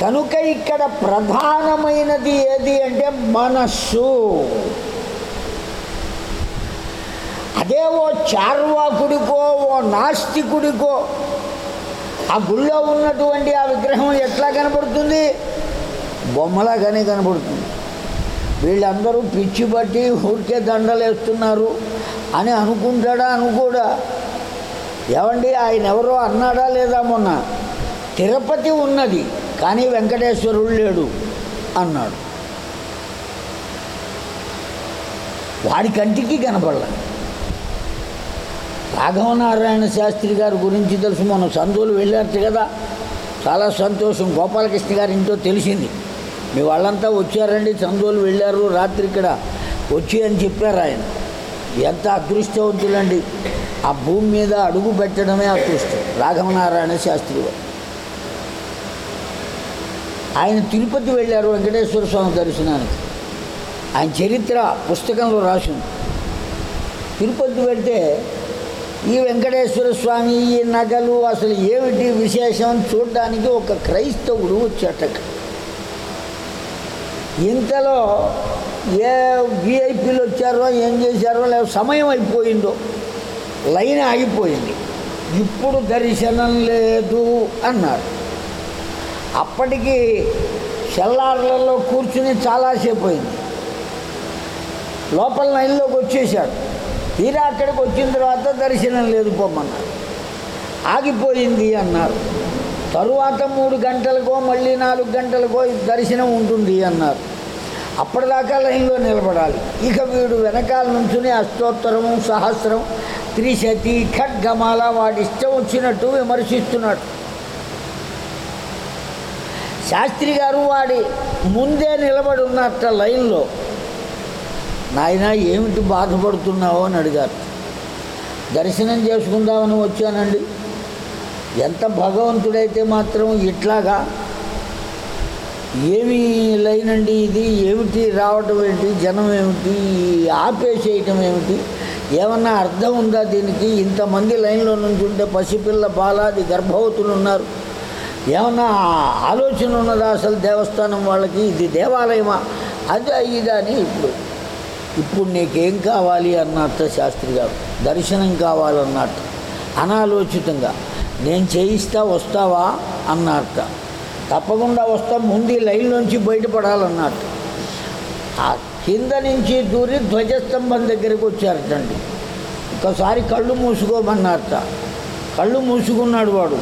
కనుక ఇక్కడ ప్రధానమైనది ఏది అంటే మనస్సు. అదే ఓ చార్వాకుడికో ఓ నాస్తికుడికో ఆ గుళ్ళో ఉన్నటువంటి ఆ విగ్రహం ఎట్లా కనపడుతుంది? బొమ్మలాగానే కనబడుతుంది. వీళ్ళందరూ పిచ్చి పట్టి ఊరికే దండలేస్తున్నారు అని అనుకుంటాడా అనుకోడా? ఏమండి ఆయన ఎవరో అన్నాడా లేదా మొన్న? తిరుపతి ఉన్నది కానీ వెంకటేశ్వరుడు లేడు అన్నాడు. వాడి కంటికి కనపడలే. రాఘవనారాయణ శాస్త్రి గారి గురించి తెలుసు మనం సందులు వెళ్ళారు కదా. చాలా సంతోషం. గోపాలకృష్ణ గారి ఇంట్లో తెలిసింది. మీ వాళ్ళంతా వచ్చారండి చందోలు వెళ్ళారు రాత్రి ఇక్కడ వచ్చి అని చెప్పారు ఆయన. ఎంత అదృష్టవంతులండి. ఆ భూమి మీద అడుగు పెట్టడమే అదృష్టం రాఘవనారాయణ శాస్త్రి ఆయన తిరుపతి వెళ్ళారు వెంకటేశ్వర స్వామి దర్శనానికి. ఆయన చరిత్ర పుస్తకంలో రాసింది. తిరుపతి వెళ్తే ఈ వెంకటేశ్వర స్వామి ఈ నగలు అసలు ఏమిటి విశేషం? చూడడానికి ఒక క్రైస్తవుడు వచ్చాట ఇంతలో ఏ విఐపీలు వచ్చారో ఏం చేశారో లేక సమయం అయిపోయిందో లైన్ ఆగిపోయింది. ఇప్పుడు దర్శనం లేదు అన్నారు. అప్పటికి సెల్లార్లలో కూర్చుని చాలాసేపు అయింది. లోపల లైన్లోకి వచ్చేసాడు తీరా అక్కడికి వచ్చిన తర్వాత దర్శనం లేదు పోమన్నారు ఆగిపోయింది అన్నారు. తరువాత మూడు గంటలకో మళ్ళీ నాలుగు గంటలకో దర్శనం ఉంటుంది అన్నారు. అప్పటిదాకా లైన్లో నిలబడాలి. ఇక వీడు వెనకాల నుంచుని అష్టోత్తరము సహస్రం త్రిశతి ఖడ్గమాల వాడి ఇష్టం వచ్చినట్టు విమర్శిస్తున్నాడు. శాస్త్రి గారు వాడి ముందే నిలబడి ఉన్నట్ట లైన్లో. నాయన ఏమిటి బాధపడుతున్నావో? అని అడిగారు. దర్శనం చేసుకుందామని వచ్చానండి. ఎంత భగవంతుడైతే మాత్రం ఇట్లాగా ఏమి లైన్ అండి ఇది ఏమిటి రావటం ఏంటి జనం ఏమిటి ఆపేసేయటం ఏమిటి ఏమన్నా అర్థం ఉందా దీనికి? ఇంతమంది లైన్లో నుంచి ఉంటే పసిపిల్ల బాలాది గర్భవతులు ఉన్నారు. ఏమన్నా ఆలోచన ఉన్నదా అసలు దేవస్థానం వాళ్ళకి? ఇది దేవాలయమా? అది ఇదా అని ఇప్పుడు. ఇప్పుడు నీకేం కావాలి అన్నట్టు శాస్త్రి గారు. దర్శనం కావాలన్నట్టు. అనాలోచితంగా. నేను చేయిస్తా వస్తావా? అన్నట్ట తప్పకుండా వస్తా ముందు లైన్ లైన్లోంచి బయటపడాలన్నట్టు ఆ కింద నుంచి దూరి ధ్వజస్తంభం దగ్గరికి వచ్చారటండి. ఒకసారి కళ్ళు మూసుకోమన్నారట. కళ్ళు మూసుకున్నాడు వాడు.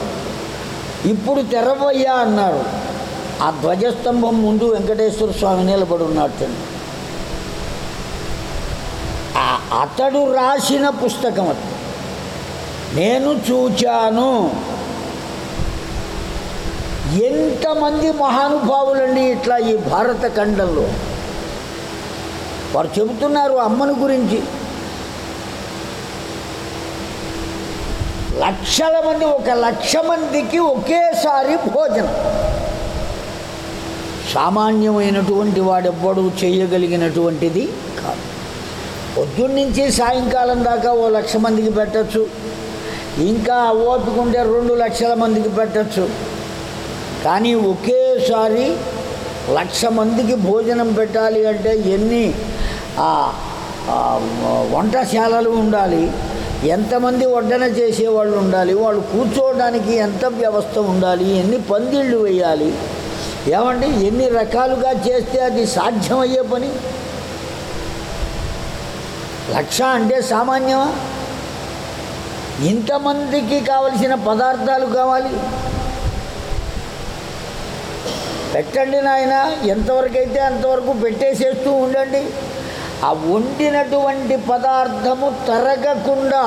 ఇప్పుడు తెరవయ్యా అన్నారు. ఆ ధ్వజస్తంభం ముందు వెంకటేశ్వర స్వామి నిలబడి ఉన్నట్టండి అతడు రాసిన పుస్తకం అది. నేను చూచాను. ఎంతమంది మహానుభావులండి ఇట్లా ఈ భారత ఖండంలో? వారు చెబుతున్నారు అమ్మను గురించి. లక్షల మంది ఒక లక్ష మందికి ఒకేసారి భోజనం. సామాన్యమైనటువంటి వాడెవ్వడు చేయగలిగినటువంటిది కాదు. పొద్దున్నుంచి సాయంకాలం దాకా ఓ లక్ష మందికి పెట్టచ్చు. ఇంకా ఓపికంటే రెండు లక్షల మందికి పెట్టచ్చు. కానీ ఒకేసారి లక్ష మందికి భోజనం పెట్టాలి అంటే ఎన్ని? వంటశాలలు ఉండాలి ఎంతమంది వడ్డన చేసేవాళ్ళు ఉండాలి వాళ్ళు కూర్చోవడానికి ఎంత వ్యవస్థ ఉండాలి ఎన్ని పందిళ్ళు వేయాలి ఏమంటే ఎన్ని రకాలుగా చేస్తే అది సాధ్యమయ్యే పని? లక్ష అంటే సామాన్యమా? ఇంతమందికి కావలసిన పదార్థాలు కావాలి. పెట్టండి నాయన ఎంతవరకు అయితే అంతవరకు పెట్టేసేస్తూ ఉండండి. ఆ వండినటువంటి పదార్థము తరగకుండా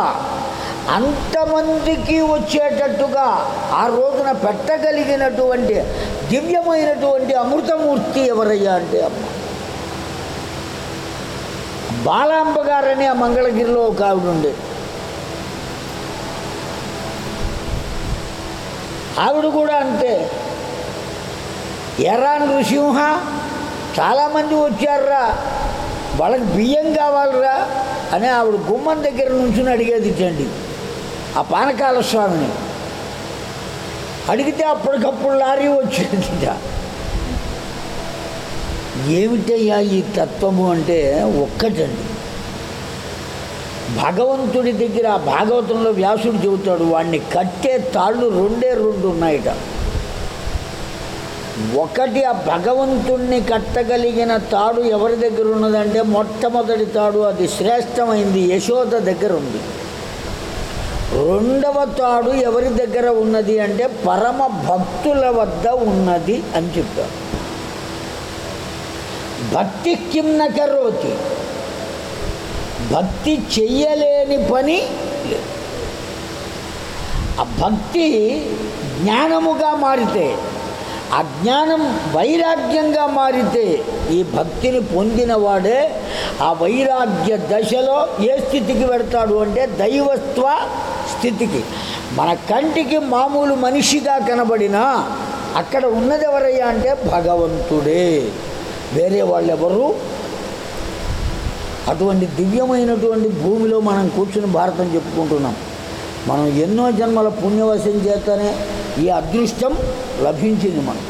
అంతమందికి వచ్చేటట్టుగా ఆ రోజున పెట్టగలిగినటువంటి దివ్యమైనటువంటి అమృతమూర్తి ఎవరయ్యా అంటే అమ్మ. బాలాంబ గారని ఆ మంగళగిరిలో ఒక ఆవిడ ఉండేది ఆవిడ కూడా అంతే. ఎరా నృసింహ చాలామంది వచ్చారురా. వాళ్ళకి బియ్యం కావాలిరా అని ఆవిడ గుమ్మం దగ్గర నుంచి అడిగేది ఇచ్చండి ఆ పానకాల స్వామిని. అడిగితే అప్పటికప్పుడు లారీ వచ్చింది ఏమిటయ్యా ఈ తత్వము అంటే ఒక్కటండి. భగవంతుడి దగ్గర భాగవతంలో వ్యాసుడు చెబుతాడు వాడిని కట్టే తాళ్ళు రెండే రెండు ఉన్నాయట. ఒకటి ఆ భగవంతుణ్ణి కట్టగలిగిన తాడు ఎవరి దగ్గర ఉన్నదంటే మొట్టమొదటి తాడు అది శ్రేష్టమైంది యశోద దగ్గర ఉంది. రెండవ తాడు ఎవరి దగ్గర ఉన్నది అంటే పరమ భక్తుల వద్ద ఉన్నది అని చెప్పారు భక్తి కిమ్న కరోతి భక్తి చెయ్యలేని పని లేదు. ఆ భక్తి జ్ఞానముగా మారితే అజ్ఞానం వైరాగ్యంగా మారితే ఈ భక్తిని పొందినవాడే ఆ వైరాగ్య దశలో ఏ స్థితికి పెడతాడు అంటే దైవత్వ స్థితికి. మన కంటికి మామూలు మనిషిగా కనబడినా అక్కడ ఉన్నది ఎవరయ్యా అంటే భగవంతుడే. వేరే వాళ్ళెవరు? అటువంటి దివ్యమైనటువంటి భూమిలో మనం కూర్చుని భారతం చెప్పుకుంటున్నాం. మనం ఎన్నో జన్మల పుణ్యవశం చేతనే ఈ అదృష్టం లభించింది మనం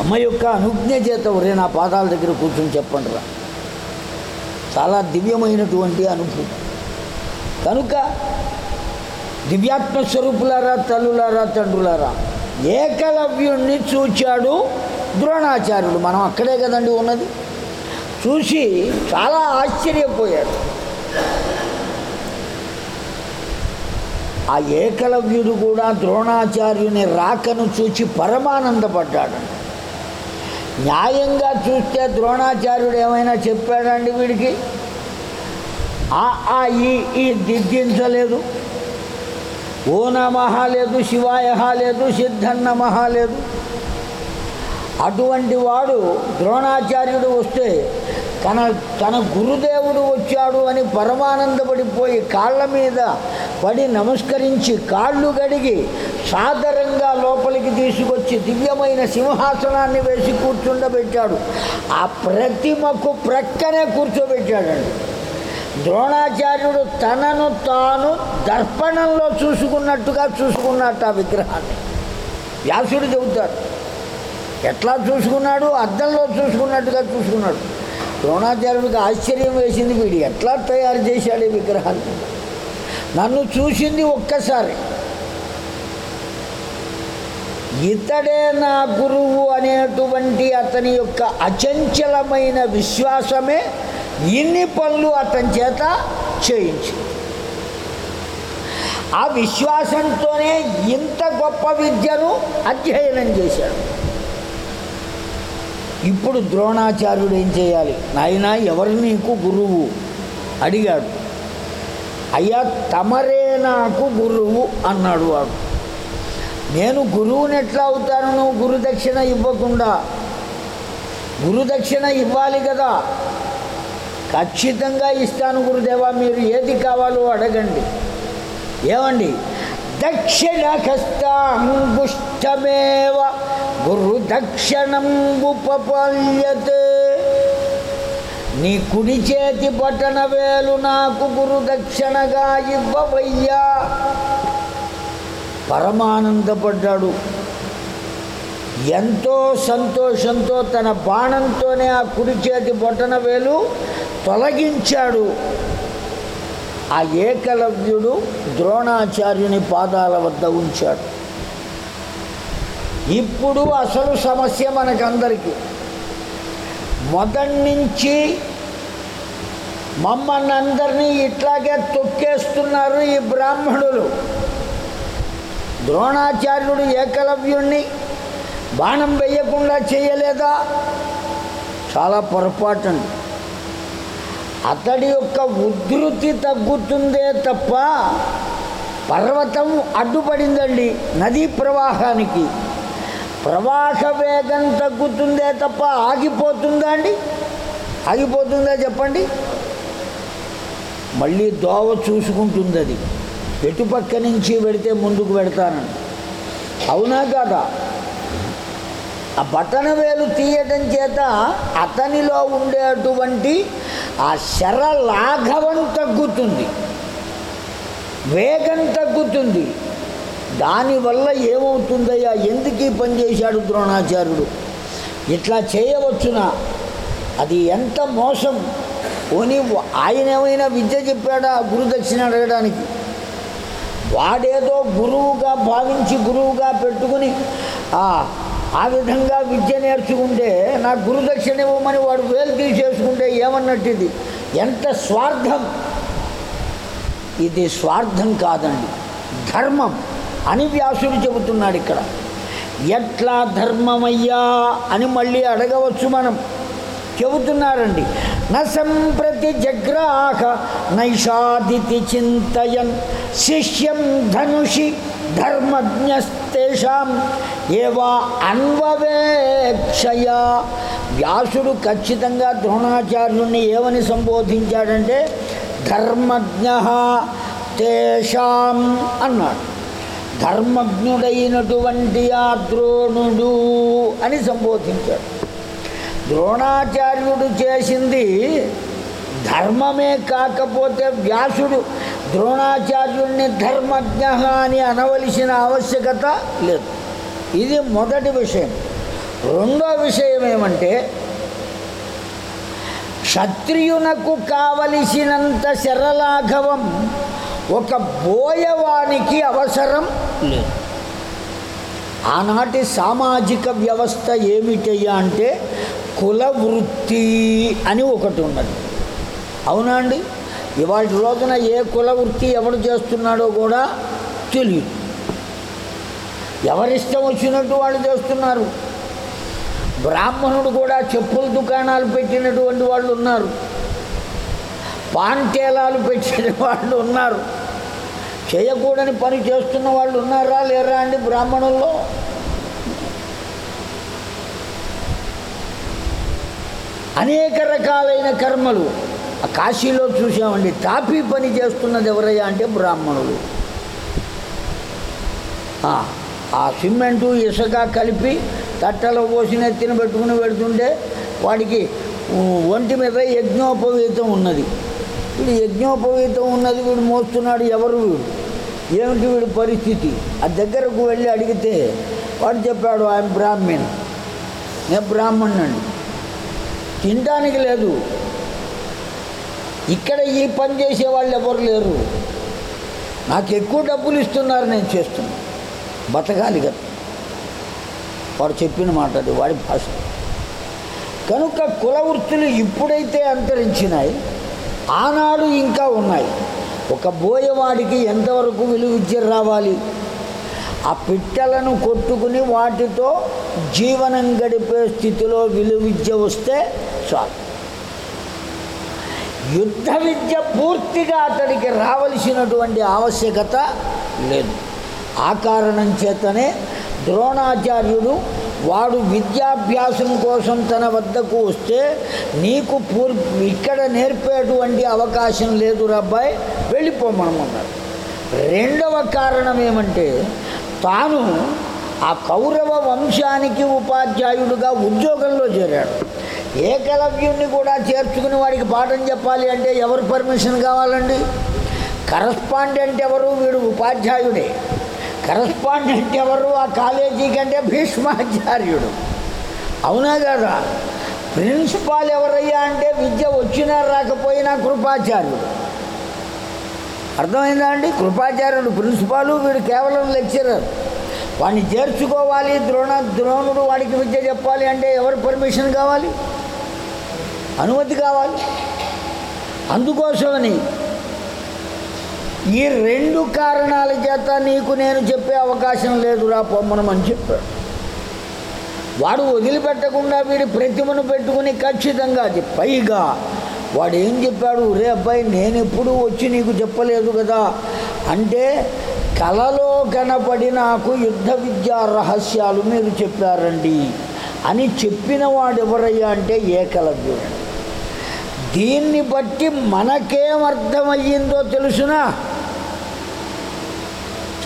అమ్మ యొక్క అనుజ్ఞ చేత ఒరే నా పాదాల దగ్గర కూర్చొని చెప్పండి రా. చాలా దివ్యమైనటువంటి అనుభూతి. కనుక దివ్యాత్మ స్వరూపులారా తల్లులారా తండ్రులారా ఏకలవ్యుణ్ణి చూచాడు ద్రోణాచార్యుడు. మనం అక్కడే కదండి ఉన్నది. చూసి చాలా ఆశ్చర్యపోయాడు. ఆ ఏకలవ్యుడు కూడా ద్రోణాచార్యుని రాకను చూచి పరమానందపడ్డాడు. న్యాయంగా చూస్తే ద్రోణాచార్యుడు ఏమైనా చెప్పాడండి వీడికి? ఆ ఆ ఈ ఈ దిద్దించలేదు. ఓ నమహ లేదు శివాయ లేదు సిద్ధన్నమహ లేదు. అటువంటి వాడు ద్రోణాచార్యుడు వస్తే తన తన గురుదేవుడు వచ్చాడు అని పరమానందపడిపోయి కాళ్ళ మీద పడి నమస్కరించి కాళ్ళు గడిగి సాదరంగా లోపలికి తీసుకొచ్చి దివ్యమైన సింహాసనాన్ని వేసి కూర్చుండబెట్టాడు. ఆ ప్రతిమకు ప్రక్కనే కూర్చోబెట్టాడండి. ద్రోణాచార్యుడు తనను తాను దర్పణంలో చూసుకున్నట్టుగా చూసుకున్నట్టు ఆ విగ్రహాన్ని. వ్యాసుడు చెబుతాడు ఎట్లా చూసుకున్నాడు? అద్దంలో చూసుకున్నట్టుగా చూసుకున్నాడు. ద్రోణాచార్యుడికి ఆశ్చర్యం వేసింది వీడు. ఎట్లా తయారు చేశాడు ఈ విగ్రహాన్ని? నన్ను చూసింది ఒక్కసారి. ఇతడే నా గురువు అనేటువంటి అతని యొక్క అచంచలమైన విశ్వాసమే ఇన్ని పనులు అతని చేత చేయించి ఆ విశ్వాసంతోనే ఇంత గొప్ప విద్యను అధ్యయనం చేశాడు. ఇప్పుడు ద్రోణాచార్యుడు ఏం చేయాలి? నాయన ఎవరు నీకు గురువు? అడిగాడు. అయ్యా తమరే నాకు గురువు అన్నాడు వాడు. నేను గురువుని ఎట్లా అవుతాను? నువ్వు గురుదక్షిణ ఇవ్వకుండా. గురుదక్షిణ ఇవ్వాలి కదా. ఖచ్చితంగా ఇస్తాను గురుదేవా మీరు ఏది కావాలో అడగండి. ఏమండి? దక్షిణకస్తాంగుష్టమేవ గురు దక్షిణంబుపల్యతే నీ కుడి చేతి పట్టణ వేలు నాకు గురు దక్షిణగా ఇవ్వవయ్యా. పరమానందపడ్డాడు. ఎంతో సంతోషంతో తన బాణంతోనే ఆ కుడి చేతి బొట్టన వేలు తొలగించాడు. ఆ ఏకలవ్యుడు ద్రోణాచార్యుని పాదాల వద్ద ఉంచాడు. ఇప్పుడు అసలు సమస్య మనకందరికీ. మొదటి నుంచి మమ్మల్ని అందరినీ ఇట్లాగే తొక్కేస్తున్నారు ఈ బ్రాహ్మణులు. ద్రోణాచార్యుడు ఏకలవ్యుణ్ణి బాణం వేయకుండా చేయలేదా? చాలా పొరపాటు అతడి యొక్క ఉధృతి తగ్గుతుందే తప్ప పర్వతం అడ్డుపడిందండి నదీ ప్రవాహానికి. ప్రవాహ వేగం తగ్గుతుందే తప్ప ఆగిపోతుందా అండి? ఆగిపోతుందా చెప్పండి? మళ్ళీ దోవ చూసుకుంటుంది అది ఎటుపక్క నుంచి పెడితే ముందుకు పెడతానని అవునా కాదా? ఆ బటన వేలు తీయటం చేత అతనిలో ఉండేటువంటి ఆ శర లాఘవం తగ్గుతుంది. వేగం తగ్గుతుంది. దానివల్ల ఏమవుతుందయ్యా? ఎందుకు పనిచేశాడు పని చేశాడు ద్రోణాచార్యుడు? ఇట్లా చేయవచ్చునా? అది ఎంత మోసం? పోనీ ఆయన ఏమైనా విద్య చెప్పాడా గురుదక్షిణ అడగడానికి? వాడేదో గురువుగా భావించి గురువుగా పెట్టుకుని ఆ విధంగా విద్య నేర్చుకుంటే నాకు గురుదక్షిణ ఇవ్వమని వాడు వేలు తీసేసుకుంటే ఏమన్నట్టు ఇది ఎంత స్వార్థం? ఇది స్వార్థం కాదండి. ధర్మం అని వ్యాసుడు చెబుతున్నాడు ఇక్కడ. ఎట్లా ధర్మమయ్యా అని మళ్ళీ అడగవచ్చు మనం. చెబుతున్నారండి. న సంప్రతి జగ్రాహ నైషాదితి చింతయన్ శిష్యం ధనుషి ధర్మజ్ఞస్తేషాం ఏవా అన్వవేక్షయ వ్యాసుడు ఖచ్చితంగా ద్రోణాచార్యుణ్ణి ఏమని సంబోధించాడంటే ధర్మజ్ఞ తేషాం అన్నాడు. ధర్మజ్ఞుడైనటువంటి ఆ ద్రోణుడు అని సంబోధించాడు. ద్రోణాచార్యుడు చేసింది ధర్మమే కాకపోతే వ్యాసుడు ద్రోణాచార్యుడిని ధర్మజ్ఞ అని అనవలసిన ఆవశ్యకత లేదు. ఇది మొదటి విషయం. రెండో విషయం ఏమంటే క్షత్రియునకు కావలసినంత శరలాఘవం ఒక బోయవానికి అవసరం లేదు. ఆనాటి సామాజిక వ్యవస్థ ఏమిటయ్యా అంటే కుల వృత్తి అని ఒకటి ఉన్నది. అవునా అండి? ఇవాళ రోజున ఏ కుల వృత్తి ఎవడు చేస్తున్నాడో కూడా తెలియదు ఎవరిష్టం వచ్చినట్టు వాళ్ళు చేస్తున్నారు. బ్రాహ్మణుడు కూడా చెప్పుల దుకాణాలు పెట్టినటువంటి వాళ్ళు ఉన్నారు. పాంటేలాలు పెట్టిన వాళ్ళు ఉన్నారు. చేయకూడని పని చేస్తున్న వాళ్ళు ఉన్నారా లేరా అండి బ్రాహ్మణుల్లో? అనేక రకాలైన కర్మలు. కాశీలో చూసామండి తాపీ పని చేస్తున్నది ఎవరయ్యా అంటే బ్రాహ్మణులు. ఆ, సిమెంటు ఇసుక కలిపి తట్టలో పోసి నెత్తిన పెట్టుకుని పెడుతుంటే వాడికి ఒంటి మీద యజ్ఞోపవీతం ఉన్నది. వీడు యజ్ఞోపవీతం ఉన్నది వీడు మోస్తున్నాడు ఎవరు వీడు? ఏమిటి వీడి పరిస్థితి? ఆ దగ్గరకు వెళ్ళి అడిగితే వాడు చెప్పాడు ఆయన బ్రాహ్మణ్. నేను బ్రాహ్మణునండి తినడానికి లేదు. ఇక్కడ ఈ పని చేసే వాళ్ళు ఎవరు లేరు. నాకు ఎక్కువ డబ్బులు ఇస్తున్నారు నేను చేస్తున్నాను బతకాలి కదా. వాడు చెప్పిన మాట అది వాడి భాష. కనుక కుల వృత్తులు ఇప్పుడైతే అంతరించినాయి ఆనాడు ఇంకా ఉన్నాయి. ఒక బోయవాడికి ఎంతవరకు విలువ విద్య రావాలి? ఆ పిట్టలను కొట్టుకుని వాటితో జీవనం గడిపే స్థితిలో విలువిద్య వస్తే చాలు. యుద్ధ విద్య పూర్తిగా అతడికి రావలసినటువంటి ఆవశ్యకత లేదు. ఆ కారణం చేతనే ద్రోణాచార్యుడు వాడు విద్యాభ్యాసం కోసం తన వద్దకు వస్తే నీకు పూర్ ఇక్కడ నేర్పేటువంటి అవకాశం లేదు రబ్బాయి వెళ్ళిపోమనమన్నారు రెండవ కారణం ఏమంటే తాను ఆ కౌరవ వంశానికి ఉపాధ్యాయుడుగా ఉద్యోగంలో చేరాడు. ఏకలవ్యుణ్ణి కూడా చేర్చుకుని వాడికి పాఠం చెప్పాలి అంటే ఎవరు పర్మిషన్ కావాలండి? కరస్పాండెంట్ ఎవరు? వీడు ఉపాధ్యాయుడే. కరస్పాండెంట్ ఎవరు? ఆ కాలేజీ కంటే భీష్మాచార్యుడు. అవునా కదా? ప్రిన్సిపాల్ ఎవరయ్యా అంటే విద్య వచ్చినా రాకపోయినా కృపాచార్యుడు. అర్థమైందా అండి? కృపాచార్యుడు ప్రిన్సిపాలు వీడు కేవలం లెక్చరర్. వాడిని చేర్చుకోవాలి. ద్రోణ ద్రోణుడు వాడికి విద్య చెప్పాలి అంటే ఎవరు పర్మిషన్ కావాలి? అనుమతి కావాలి. అందుకోసమని ఈ రెండు కారణాల చేత నీకు నేను చెప్పే అవకాశం లేదురా పొమ్మనమని చెప్పాడు. వాడు వదిలిపెట్టకుండా వీడి ప్రతిమను పెట్టుకుని ఖచ్చితంగా అది పైగా వాడు ఏం చెప్పాడు? రే అబ్బాయి నేను ఎప్పుడు వచ్చి నీకు చెప్పలేదు కదా. అంటే కలలో కనపడి నాకు యుద్ధ విద్యా రహస్యాలు మీరు చెప్పారండి. అని చెప్పిన వాడు ఎవరయ్యా అంటే ఏకలవ్యుడు. దీన్ని బట్టి మనకేం అర్థమయ్యిందో తెలుసునా?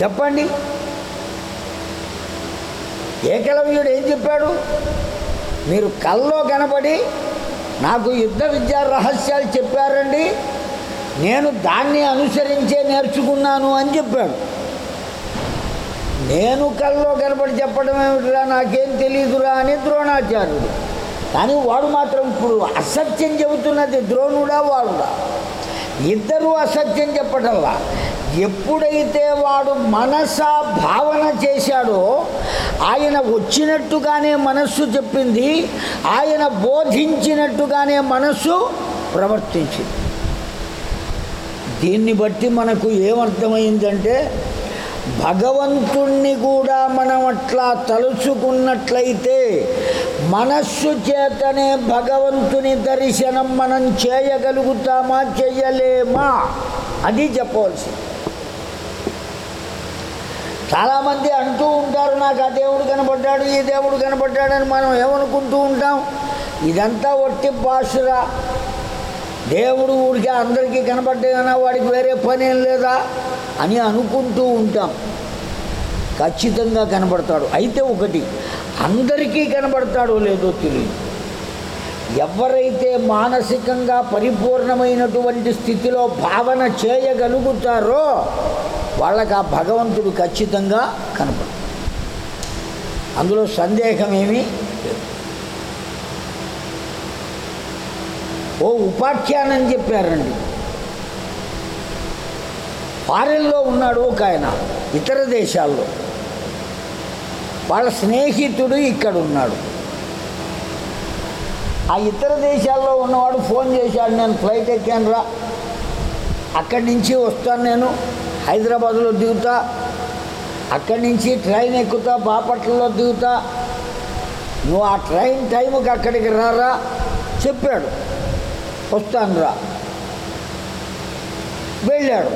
చెప్పండి. ఏకలవ్యుడు ఏం చెప్పాడు? మీరు కల్లో కనపడి నాకు యుద్ధ విద్యా రహస్యాలు చెప్పారండి. నేను దాన్ని అనుసరించే నేర్చుకున్నాను అని చెప్పాడు. నేను కల్లో కనపడి చెప్పడం ఏమిటిరా? నాకేం తెలియదురా అని ద్రోణాచార్యుడు. కానీ వాడు మాత్రం ఇప్పుడు అసత్యం చెబుతున్నది ద్రోణుడా వాడుడా? ఇద్దరు అసత్యం చెప్పటల్లా ఎప్పుడైతే వాడు మనస భావన చేశాడో ఆయన వచ్చినట్టుగానే మనస్సు చెప్పింది ఆయన బోధించినట్టుగానే మనస్సు ప్రవర్తించింది. దీన్ని బట్టి మనకు ఏమర్థమైందంటే భగవంతుణ్ణి కూడా మనం అట్లా తలుచుకున్నట్లయితే మనస్సు చేతనే భగవంతుని దర్శనం మనం చేయగలుగుతామా చేయలేమా అది చెప్పవలసి చాలామంది అంటూ ఉంటారు నాకు ఆ దేవుడు కనపడ్డాడు ఈ దేవుడు కనపడ్డాడని మనం ఏమనుకుంటూ ఉంటాం? ఇదంతా ఒట్టి భాషరా దేవుడు ఊరికే అందరికీ కనపడ్డానా వాడికి వేరే పని ఏం లేదా అని అనుకుంటూ ఉంటాం. ఖచ్చితంగా కనబడతాడు అయితే ఒకటి అందరికీ కనబడతాడో లేదో తెలియదు. ఎవరైతే మానసికంగా పరిపూర్ణమైనటువంటి స్థితిలో భావన చేయగలుగుతారో వాళ్ళకి ఆ భగవంతుడు ఖచ్చితంగా కనపడు అందులో సందేహం లేదు. ఓ ఉపాఖ్యానం చెప్పారండి. ఫారెన్లో ఉన్నాడు ఒక ఆయన ఇతర దేశాల్లో. వాళ్ళ స్నేహితుడు ఇక్కడ ఉన్నాడు. ఆ ఇతర దేశాల్లో ఉన్నవాడు ఫోన్ చేశాడు నేను ఫ్లైట్ ఎక్కాను రా. అక్కడి నుంచి వస్తాను నేను హైదరాబాద్లో దిగుతా. అక్కడి నుంచి ట్రైన్ ఎక్కుతా బాపట్లలో దిగుతా. నువ్వు ఆ ట్రైన్ టైంకి అక్కడికి రారా చెప్పాడు. వస్తాను రా వెళ్ళాడు.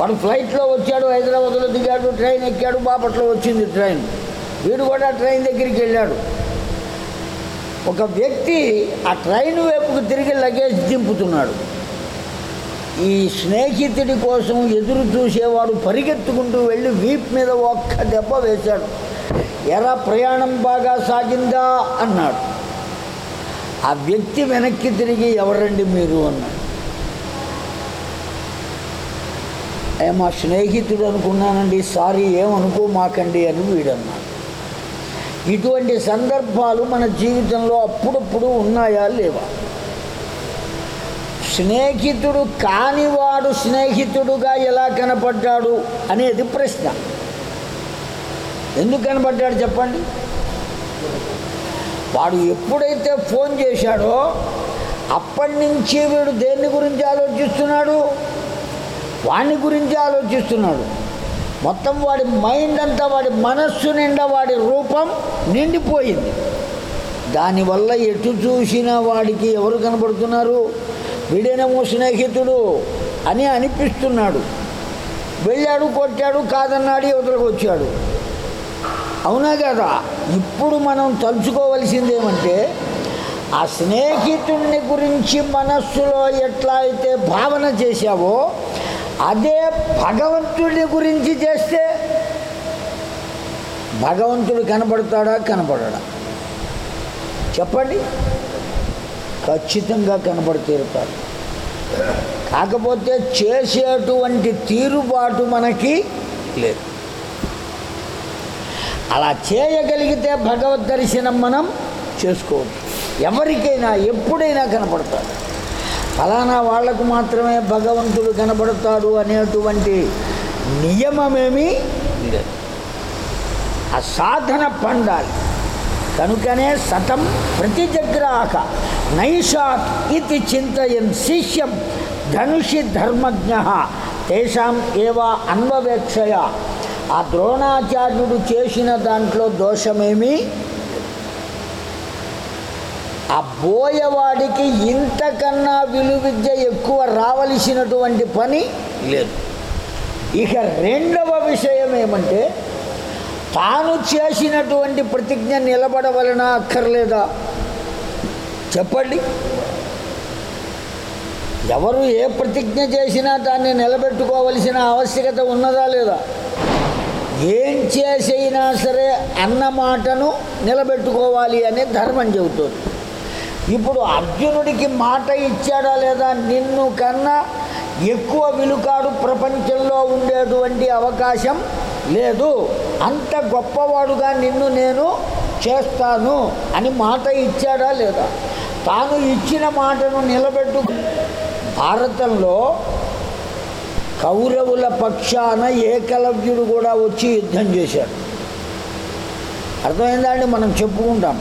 వాడు ఫ్లైట్లో వచ్చాడు హైదరాబాద్లో దిగాడు ట్రైన్ ఎక్కాడు బాపట్లో వచ్చింది ట్రైన్. వీడు కూడా ట్రైన్ దగ్గరికి వెళ్ళాడు. ఒక వ్యక్తి ఆ ట్రైన్ వైపుకు తిరిగి లగేజ్ దింపుతున్నాడు. ఈ స్నేహితుడి కోసం ఎదురు చూసేవాడు పరిగెత్తుకుంటూ వెళ్ళి వీప్ మీద ఒక్క దెబ్బ వేశాడు. ఎరా ప్రయాణం బాగా సాగిందా? అన్నాడు. ఆ వ్యక్తి వెనక్కి తిరిగి ఎవరండి మీరు అన్నాడు. మా స్నేహితుడు అనుకున్నానండి సారీ ఏమనుకో మాకండి అని వీడన్నాడు. ఇటువంటి సందర్భాలు మన జీవితంలో అప్పుడప్పుడు ఉన్నాయా లేవా? స్నేహితుడు కానివాడు స్నేహితుడుగా ఎలా కనపడ్డాడు అనేది ప్రశ్న. ఎందుకు కనపడ్డాడు చెప్పండి? వాడు ఎప్పుడైతే ఫోన్ చేశాడో అప్పటి నుంచి వీడు దేన్ని గురించి ఆలోచిస్తున్నాడు? వాణ్ణి గురించి ఆలోచిస్తున్నాడు. మొత్తం వాడి మైండ్ అంతా వాడి మనస్సు నిండా వాడి రూపం నిండిపోయింది. దానివల్ల ఎటు చూసినా వాడికి ఎవరు కనబడుతున్నారు? వీడేనేమో స్నేహితుడు అని అనిపిస్తున్నాడు. వెళ్ళాడు కొట్టాడు కాదన్నాడు యువతలకు వచ్చాడు. అవునా కదా? ఇప్పుడు మనం తలుచుకోవలసింది ఏమంటే ఆ స్నేహితుడిని గురించి మనస్సులో ఎట్లా అయితే భావన చేశావో అదే భగవంతుడి గురించి చేస్తే భగవంతుడు కనపడతాడా? కనపడడా? చెప్పండి. ఖచ్చితంగా కనపడతీరుతాడు. కాకపోతే చేసేటువంటి తీరుబాటు మనకి లేదు. అలా చేయగలిగితే భగవద్ దర్శనం మనం చేసుకోవచ్చు. ఎవరికైనా ఎప్పుడైనా కనపడతాడు. ఫలానా వాళ్ళకు మాత్రమే భగవంతుడు కనపడతాడు అనేటువంటి నియమమేమీ లేదు. ఆ సాధన పండాలి. కనుకనే సతం ప్రతిజగ్రాహ నైషాత్ ఇది చింతయన్ శిష్యం ధనుషి ధర్మజ్ఞ. తేషాం ఏవా అన్వవేక్షయ. ఆ ద్రోణాచార్యుడు చేసిన దాంట్లో దోషమేమి? ఆ బోయవాడికి ఇంతకన్నా విలువిద్య ఎక్కువ రావలసినటువంటి పని లేదు. ఇక రెండవ విషయం ఏమంటే తాను చేసినటువంటి ప్రతిజ్ఞ నిలబడవలన అక్కర్లేదా? చెప్పండి. ఎవరు ఏ ప్రతిజ్ఞ చేసినా దాన్ని నిలబెట్టుకోవలసిన ఆవశ్యకత ఉన్నదా లేదా? ఏం చేసైనా సరే అన్న మాటను నిలబెట్టుకోవాలి అని ధర్మం చెబుతుంది. ఇప్పుడు అర్జునుడికి మాట ఇచ్చాడా లేదా? నిన్ను కన్నా ఎక్కువ విలుకాడు ప్రపంచంలో ఉండేటువంటి అవకాశం లేదు. అంత గొప్పవాడుగా నిన్ను నేను చేస్తాను అని మాట ఇచ్చాడా లేదా? తాను ఇచ్చిన మాటను నిలబెట్టు భారతంలో కౌరవుల పక్షాన ఏకలవ్యుడు కూడా వచ్చి యుద్ధం చేశాడు. అర్థమైందా అండి? మనం చెప్పుకుంటాం.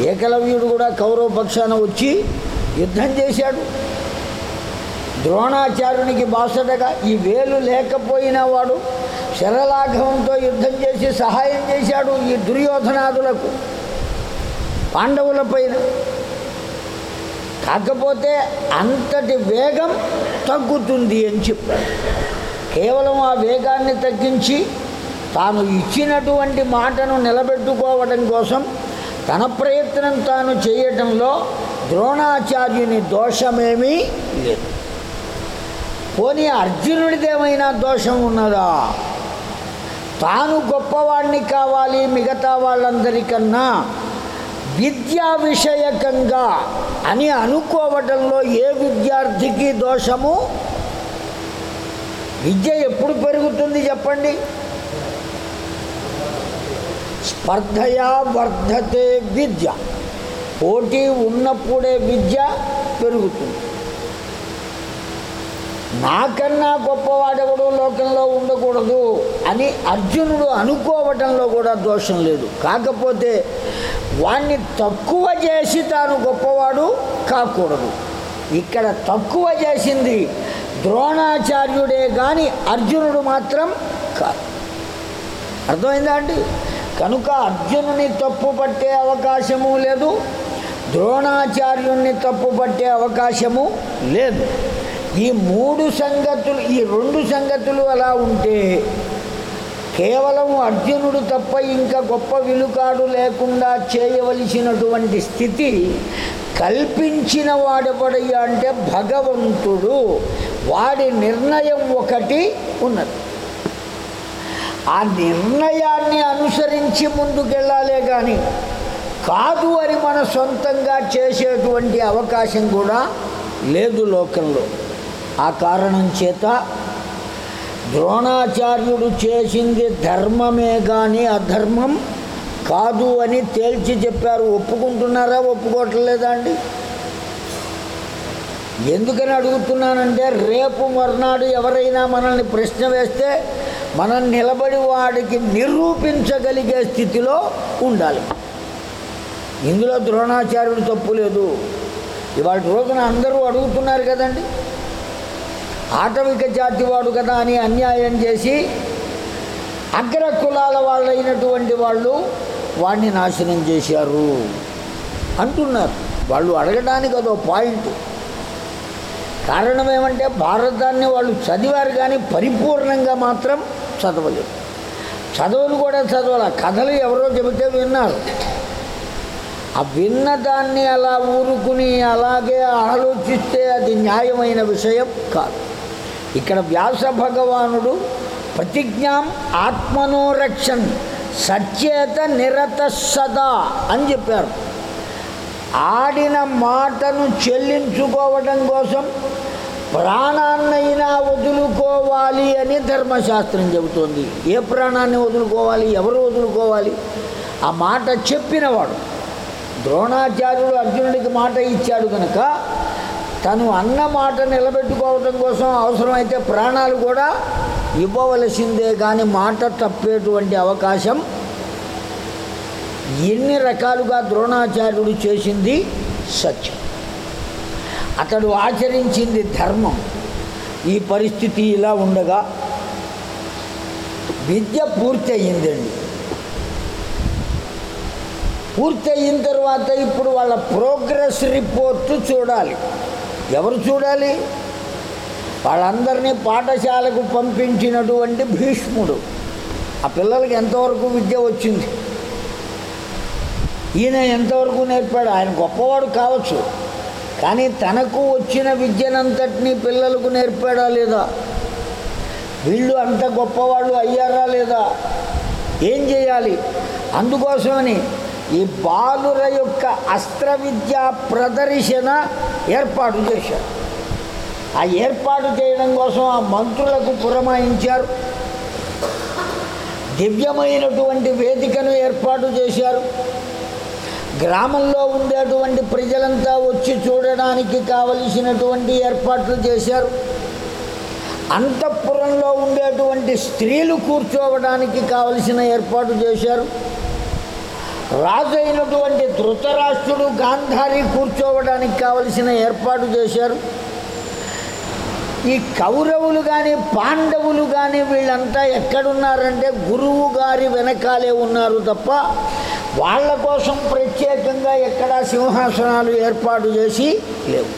ఏకలవ్యుడు కూడా కౌరవ పక్షాన వచ్చి యుద్ధం చేశాడు. ద్రోణాచార్యునికి బాసటగా ఈ వేలు లేకపోయినా వాడు శరలాఘవంతో యుద్ధం చేసి సహాయం చేశాడు ఈ దుర్యోధనాదులకు పాండవుల పైన. కాకపోతే అంతటి వేగం తగ్గుతుంది అని చెప్పాడు కేవలం ఆ వేగాన్ని తగ్గించి తాను ఇచ్చినటువంటి మాటను నిలబెట్టుకోవడం కోసం తన ప్రయత్నం తాను చేయటంలో ద్రోణాచార్యుని దోషమేమీ లేదు. పోనీ అర్జునుడిదేమైనా దోషం ఉన్నదా? తాను గొప్పవాడిని కావాలి మిగతా వాళ్ళందరికన్నా విద్యా విషయకంగా అని అనుకోవటంలో ఏ విద్యార్థికి దోషము? విద్య ఎప్పుడు పెరుగుతుంది చెప్పండి? స్పర్ధయా వర్ధతే విద్య. పోటీ ఉన్నప్పుడే విద్య పెరుగుతుంది. నాకన్నా గొప్పవాడెవడు లోకంలో ఉండకూడదు అని అర్జునుడు అనుకోవటంలో కూడా దోషం లేదు. కాకపోతే వాణ్ణి తక్కువ చేసి తాను గొప్పవాడు కాకూడదు. ఇక్కడ తక్కువ చేసింది ద్రోణాచార్యుడే కానీ అర్జునుడు మాత్రం కాదు. అర్థమైందా అండి? కనుక అర్జునుని తప్పు పట్టే అవకాశము లేదు ద్రోణాచార్యుణ్ణి తప్పు పట్టే అవకాశము లేదు. ఈ మూడు సంగతులు ఈ రెండు సంగతులు అలా ఉంటే కేవలం అర్జునుడు తప్ప ఇంకా గొప్ప విలుకాడు లేకుండా చేయవలసినటువంటి స్థితి కల్పించిన వాడెవడయ్యా అంటే భగవంతుడు. వాడి నిర్ణయం ఒకటి ఉన్నది. ఆ నిర్ణయాన్ని అనుసరించి ముందుకెళ్ళాలే కానీ కాదు అని మన సొంతంగా చేసేటువంటి అవకాశం కూడా లేదు లోకంలో. ఆ కారణం చేత ద్రోణాచార్యుడు చేసింది ధర్మమే కానీ అధర్మం కాదు అని తేల్చి చెప్పారు. ఒప్పుకుంటున్నారా? ఒప్పుకోవట్లేదా అండి? ఎందుకని అడుగుతున్నానంటే రేపు మర్నాడు ఎవరైనా మనల్ని ప్రశ్న వేస్తే మనం నిలబడి వాడికి నిరూపించగలిగే స్థితిలో ఉండాలి. ఇందులో ద్రోణాచార్యుడు తప్పు లేదు. ఇవాళ రోజున అందరూ అడుగుతున్నారు కదండి. ఆటవిక జాతి వాడు కదా అని అన్యాయం చేసి అగ్ర కులాల వాళ్ళైనటువంటి వాళ్ళు వాడిని నాశనం చేశారు అంటున్నారు. వాళ్ళు అడగడానికి అదో పాయింట్. కారణం ఏమంటే భారతాన్ని వాళ్ళు చదివారు కానీ పరిపూర్ణంగా మాత్రం చదవలేదు. చదవలు కూడా చదవాలి. కథలు ఎవరో చెబితే విన్నారు. ఆ విన్నదాన్ని అలా ఊరుకుని అలాగే ఆలోచిస్తే అది న్యాయమైన విషయం కాదు. ఇక్కడ వ్యాస భగవానుడు ప్రతిజ్ఞాం ఆత్మనోరక్షన్ సచేత నిరత సదా అని చెప్పారు. ఆడిన మాటను చెల్లించుకోవడం కోసం ప్రాణాన్నైనా వదులుకోవాలి అని ధర్మశాస్త్రం చెబుతోంది. ఏ ప్రాణాన్ని వదులుకోవాలి? ఎవరు వదులుకోవాలి? ఆ మాట చెప్పినవాడు. ద్రోణాచార్యుడు అర్జునుడికి మాట ఇచ్చాడు కనుక తను అన్న మాట నిలబెట్టుకోవడం కోసం అవసరమైతే ప్రాణాలు కూడా ఇవ్వవలసిందే కానీ మాట తప్పేటువంటి అవకాశం ఎన్ని రకాలుగా ద్రోణాచార్యుడు చేసింది సత్యం. అతడు ఆచరించింది ధర్మం. ఈ పరిస్థితి ఇలా ఉండగా విద్య పూర్తి అయ్యిందండి పూర్తి అయిన తర్వాత ఇప్పుడు వాళ్ళ ప్రోగ్రెస్ రిపోర్ట్ చూడాలి. ఎవరు చూడాలి? వాళ్ళందరినీ పాఠశాలకు పంపించినటువంటి భీష్ముడు. ఆ పిల్లలకి ఎంతవరకు విద్య వచ్చింది? ఈయన ఎంతవరకు నేర్పాడు? ఆయన గొప్పవాడు కావచ్చు. కానీ తనకు వచ్చిన విద్యనంతటినీ పిల్లలకు నేర్పాడా లేదా? వీళ్ళు అంత గొప్పవాళ్ళు అయ్యారా లేదా? ఏం చేయాలి? అందుకోసమని ఈ బాలుర యొక్క అస్త్ర విద్య ప్రదర్శన ఏర్పాటు చేశారు. ఆ ఏర్పాటు చేయడం కోసం ఆ మంత్రులకు పురమాయించారు. దివ్యమైనటువంటి వేదికను ఏర్పాటు చేశారు. గ్రామంలో ఉండేటువంటి ప్రజలంతా వచ్చి చూడడానికి కావలసినటువంటి ఏర్పాట్లు చేశారు. అంతఃపురంలో ఉండేటువంటి స్త్రీలు కూర్చోవడానికి కావలసిన ఏర్పాటు చేశారు. రాజు అయినటువంటి ధృతరాష్ట్రుడు గాంధారి కూర్చోవడానికి కావలసిన ఏర్పాటు చేశారు. ఈ కౌరవులు కానీ పాండవులు కానీ వీళ్ళంతా ఎక్కడున్నారంటే గురువు గారి వెనకాలే ఉన్నారు తప్ప వాళ్ళ కోసం ప్రత్యేకంగా ఎక్కడా సింహాసనాలు ఏర్పాటు చేసి లేవు.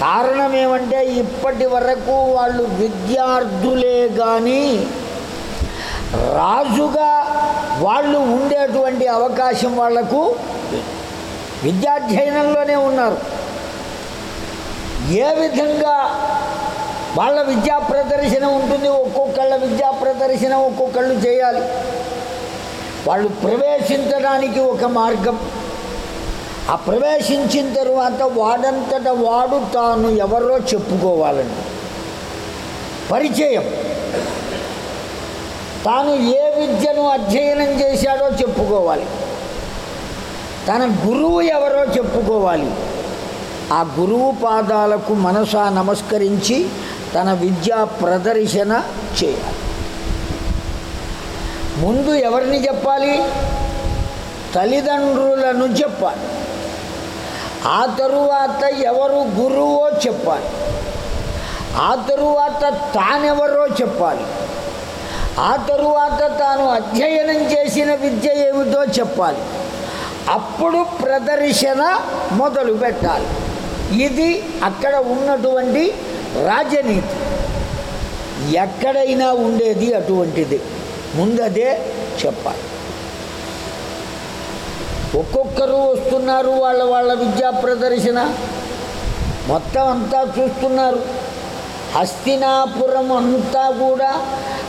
కారణం ఏమంటే ఇప్పటి వరకు వాళ్ళు విద్యార్థులే కానీ రాజుగా వాళ్ళు ఉండేటువంటి అవకాశం వాళ్ళకు విద్యాధ్యయనంలోనే ఉన్నారు. ఏ విధంగా వాళ్ళ విద్యా ప్రదర్శన ఉంటుంది ఒక్కొక్కళ్ళ విద్యా ప్రదర్శన ఒక్కొక్కళ్ళు చేయాలి. వాళ్ళు ప్రవేశించడానికి ఒక మార్గం. ఆ ప్రవేశించిన తరువాత వాడంతట వాడు తాను ఎవరో చెప్పుకోవాలండి. పరిచయం. తాను ఏ విద్యను అధ్యయనం చేశాడో చెప్పుకోవాలి. తన గురువు ఎవరో చెప్పుకోవాలి. ఆ గురువు పాదాలకు మనసా నమస్కరించి తన విద్యా ప్రదర్శన చేయాలి. ముందు ఎవరిని చెప్పాలి? తల్లిదండ్రులను చెప్పాలి. ఆ తరువాత ఎవరు గురువో చెప్పాలి. ఆ తరువాత తానెవరో చెప్పాలి. ఆ తరువాత తాను అధ్యయనం చేసిన విద్య ఏమిటో చెప్పాలి. అప్పుడు ప్రదర్శన మొదలు పెట్టాలి. ఇది అక్కడ ఉన్నటువంటి రాజనీతి. ఎక్కడైనా ఉండేది అటువంటిది. ముందదే చెప్పాలి. ఒక్కొక్కరు వస్తున్నారు వాళ్ళ వాళ్ళ విద్యా ప్రదర్శన. మొత్తం అంతా చూస్తున్నారు. హస్తినాపురం అంతా కూడా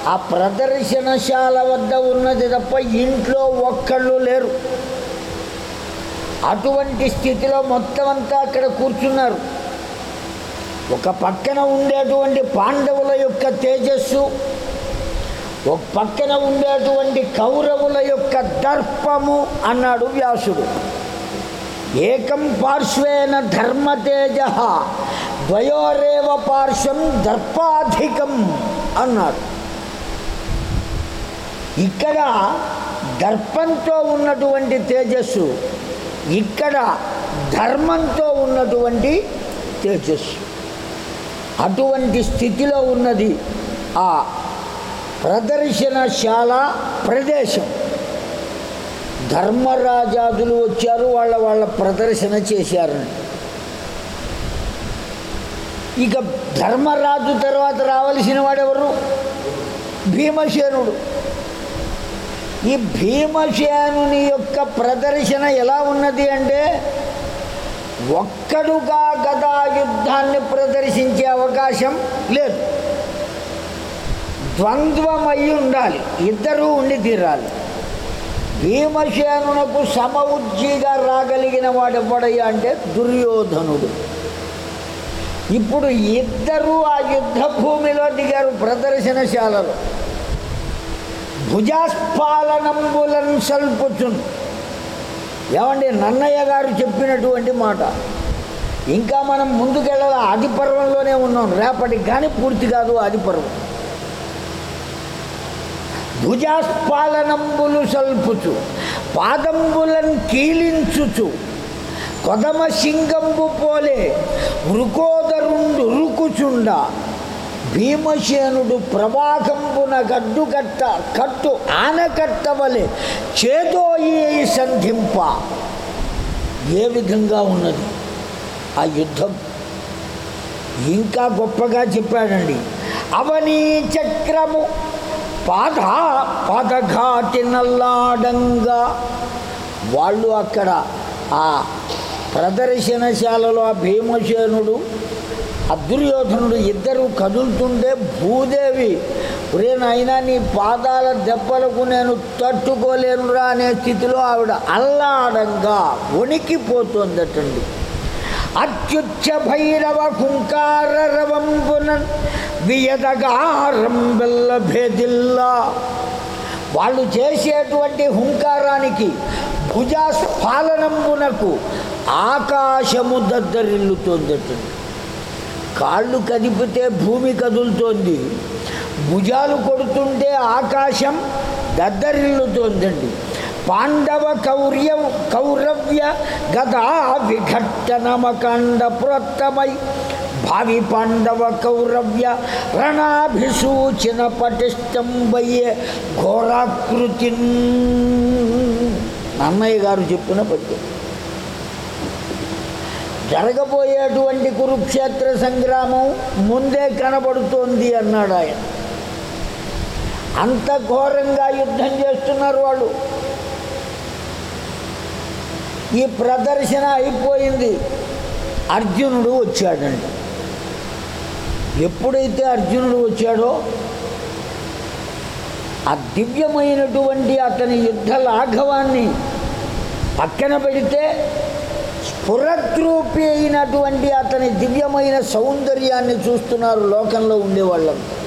ఆ ప్రదర్శనశాల వద్ద ఉన్నది తప్ప ఇంట్లో ఒక్కళ్ళు లేరు. అటువంటి స్థితిలో మొత్తం అంతా అక్కడ కూర్చున్నారు. ఒక పక్కన ఉండేటువంటి పాండవుల యొక్క తేజస్సు ఒక పక్కన ఉండేటువంటి కౌరవుల యొక్క దర్పము అన్నాడు వ్యాసుడు. ఏకం పార్శ్వేన ధర్మతేజ ద్వయోరేవ పార్శ్వం దర్పాధికం అన్నారు. ఇక్కడ దర్పంతో ఉన్నటువంటి తేజస్సు ఇక్కడ ధర్మంతో ఉన్నటువంటి తేజస్సు. అటువంటి స్థితిలో ఉన్నది ఆ ప్రదర్శనశాల ప్రదేశం. ధర్మరాజాదులు వచ్చారు వాళ్ళ వాళ్ళ ప్రదర్శన చేశారని ఇక ధర్మరాజు తర్వాత రావలసిన వాడెవరు? భీమసేనుడు. ఈ భీమసేనుని యొక్క ప్రదర్శన ఎలా ఉన్నది అంటే ఒక్కడుగా గదా యుద్ధాన్ని ప్రదర్శించే అవకాశం లేదు. ద్వంద్వమై ఉండాలి. ఇద్దరూ ఉండి తీరాలి. భీమసేనునకు సమవుజ్జిగా రాగలిగిన వాడెవడయ్యా అంటే దుర్యోధనుడు. ఇప్పుడు ఇద్దరూ ఆ యుద్ధ భూమిలో దిగారు ప్రదర్శనశాలలో. భుజాస్పాలనంబులను సల్పుచున్. ఏమండి నన్నయ్య గారు చెప్పినటువంటి మాట. ఇంకా మనం ముందుకెళ్ళాలి? ఆది పర్వంలోనే ఉన్నాం. రేపటికి కానీ పూర్తి కాదు ఆది పర్వం. భుజాస్పాలనంబులు సల్పుచు పాదంబులను కీలించుచు కొదమ సింగంబు పోలే మృకోద రుకుచుండ భీమసేనుడు ప్రవాహంబున గడ్డు కట్ట కట్టు ఆనకట్టవలే చేదోయి సంధింప. ఏ విధంగా ఉన్నది? ఆ యుద్ధం. ఇంకా గొప్పగా చెప్పాడండి. అవనీ చక్రము పాద పాదఘాటి నల్లాడంగా. వాళ్ళు అక్కడ ఆ ప్రదర్శనశాలలో ఆ భీమసేనుడు ఆ దుర్యోధనుడు ఇద్దరు కదులుతుంటే భూదేవి ఒరే నాయన నీ పాదాల దెబ్బలకు నేను తట్టుకోలేనురా అనే స్థితిలో ఆవిడ అల్లాడంగా వణికిపోతుందటండి. అత్యుచ్చ భైరవ హుంకార రవంబున వియదగారం బెల్ల భేదిల్లా వాళ్ళు చేసేటువంటి హుంకారానికి భుజాస్ఫాలనంబునకు ఆకాశము దద్దరిల్లుతోందటండి. కాళ్ళు కదిపితే భూమి కదులుతోంది. భుజాలు కొడుతుంటే ఆకాశం దద్దరిల్లుతోందండి. పాండవ కౌర్య కౌరవ్య గదా విఘట్టనమకండ పురత్తమై భావి పాండవ కౌరవ్య రణాభిసూచన పటిష్టం వయ్యే ఘోరాకృతి నన్నయ్య గారు చెప్పిన పద్యం. జరగబోయేటువంటి కురుక్షేత్ర సంగ్రామం ముందే కనబడుతోంది అన్నాడు ఆయన. అంత ఘోరంగా యుద్ధం చేస్తున్నారు వాళ్ళు. ఈ ప్రదర్శన అయిపోయింది. అర్జునుడు వచ్చాడండి ఎప్పుడైతే అర్జునుడు వచ్చాడో ఆ దివ్యమైనటువంటి అతని యుద్ధ లాఘవాన్ని పక్కన పెడితే పురద్రూపి అయినటువంటి అతని దివ్యమైన సౌందర్యాన్ని చూస్తున్నారు లోకంలో ఉండేవాళ్ళంతా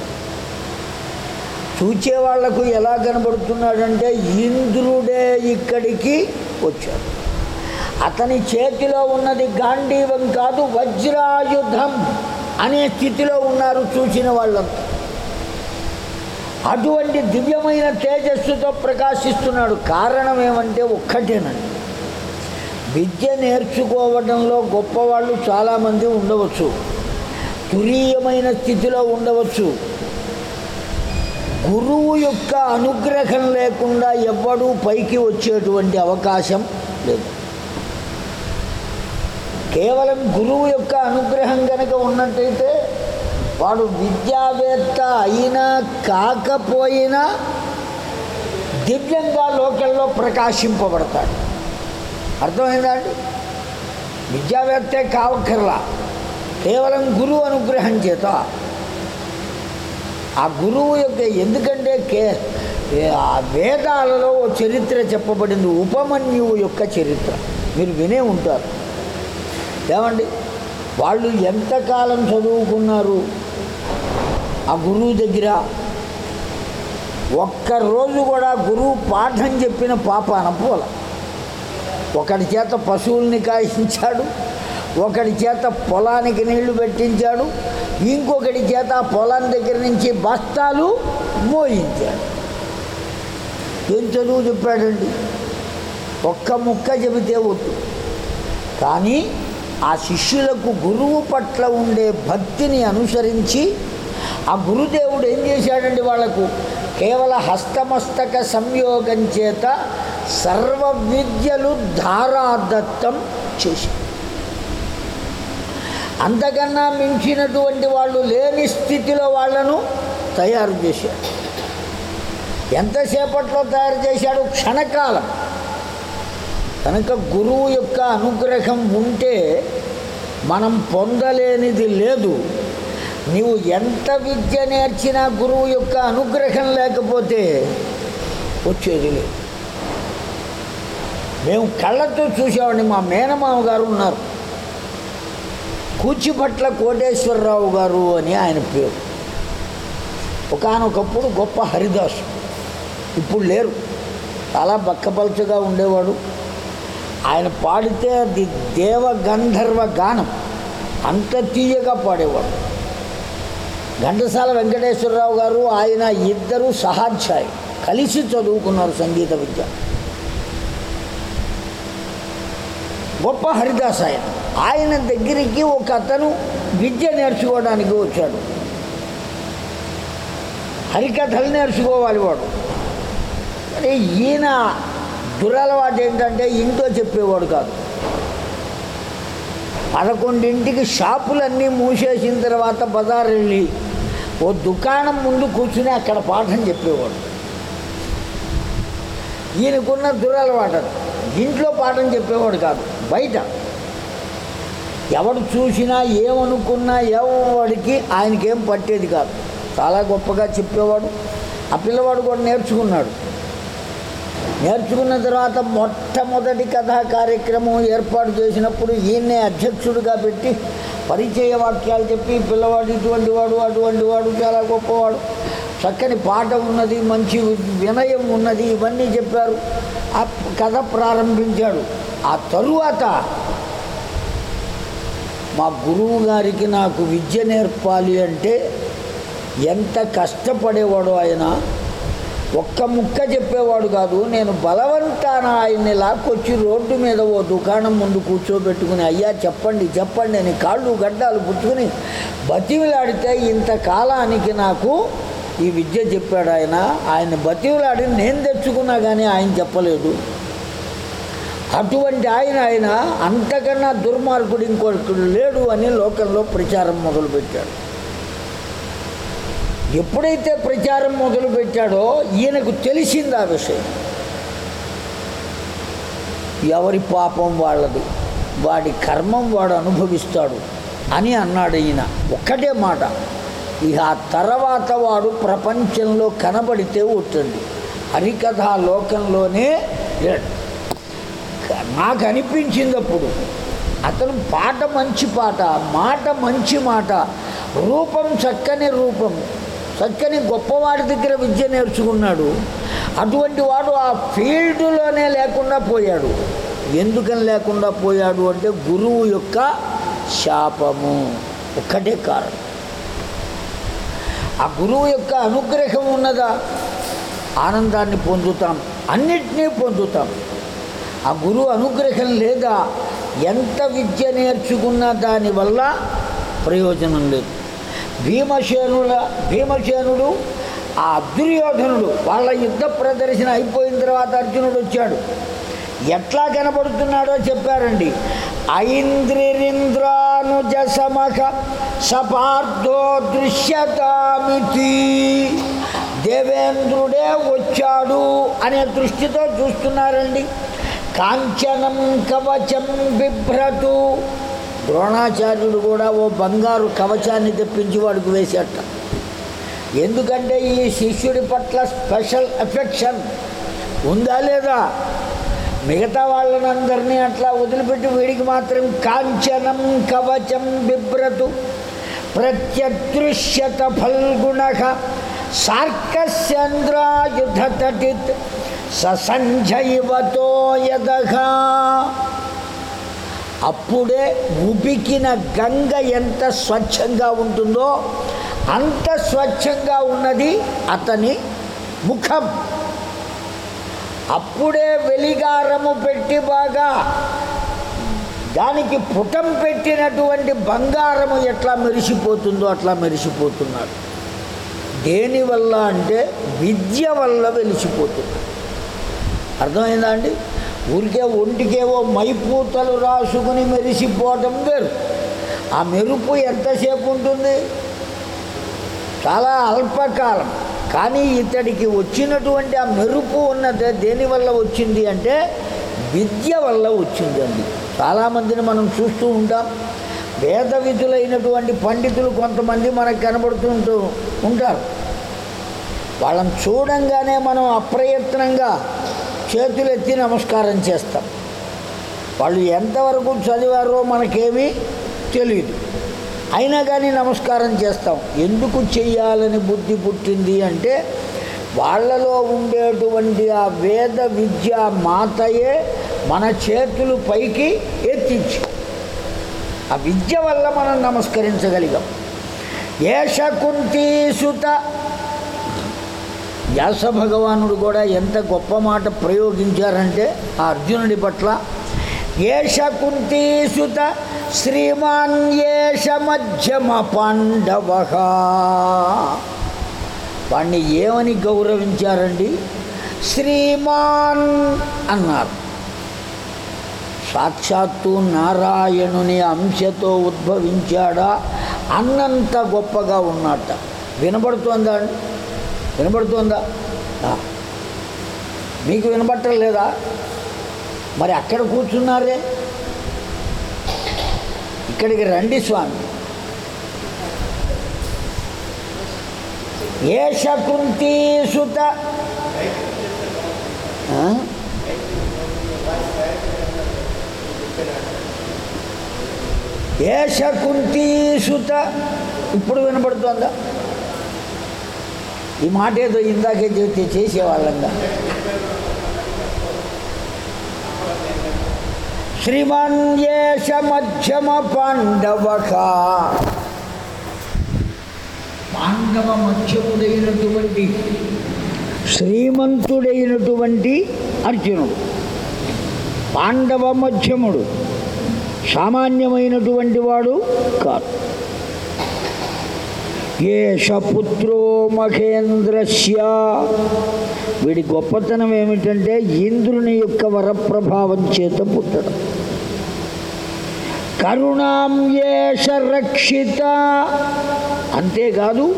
చూచేవాళ్ళకు ఎలా కనబడుతున్నాడంటే ఇంద్రుడే ఇక్కడికి వచ్చాడు. అతని చేతిలో ఉన్నది గాంధీవం కాదు వజ్రాయుధం అనే స్థితిలో ఉన్నారు చూసిన వాళ్ళంతా అటువంటి దివ్యమైన తేజస్సుతో ప్రకాశిస్తున్నాడు. కారణం ఏమంటే ఒక్కటేనండి. విద్య నేర్చుకోవడంలో గొప్పవాళ్ళు చాలామంది ఉండవచ్చు. తురీయమైన స్థితిలో ఉండవచ్చు. గురువు యొక్క అనుగ్రహం లేకుండా ఎవ్వడూ పైకి వచ్చేటువంటి అవకాశం లేదు. కేవలం గురువు యొక్క అనుగ్రహం కనుక ఉన్నట్టయితే వాడు విద్యావేత్త అయినా కాకపోయినా దివ్యంగా లోకంలో ప్రకాశింపబడతాడు. అర్థమైందా అండి? విద్యావేత్తే కావక్కర్లా. కేవలం గురువు అనుగ్రహం చేత. ఆ గురువు యొక్క ఎందుకంటే కే ఆ వేదాలలో ఓ చరిత్ర చెప్పబడింది ఉపమన్యువు యొక్క చరిత్ర. మీరు వినే ఉంటారు. ఏమండి? వాళ్ళు ఎంతకాలం చదువుకున్నారు? ఆ గురువు దగ్గర ఒక్కరోజు కూడా గురువు పాఠం చెప్పిన పాప అనపోల ఒకడి చేత పశువుల్ని కాయించాడు ఒకడి చేత పొలానికి నీళ్ళు పెట్టించాడు ఇంకొకటి చేత పొలం దగ్గర నుంచి బస్తాలు మోయించాడు. ఏం చదువు చెప్పాడండి ఒక్క ముక్క చెబితే వద్దు కానీ ఆ శిష్యులకు గురువు పట్ల ఉండే భక్తిని అనుసరించి ఆ గురుదేవుడు ఏం చేశాడండి వాళ్ళకు కేవల హస్తమస్తక సంయోగం చేత సర్వ విద్యలు ధారాదత్తం చేశాడు. అంతకన్నా మించినటువంటి వాళ్ళు లేని స్థితిలో వాళ్ళను తయారు చేశాడు. ఎంతసేపట్లో తయారు చేశాడు? క్షణకాలం. కనుక గురువు యొక్క అనుగ్రహం ఉంటే మనం పొందలేనిది లేదు. నీవు ఎంత విద్య నేర్చినా గురువు యొక్క అనుగ్రహం లేకపోతే వచ్చేది లేదు. మేము కళ్ళతో చూసామండి మా మేనమామ గారు ఉన్నారు. కూచిపట్ల కోటేశ్వరరావు గారు అని ఆయన పేరు. ఒకనొకప్పుడు గొప్ప హరిదాసు. ఇప్పుడు లేరు. చాలా బక్కపలుచగా ఉండేవాడు. ఆయన పాడితే అది దేవ గంధర్వ గానం. అంత తీయగా పాడేవాడు. ఘంటసాల వెంకటేశ్వరరావు గారు ఆయన ఇద్దరు సహాధ్యాయి కలిసి చదువుకున్నారు సంగీత విద్య. గొప్ప హరిదాస్ ఆయన. ఆయన దగ్గరికి ఒక అతను విద్య నేర్చుకోవడానికి వచ్చాడు. హరికథలు నేర్చుకోవాలి వాడు. మరి ఈయన దురలవాటు ఏంటంటే ఇంట్లో చెప్పేవాడు కాదు. పదకొండింటికి షాపులన్నీ మూసేసిన తర్వాత బజార్ వెళ్ళి ఓ దుకాణం ముందు కూర్చుని అక్కడ పాఠం చెప్పేవాడు. ఈయనకున్న దురలవాటు ఇంట్లో పాఠం చెప్పేవాడు కాదు బయట. ఎవడు చూసినా ఏమనుకున్నా ఏమవాడికి ఆయనకేం పట్టేది కాదు. చాలా గొప్పగా చెప్పేవాడు. ఆ పిల్లవాడు కూడా నేర్చుకున్నాడు. నేర్చుకున్న తర్వాత మొట్టమొదటి కథా కార్యక్రమం ఏర్పాటు చేసినప్పుడు ఈయన్నే అధ్యక్షుడిగా పెట్టి పరిచయ వాక్యాలు చెప్పి పిల్లవాడు ఇటువంటి వాడు అటువంటి వాడు చాలా గొప్పవాడు. చక్కని పాట ఉన్నది మంచి వినయం ఉన్నది ఇవన్నీ చెప్పారు. ఆ కథ ప్రారంభించాడు. ఆ తరువాత మా గురువు గారికి నాకు విద్య నేర్పాలి అంటే ఎంత కష్టపడేవాడు ఆయన ఒక్క ముక్క చెప్పేవాడు కాదు. నేను బలవంతాన ఆయన్ని లాక్కొచ్చి రోడ్డు మీద ఓ దుకాణం ముందు కూర్చోబెట్టుకుని అయ్యా చెప్పండి చెప్పండి అని కాళ్ళు గడ్డాలు పుచ్చుకుని బతిమిలాడితే ఇంతకాలానికి నాకు ఈ విద్య చెప్పాడు ఆయన. ఆయన బతిమిలాడి నేను తెచ్చుకున్నా కానీ ఆయన చెప్పలేదు. అటువంటి ఆయన ఆయన అంతకన్నా దుర్మార్గుడు ఇంకొకడు లేడు అని లోకంలో ప్రచారం మొదలుపెట్టాడు. ఎప్పుడైతే ప్రచారం మొదలుపెట్టాడో ఈయనకు తెలిసింది ఆ విషయం. ఎవరి పాపం వాళ్ళది వాడి కర్మం వాడు అనుభవిస్తాడు అని అన్నాడు ఈయన. ఒక్కటే మాట ఇక ఆ తర్వాత వాడు ప్రపంచంలో కనబడితే ఒట్టండి. హరికథా లోకంలోనే నాకు అనిపించింది అప్పుడు అతను పాట మంచి పాట మాట మంచి మాట రూపం చక్కని రూపం చక్కని గొప్పవాడి దగ్గర విద్య నేర్చుకున్నాడు. అటువంటి వాడు ఆ ఫీల్డ్లోనే లేకుండా పోయాడు. ఎందుకని లేకుండా పోయాడు అంటే గురువు యొక్క శాపము. ఒక్కటే కారణం. ఆ గురువు యొక్క అనుగ్రహం ఉన్నదా? ఆనందాన్ని పొందుతాం. అన్నిటినీ పొందుతాం. ఆ గురువు అనుగ్రహం లేదా? ఎంత విద్య నేర్చుకున్నా దానివల్ల ప్రయోజనం లేదు. భీమసేనుల భీమసేనుడు ఆ దుర్యోధనుడు వాళ్ళ యుద్ధ ప్రదర్శన అయిపోయిన తర్వాత అర్జునుడు వచ్చాడు. ఎట్లా కనబడుతున్నాడో చెప్పారండి. ఐంద్రిరింద్రానుజ సమఖ సపార్థో దృశ్యతామితి. దేవేంద్రుడే వచ్చాడు అనే దృష్టితో చూస్తున్నారండి. కాంచనం కవచం బిభ్రతు. ద్రోణాచార్యుడు కూడా ఓ బంగారు కవచాన్ని తెప్పించి వాడికి వేసేట. ఎందుకంటే ఈ శిష్యుడి పట్ల స్పెషల్ ఎఫెక్షన్ ఉందా లేదా? మిగతా వాళ్ళనందరినీ అట్లా వదిలిపెట్టి వీడికి మాత్రం కాంచనం కవచం బిభ్రతు ప్రత్యదృశ్యత ఫల్గుణ సార్కస్యంద్రాయుధతటిత్ ససంజైవతో యదఘా అప్పుడే ఉబికిన గంగ ఎంత స్వచ్ఛంగా ఉంటుందో అంత స్వచ్ఛంగా ఉన్నది అతని ముఖం. అప్పుడే వెలిగారము పెట్టి బాగా దానికి పుటం పెట్టినటువంటి బంగారము ఎట్లా మెరిసిపోతుందో అట్లా మెరిసిపోతున్నాడు. దేనివల్ల అంటే విద్య వల్ల వెలిసిపోతున్నాడు. అర్థమైందా అండి? ఊరికే ఒంటికేవో మైపూతలు రాసుకుని మెరిసిపోవటం వేరు. ఆ మెరుపు ఎంతసేపు ఉంటుంది? చాలా అల్పకాలం. కానీ ఇతడికి వచ్చినటువంటి ఆ మెరుపు ఉన్నది దేనివల్ల వచ్చింది అంటే విద్య వల్ల వచ్చిందండి చాలామందిని మనం చూస్తూ ఉంటాం. వేద విధులైనటువంటి పండితులు కొంతమంది మనకు కనబడుతూ ఉంటూ ఉంటారు. వాళ్ళని చూడంగానే మనం అప్రయత్నంగా చేతులు ఎత్తి నమస్కారం చేస్తాం. వాళ్ళు ఎంతవరకు చదివారో మనకేమీ తెలియదు అయినా కానీ నమస్కారం చేస్తాం. ఎందుకు చెయ్యాలని బుద్ధి పుట్టింది అంటే వాళ్ళలో ఉండేటువంటి ఆ వేద విద్య మాతయే మన చేతులు పైకి ఎత్తించి ఆ విద్య వల్ల మనం నమస్కరించగలిగాం. ఏష కుంతీసుత వ్యాస భగవానుడు కూడా ఎంత గొప్ప మాట ప్రయోగించారంటే ఆ అర్జునుడి పట్ల ఏష కుంతీసుత శ్రీమాన్ ఏష మధ్యమ పాండవ. వాణ్ణి ఏమని గౌరవించారండి? శ్రీమాన్ అన్నారు. సాక్షాత్తు నారాయణుని అంశతో ఉద్భవించాడా? అన్నంత గొప్పగా ఉన్నట్ట వినబడుతోందా అండి? వినబడుతోందా? మీకు వినబట్టం లేదా? మరి అక్కడ కూర్చున్నారే? ఇక్కడికి రండి స్వామి. ఏ శకుంతి సుత? ఏ శకుంతి సుత? ఇప్పుడు వినబడుతోందా? ఈ మాట ఏదో ఇందాకే చెప్తే చేసేవాళ్ళంగా. శ్రీమన్యేష మధ్యమ పాండవక. పాండవ మధ్యముడైనటువంటి శ్రీమంతుడైనటువంటి అర్జునుడు. పాండవ మధ్యముడు. సామాన్యమైనటువంటి వాడు కాదు. ఏష పుత్రో మహేంద్రస్య. వీడి గొప్పతనం ఏమిటంటే ఇంద్రుని యొక్క వరప్రభావం చేత పుట్టడం. కరుణాం ఏష రక్షిత. అంతేకాదు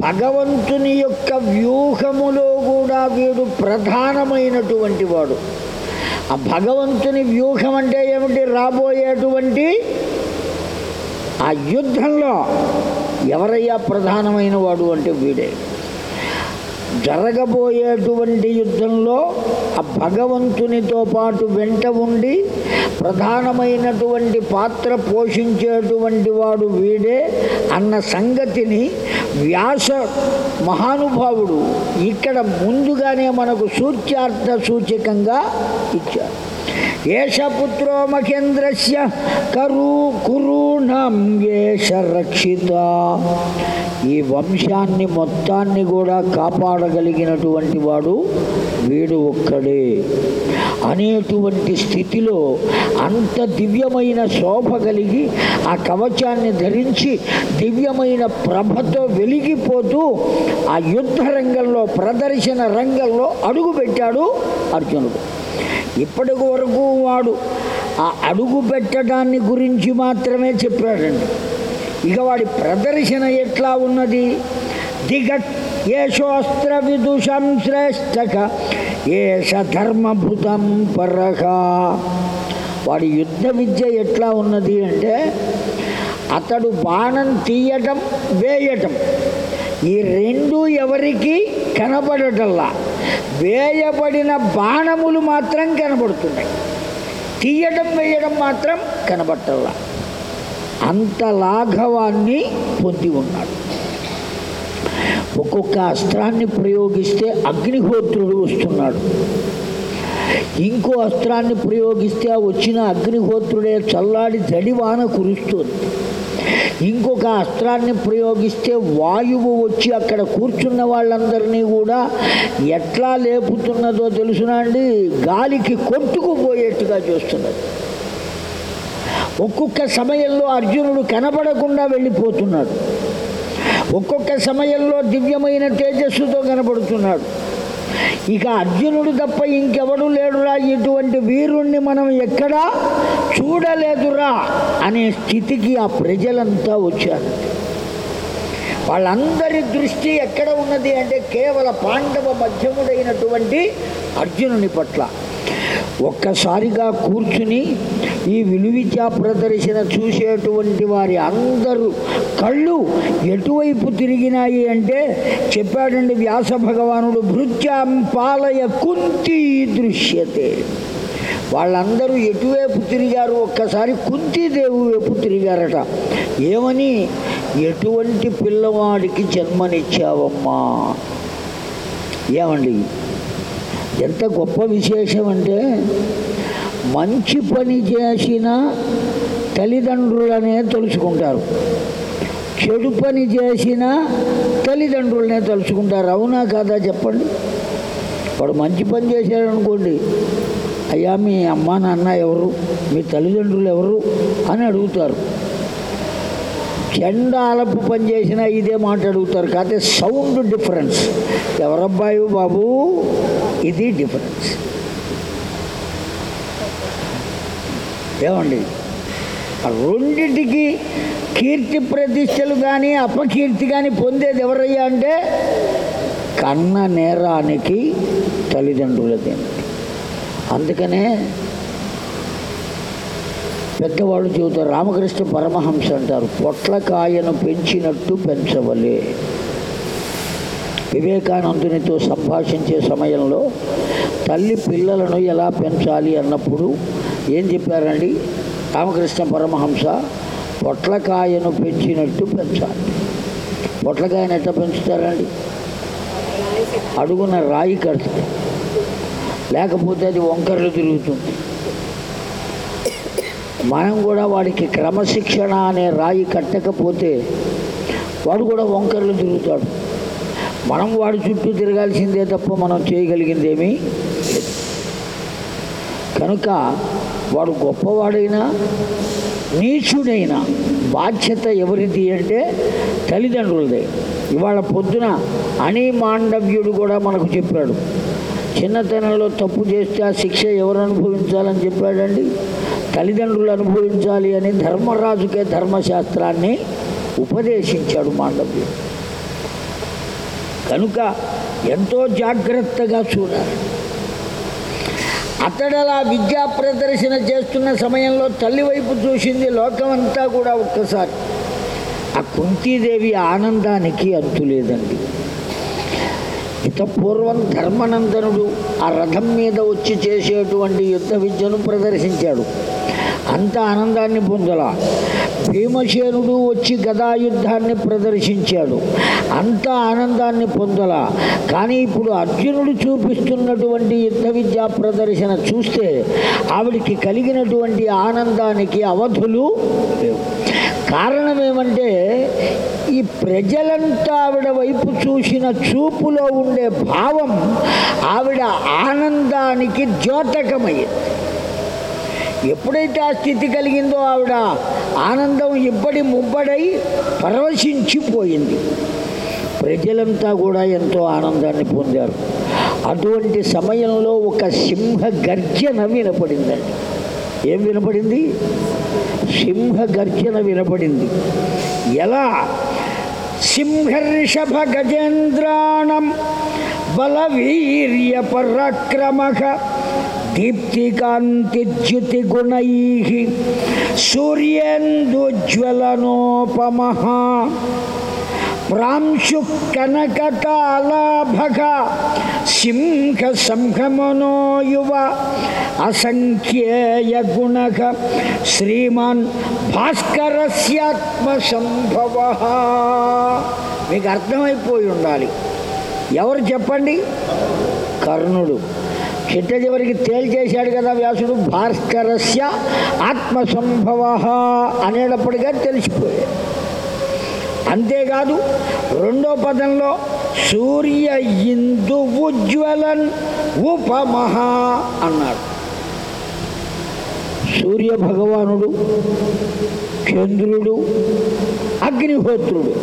భగవంతుని యొక్క వ్యూహములో కూడా వీడు ప్రధానమైనటువంటి వాడు. ఆ భగవంతుని వ్యూహం అంటే ఏమిటి? రాబోయేటువంటి ఆ యుద్ధంలో ఎవరయ్యా ప్రధానమైన వాడు అంటే వీడే. జరగబోయేటువంటి యుద్ధంలో ఆ భగవంతునితో పాటు వెంట ఉండి ప్రధానమైనటువంటి పాత్ర పోషించేటువంటి వాడు వీడే అన్న సంగతిని వ్యాస మహానుభావుడు ఇక్కడ ముందుగానే మనకు సూచ్యార్థ సూచకంగా ఇచ్చారు ఏష పుత్రో మహేంద్రస్య కరు కురుణం ఏష రక్షిత ఈ వంశాన్ని మొత్తాన్ని కూడా కాపాడగలిగినటువంటి వాడు వీడు ఒక్కడే. అనేటువంటి స్థితిలో అంత దివ్యమైన శోభ కలిగి ఆ కవచాన్ని ధరించి దివ్యమైన ప్రభతో వెలిగిపోతూ ఆ యుద్ధ రంగంలో ప్రదర్శన రంగంలో అడుగుపెట్టాడు అర్జునుడు. ఇప్పటి వరకు వాడు ఆ అడుగు పెట్టడాన్ని గురించి మాత్రమే చెప్పాడండి. ఇక వాడి ప్రదర్శన ఎట్లా ఉన్నది? దిగట్ ఏషోస్త్ర విదుషం శ్రేష్టక ఏష ధర్మభృతం పరహ వాడి యుద్ధ విద్య ఎట్లా ఉన్నది అంటే అతడు బాణం తీయటం వేయటం. ఈ రెండు ఎవరికి కనబడటల్లా. వేయబడిన బాణములు మాత్రం కనబడుతున్నాయి. తీయడం వేయడం మాత్రం కనబట్టల్లా. అంత లాఘవాన్ని పొంది ఉన్నాడు. ఒక్కొక్క అస్త్రాన్ని ప్రయోగిస్తే అగ్నిహోత్రుడు వస్తున్నాడు. ఇంకో అస్త్రాన్ని ప్రయోగిస్తే వచ్చిన అగ్నిహోత్రుడే చల్లాడి జడివాన కురుస్తుంది. ఇంకొక అస్త్రాన్ని ప్రయోగిస్తే వాయువు వచ్చి అక్కడ కూర్చున్న వాళ్ళందరినీ కూడా ఎట్లా లేపుతున్నదో తెలుసునండి గాలికి కొట్టుకుపోయేట్టుగా చేస్తున్నది. ఒక్కొక్క సమయంలో అర్జునుడు కనపడకుండా వెళ్ళిపోతున్నాడు. ఒక్కొక్క సమయంలో దివ్యమైన తేజస్సుతో కనబడుతున్నాడు ఇక అర్జునుడు తప్ప ఇంకెవడు లేడురా. ఇటువంటి వీరుణ్ణి మనం ఎక్కడా చూడలేదురా అనే స్థితికి ఆ ప్రజలంతా వచ్చారు. వాళ్ళందరి దృష్టి ఎక్కడ ఉన్నది అంటే కేవల పాండవ మధ్యముడైనటువంటి అర్జునుని పట్ల. ఒక్కసారిగా కూర్చుని ఈ విలువిద్యా ప్రదర్శన చూసేటువంటి వారి అందరూ కళ్ళు ఎటువైపు తిరిగినాయి అంటే చెప్పాడండి వ్యాస భగవానుడు భృత్యాం పాలయ కుంతి దృశ్యతే. వాళ్ళందరూ ఎటువైపు తిరిగారు? ఒక్కసారి కుంతీదేవి వైపు తిరిగారట. ఏమని? ఎటువంటి పిల్లవాడికి జన్మనిచ్చావమ్మా? ఏమండి? ఎంత గొప్ప విశేషం అంటే మంచి పని చేసిన తల్లిదండ్రులనే తలుచుకుంటారు. చెడు పని చేసిన తల్లిదండ్రులనే తలుచుకుంటారు. అవునా కాదా చెప్పండి? వాడు మంచి పని చేశాడు అనుకోండి అయ్యా మీ అమ్మ నాన్న ఎవరు? మీ తల్లిదండ్రులు ఎవరు? అని అడుగుతారు. చండాలపు పని చేసినా ఇదే మాట అడుగుతారు. కాకపోతే సౌండ్ డిఫరెన్స్. ఎవరబ్బాయి బాబు? ఇది డిఫరెన్స్. ఏమండి? రెండింటికి కీర్తి ప్రతిష్టలు కానీ అపకీర్తి కానీ పొందేది ఎవరయ్యా అంటే కన్న నేరానికి తల్లిదండ్రులదేమిటి అందుకనే పెద్దవాళ్ళు చెబుతారు రామకృష్ణ పరమహంస అంటారు. పొట్లకాయను పెంచినట్టు పెంచవలే. వివేకానందునితో సంభాషించే సమయంలో తల్లి పిల్లలను ఎలా పెంచాలి అన్నప్పుడు ఏం చెప్పారండి? రామకృష్ణ పరమహంస పొట్లకాయను పెంచినట్టు పెంచాలి. పొట్లకాయను ఎట్లా పెంచుతారండి? అడుగున రాయి కడుతుంది లేకపోతే అది వంకరలు తిరుగుతుంది. మనం కూడా వాడికి క్రమశిక్షణ అనే రాయి కట్టకపోతే వాడు కూడా వంకరలు తిరుగుతాడు. మనం వాడి చుట్టూ తిరగాల్సిందే తప్ప మనం చేయగలిగిందేమీ? కనుక వాడు గొప్పవాడైనా నీచుడైనా బాధ్యత ఎవరిది అంటే తల్లిదండ్రులదే. ఇవాళ పొద్దున అని మాండవ్యుడు కూడా మనకు చెప్పాడు. చిన్నతనంలో తప్పు చేస్తే ఆ శిక్ష ఎవరు అనుభవించాలని చెప్పాడండి? తల్లిదండ్రులు అనుభవించాలి అని ధర్మరాజుకే ధర్మశాస్త్రాన్ని ఉపదేశించాడు మాండవ్యుడు. కనుక ఎంతో జాగ్రత్తగా చూడాలి. అతడలా విద్యా ప్రదర్శన చేస్తున్న సమయంలో తల్లి వైపు చూసింది లోకమంతా కూడా ఒక్కసారి. ఆ కుంతీదేవి ఆనందానికి అంతులేదండి లేదండి. ధర్మనందనుడు ఆ రథం మీద వచ్చి చేసేటువంటి యుద్ధ విద్యను ప్రదర్శించాడు. అంత ఆనందాన్ని పొందలా. భీమసేనుడు వచ్చి గదాయుద్ధాన్ని ప్రదర్శించాడు. అంత ఆనందాన్ని పొందలా. కానీ ఇప్పుడు అర్జునుడు చూపిస్తున్నటువంటి యుద్ధ విద్యా ప్రదర్శన చూస్తే ఆవిడికి కలిగినటువంటి ఆనందానికి అవధులు లేవు. కారణం ఏమంటే ఈ ప్రజలంతా ఆవిడ వైపు చూసిన చూపులో ఉండే భావం ఆవిడ ఆనందానికి ద్యోతకమయ్యింది ఎప్పుడైతే ఆ స్థితి కలిగిందో ఆవిడ ఆనందం ఇబ్బడి ముబ్బడై పరవశించిపోయింది. ప్రజలంతా కూడా ఎంతో ఆనందాన్ని పొందారు. అటువంటి సమయంలో ఒక సింహ గర్జన వినపడిందండి. ఏం వినపడింది? సింహ గర్జన వినపడింది. ఎలా? సింహర్షభ గజేంద్రాణం బలవీర్య పరాక్రమ దీప్తికాంతిద్యుతి గుణై సూర్యేందుజ్వలనోపమ ప్రాంశు కనకకాలాభగ సింహ సంఘమనో యువ అసంఖ్యేయ గుణక శ్రీమాన్ భాస్కరస్యాత్మ సంభవ మీకు అర్థమైపోయి ఉండాలి. ఎవరు చెప్పండి? కర్ణుడు. చిట్ట చివరికి తేల్చేశాడు కదా వ్యాసుడు. భాస్కరస్య ఆత్మ సంభవ అనేటప్పటిగా తెలిసిపోయాడు. అంతేకాదు రెండో పదంలో సూర్య ఇందు ఉజ్వలన్ ఉపమహ అన్నాడు. సూర్య భగవానుడు చంద్రుడు అగ్నిహోత్రుడు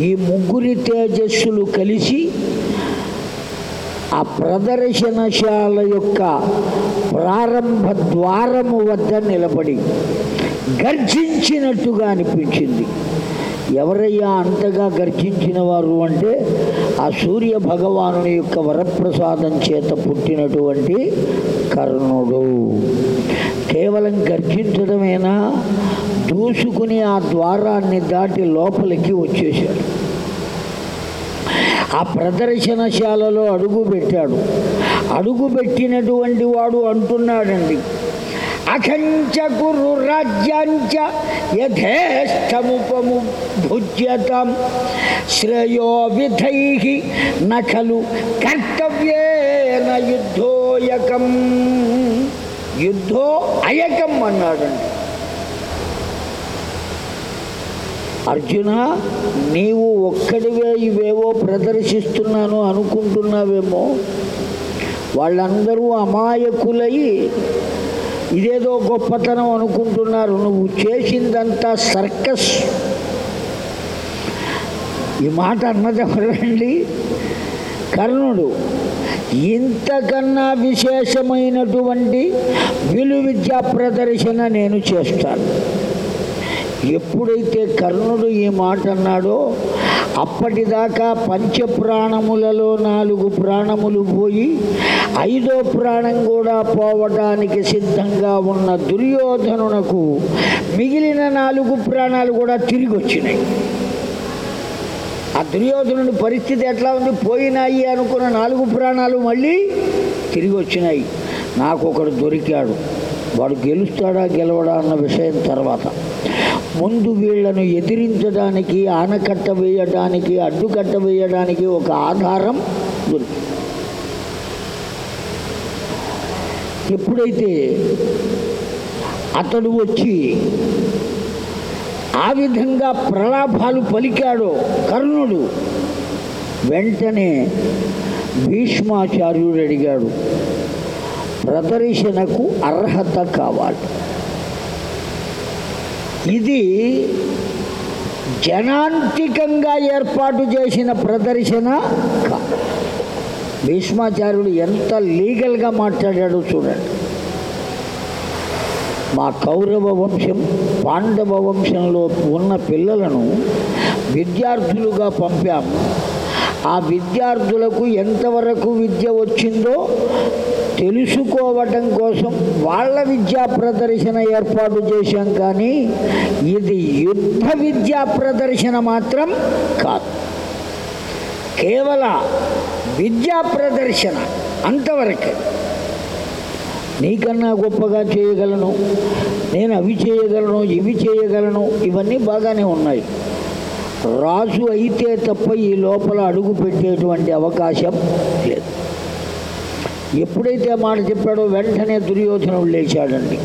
ఈ ముగ్గురి తేజస్సులు కలిసి ఆ ప్రదర్శనశాల యొక్క ప్రారంభ ద్వారము వద్ద నిలబడి గర్జించినట్టుగా అనిపించింది. ఎవరయ్యా అంతగా గర్జించిన వారు అంటే ఆ సూర్య భగవానుని యొక్క వరప్రసాదం చేత పుట్టినటువంటి కర్ణుడు. కేవలం గర్జించడమేనా? దూసుకుని ఆ ద్వారాన్ని దాటి లోపలికి వచ్చేశాడు. ఆ ప్రదర్శనశాలలో అడుగు పెట్టాడు. అడుగు పెట్టినటువంటి వాడు అంటున్నాడండి అఖంచ గురు రాజ్యాంచ యథేష్టముపము భుజ్యతం శ్రేయో విధై నఖలు కర్తవ్యేన యుద్ధోయకం. యుద్ధో అయకం అన్నాడండి. అర్జున నీవు ఒక్కడివే ఇవేవో ప్రదర్శిస్తున్నాను అనుకుంటున్నావేమో? వాళ్ళందరూ అమాయకులై ఇదేదో గొప్పతనం అనుకుంటున్నారు. నువ్వు చేసిందంతా సర్కస్. ఈ మాట అన్నది ఎవరండి? కర్ణుడు. ఇంతకన్నా విశేషమైనటువంటి విలు విద్యా ప్రదర్శన నేను చేస్తాను. ఎప్పుడైతే కర్ణుడు ఈ మాట అన్నాడో అప్పటిదాకా పంచప్రాణములలో నాలుగు ప్రాణములు పోయి ఐదో ప్రాణం కూడా పోవటానికి సిద్ధంగా ఉన్న దుర్యోధనునకు మిగిలిన నాలుగు ప్రాణాలు కూడా తిరిగి వచ్చినాయి ఆ దుర్యోధనుడి పరిస్థితి ఎట్లా ఉంది? పోయినాయి అనుకున్న నాలుగు ప్రాణాలు మళ్ళీ తిరిగి వచ్చినాయి నాకు ఒకడు దొరికాడు. వాడు గెలుస్తాడా గెలవడా అన్న విషయం తర్వాత. ముందు వీళ్ళను ఎదిరించడానికి ఆనకట్ట వేయడానికి అడ్డుకట్ట వేయడానికి ఒక ఆధారం దొరికింది ఎప్పుడైతే అతడు వచ్చి ఆ విధంగా ప్రలాభాలు పలికాడో కర్ణుడు వెంటనే భీష్మాచార్యుడు అడిగాడు ప్రదర్శనకు అర్హత కావాలి. ఇది జనాంతికంగా ఏర్పాటు చేసిన ప్రదర్శన భీష్మాచార్యుడు ఎంత లీగల్గా మాట్లాడాడో చూడండి. మా కౌరవ వంశం పాండవ వంశంలో ఉన్న పిల్లలను విద్యార్థులుగా పంపాము. ఆ విద్యార్థులకు ఎంతవరకు విద్య వచ్చిందో తెలుసుకోవటం కోసం వాళ్ళ విద్యా ప్రదర్శన ఏర్పాటు చేశాం కానీ ఇది యుద్ధ విద్యా ప్రదర్శన మాత్రం కాదు. కేవల విద్యా ప్రదర్శన అంతవరకే. నీకన్నా గొప్పగా చేయగలను నేను అవి చేయగలను ఇవి చేయగలను ఇవన్నీ బాగానే ఉన్నాయి. రాజు అయితే తప్ప ఈ లోపల అడుగు పెట్టేటువంటి అవకాశం లేదు. ఎప్పుడైతే మాట చెప్పాడో వెంటనే దుర్యోధనుడు లేచాడండి.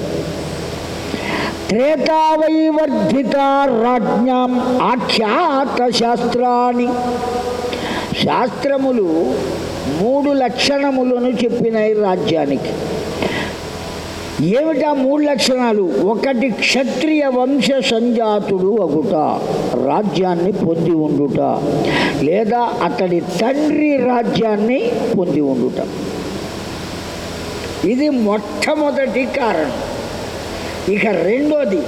త్రేతావైవర్ధిత రాజ్ఞాం ఆఖ్యాత శాస్త్రాన్ని శాస్త్రములు మూడు లక్షణములను చెప్పినాయి రాజ్యానికి. ఏమిటా మూడు లక్షణాలు? ఒకటి క్షత్రియ వంశ సంజాతుడు అగుట రాజ్యాన్ని పొంది ఉండుట లేదా అతడి తండ్రి రాజ్యాన్ని పొంది ఉండుట. ఇది మొట్టమొదటి కారణం. ఇక రెండోది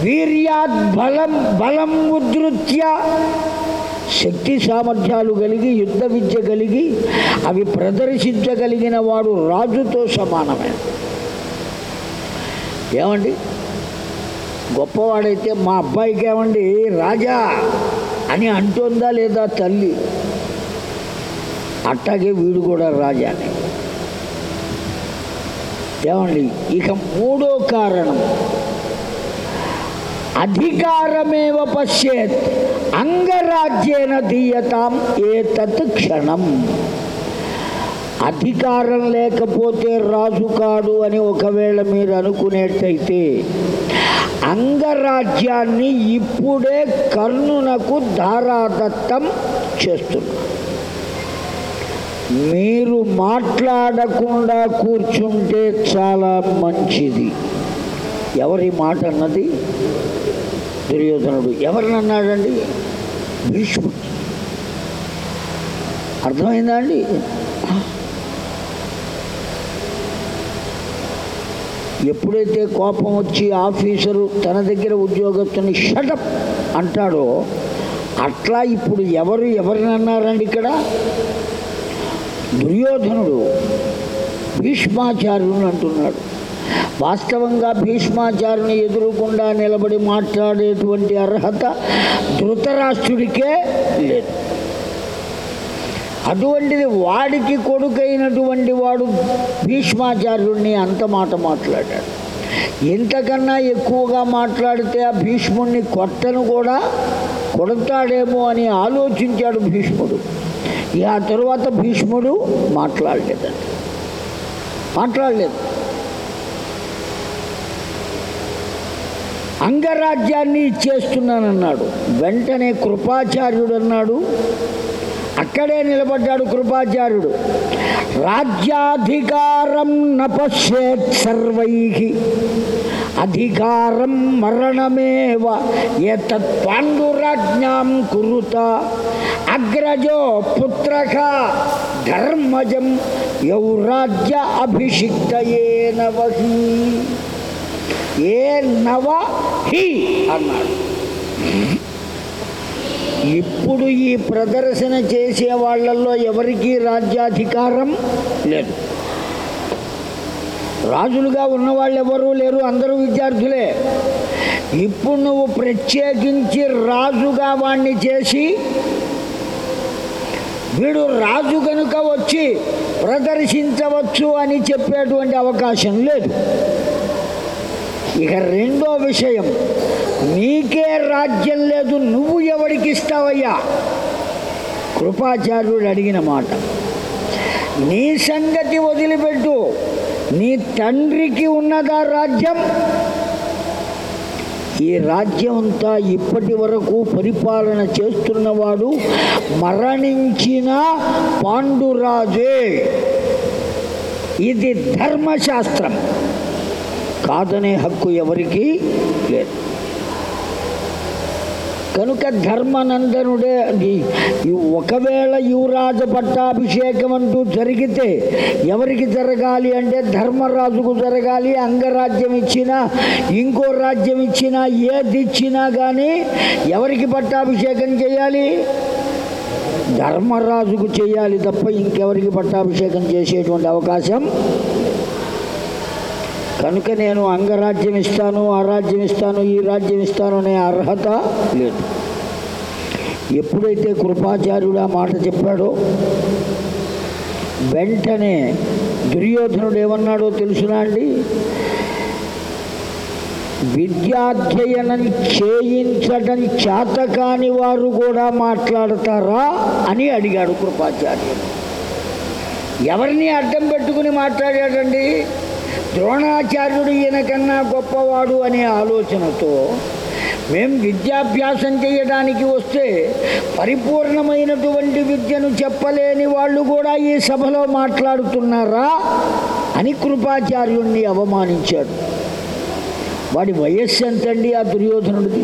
వీర్యాత్ బలం బలం ఉధృత్య శక్తి సామర్థ్యాలు కలిగి యుద్ధ విద్య కలిగి అవి ప్రదర్శించగలిగిన వాడు రాజుతో సమానమే. ఏమండి? గొప్పవాడైతే మా అబ్బాయికి ఏమండి రాజా అని అంటుందా లేదా తల్లి? అట్టాగే వీడు కూడా రాజానే. ఏమండి? ఇక మూడో కారణం. అధికారమేవ పశ్చేత్ అంగరాజ్యేన దీయతాం ఏతత్ క్షణం. అధికారం లేకపోతే రాజు కాడు అని ఒకవేళ మీరు అనుకునేట్టయితే అంగరాజ్యాన్ని ఇప్పుడే కర్ణునకు ధారాదత్తం చేస్తున్నారు. మీరు మాట్లాడకుండా కూర్చుంటే చాలా మంచిది. ఎవరి మాట అన్నది దుర్యోధనుడు ఎవరిని అన్నాడండి భీష్ముడు. అర్థమైందా అండి? ఎప్పుడైతే కోపం వచ్చి ఆఫీసరు తన దగ్గర ఉద్యోగస్తుని షటప్ అంటాడో అట్లా ఇప్పుడు ఎవరు ఎవరిని అన్నారండి ఇక్కడ? దుర్యోధనుడు భీష్మాచార్యుని అంటున్నాడు. వాస్తవంగా భీష్మాచార్యుని ఎదురుకుండా నిలబడి మాట్లాడేటువంటి అర్హత ధృతరాష్ట్రుడికే లేదు. అటువంటిది వాడికి కొడుకైనటువంటి వాడు భీష్మాచార్యుడిని అంత మాట మాట్లాడాడు. ఇంతకన్నా ఎక్కువగా మాట్లాడితే ఆ భీష్ముడిని కొట్టను కూడా కొడతాడేమో అని ఆలోచించాడు భీష్ముడు. ఇక ఆ తరువాత భీష్ముడు మాట్లాడలేదండి మాట్లాడలేదు. అంగరాజ్యాన్ని ఇచ్చేస్తున్నానన్నాడు వెంటనే కృపాచార్యుడు అన్నాడు అక్కడే నిలబడ్డాడు కృపాచార్యుడు. రాజ్యాధికారం నపశ్యేత్ సర్వై. అధికారం మరణమేవ ఏతత్ పాండురాజ్ఞాం కురుత. అగ్రజో పుత్రక ధర్మజం యౌరాజ్య అభిషిక్తయే నవహి ఏ నవ హి అన్నాడు. ఇప్పుడు ఈ ప్రదర్శన చేసే వాళ్ళల్లో ఎవరికీ రాజ్యాధికారం లేదు. రాజులుగా ఉన్నవాళ్ళు ఎవరూ లేరు అందరూ విద్యార్థులే. ఇప్పుడు నువ్వు ప్రత్యేకించి రాజుగా వాణ్ణి చేసి వీడు రాజు కనుక వచ్చి ప్రదర్శించవచ్చు అని చెప్పేటువంటి అవకాశం లేదు. ఇక రెండో విషయం నీకే రాజ్యం లేదు నువ్వు ఎవరికి ఇస్తావయ్యా కృపాచార్యుడు అడిగిన మాట. నీ సంగతి వదిలిపెట్టు. నీ తండ్రికి ఉన్నదా రాజ్యం? ఈ రాజ్యం అంతా ఇప్పటి వరకు పరిపాలన చేస్తున్నవాడు మరణించిన పాండురాజే. ఇది ధర్మశాస్త్రం. కాదనే హక్కు ఎవరికీ లేదు. కనుక ధర్మనందనుడే ఒకవేళ యువరాజ పట్టాభిషేకం అంటూ జరిగితే ఎవరికి జరగాలి అంటే ధర్మరాజుకు జరగాలి అంగరాజ్యం ఇచ్చినా ఇంకో రాజ్యం ఇచ్చినా ఏది ఇచ్చినా కానీ ఎవరికి పట్టాభిషేకం చేయాలి? ధర్మరాజుకు చేయాలి తప్ప ఇంకెవరికి పట్టాభిషేకం చేసేటువంటి అవకాశం కనుక నేను అంగరాజ్యం ఇస్తాను ఆ రాజ్యం ఇస్తాను ఈ రాజ్యం ఇస్తాను అనే అర్హత లేదు. ఎప్పుడైతే కృపాచార్యుడు ఆ మాట చెప్పాడో వెంటనే దుర్యోధనుడు ఏమన్నాడో తెలుసునా అండి? విద్యాధ్యయనం చేయించడం చేతకాని వారు కూడా మాట్లాడతారా అని అడిగాడు కృపాచార్యుడు. ఎవరిని అడ్డం పెట్టుకుని మాట్లాడాడండి? ద్రోణాచార్యుడు ఈయన కన్నా గొప్పవాడు అనే ఆలోచనతో మేం విద్యాభ్యాసం చేయడానికి వస్తే పరిపూర్ణమైనటువంటి విద్యను చెప్పలేని వాళ్ళు కూడా ఈ సభలో మాట్లాడుతున్నారా అని కృపాచార్యుణ్ణి అవమానించాడు. వాడి వయస్సు ఎంతండి ఆ దుర్యోధనుడిది?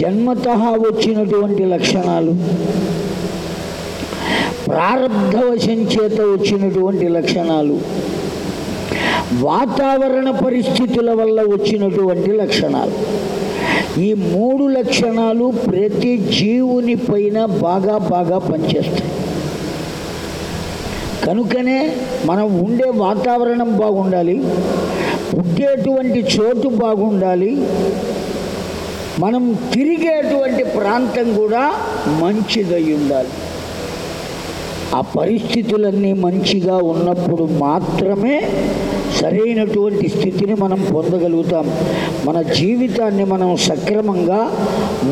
జన్మత వచ్చినటువంటి లక్షణాలు. ప్రారంధవశం చేత వచ్చినటువంటి లక్షణాలు వాతావరణ పరిస్థితుల వల్ల వచ్చినటువంటి లక్షణాలు. ఈ మూడు లక్షణాలు ప్రతి జీవుని పైన బాగా బాగా పనిచేస్తాయి. కనుకనే మనం ఉండే వాతావరణం బాగుండాలి పుట్టేటువంటి చోటు బాగుండాలి మనం తిరిగేటువంటి ప్రాంతం కూడా మంచిదై ఉండాలి. ఆ పరిస్థితులన్నీ మంచిగా ఉన్నప్పుడు మాత్రమే సరైనటువంటి స్థితిని మనం పొందగలుగుతాం. మన జీవితాన్ని మనం సక్రమంగా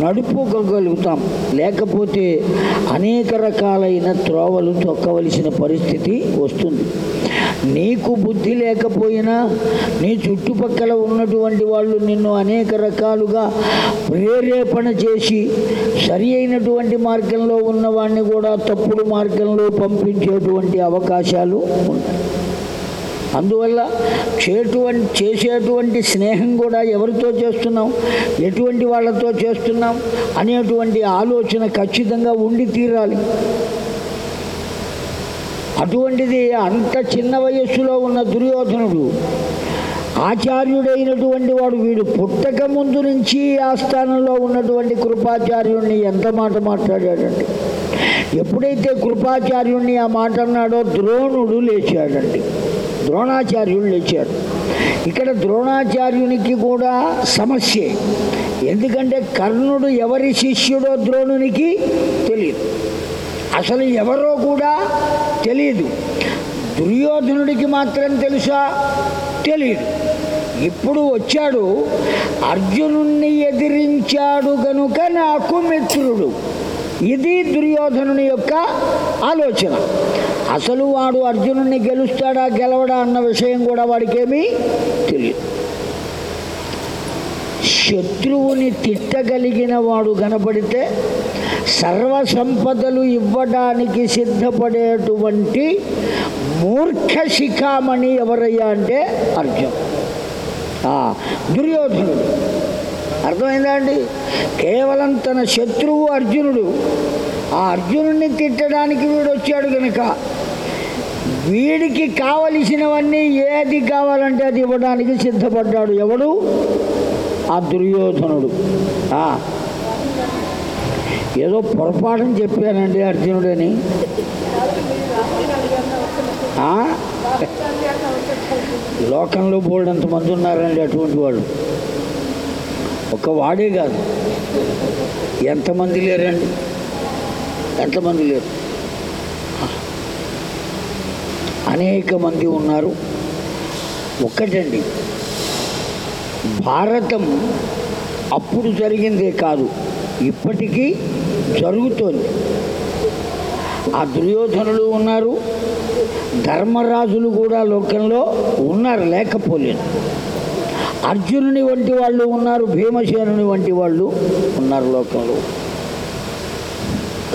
నడుపుకోగలుగుతాం. లేకపోతే అనేక రకాలైన త్రోవలు తొక్కవలసిన పరిస్థితి వస్తుంది. నీకు బుద్ధి లేకపోయినా నీ చుట్టుపక్కల ఉన్నటువంటి వాళ్ళు నిన్ను అనేక రకాలుగా ప్రేరేపణ చేసి సరి అయినటువంటి మార్గంలో ఉన్నవాడిని కూడా తప్పుడు మార్గంలో పంపించేటువంటి అవకాశాలు ఉంటాయి అందువల్ల చేటువంటి చేసేటువంటి స్నేహం కూడా ఎవరితో చేస్తున్నాం? ఎటువంటి వాళ్ళతో చేస్తున్నాం? అనేటువంటి ఆలోచన ఖచ్చితంగా ఉండి తీరాలి. అటువంటిది అంత చిన్న వయస్సులో ఉన్న దుర్యోధనుడు ఆచార్యుడైనటువంటి వాడు వీడు పుట్టక ముందు నుంచి ఆ స్థానంలో ఉన్నటువంటి కృపాచార్యుడిని ఎంత మాట మాట్లాడాడండి? ఎప్పుడైతే కృపాచార్యుణ్ణి ఆ మాట అన్నాడో ద్రోణుడు లేచాడండి. ద్రోణాచార్యుడు లేచాడు. ఇక్కడ ద్రోణాచార్యునికి కూడా సమస్యే. ఎందుకంటే కర్ణుడు ఎవరి శిష్యుడో ద్రోణునికి తెలియదు అసలు ఎవరో కూడా తెలియదు దుర్యోధనుడికి మాత్రం తెలుసా? తెలియదు ఇప్పుడు వచ్చాడు అర్జునుణ్ణి ఎదిరించాడు గనుక నాకు మిత్రుడు. ఇది దుర్యోధనుని యొక్క ఆలోచన. అసలు వాడు అర్జునుడిని గెలుస్తాడా గెలవడా అన్న విషయం కూడా వాడికేమీ తెలియదు శత్రువుని తిట్టగలిగిన వాడు కనపడితే సర్వ సంపదలు ఇవ్వడానికి సిద్ధపడేటువంటి మూర్ఖ శిఖామణి ఎవరయ్యా అంటే అర్జున్. దుర్యోధనుడు. అర్థమైందా అండి? కేవలం తన శత్రువు అర్జునుడు. ఆ అర్జునుడిని తిట్టడానికి వీడు వచ్చాడు కనుక వీడికి కావలసినవన్నీ ఏది కావాలంటే అది ఇవ్వడానికి సిద్ధపడ్డాడు ఎవడు? ఆ దుర్యోధనుడు. ఏదో పొరపాటుని చెప్పానండి అర్జునుడని. లోకంలో బోల్డంత మంది ఉన్నారండి అటువంటి వాళ్ళు. ఒక వాడే కాదు. ఎంతమంది లేరండి? ఎంతమంది లేరు? అనేక మంది ఉన్నారు. ఒక్కటండి. భారతం అప్పుడు జరిగిందే కాదు ఇప్పటికీ జరుగుతోంది. ఆ దుర్యోధనులు ఉన్నారు ధర్మరాజులు కూడా లోకంలో ఉన్నారు లేకపోలేదు. అర్జునుని వంటి వాళ్ళు ఉన్నారు భీమసేనుని వంటి వాళ్ళు ఉన్నారు లోకంలో.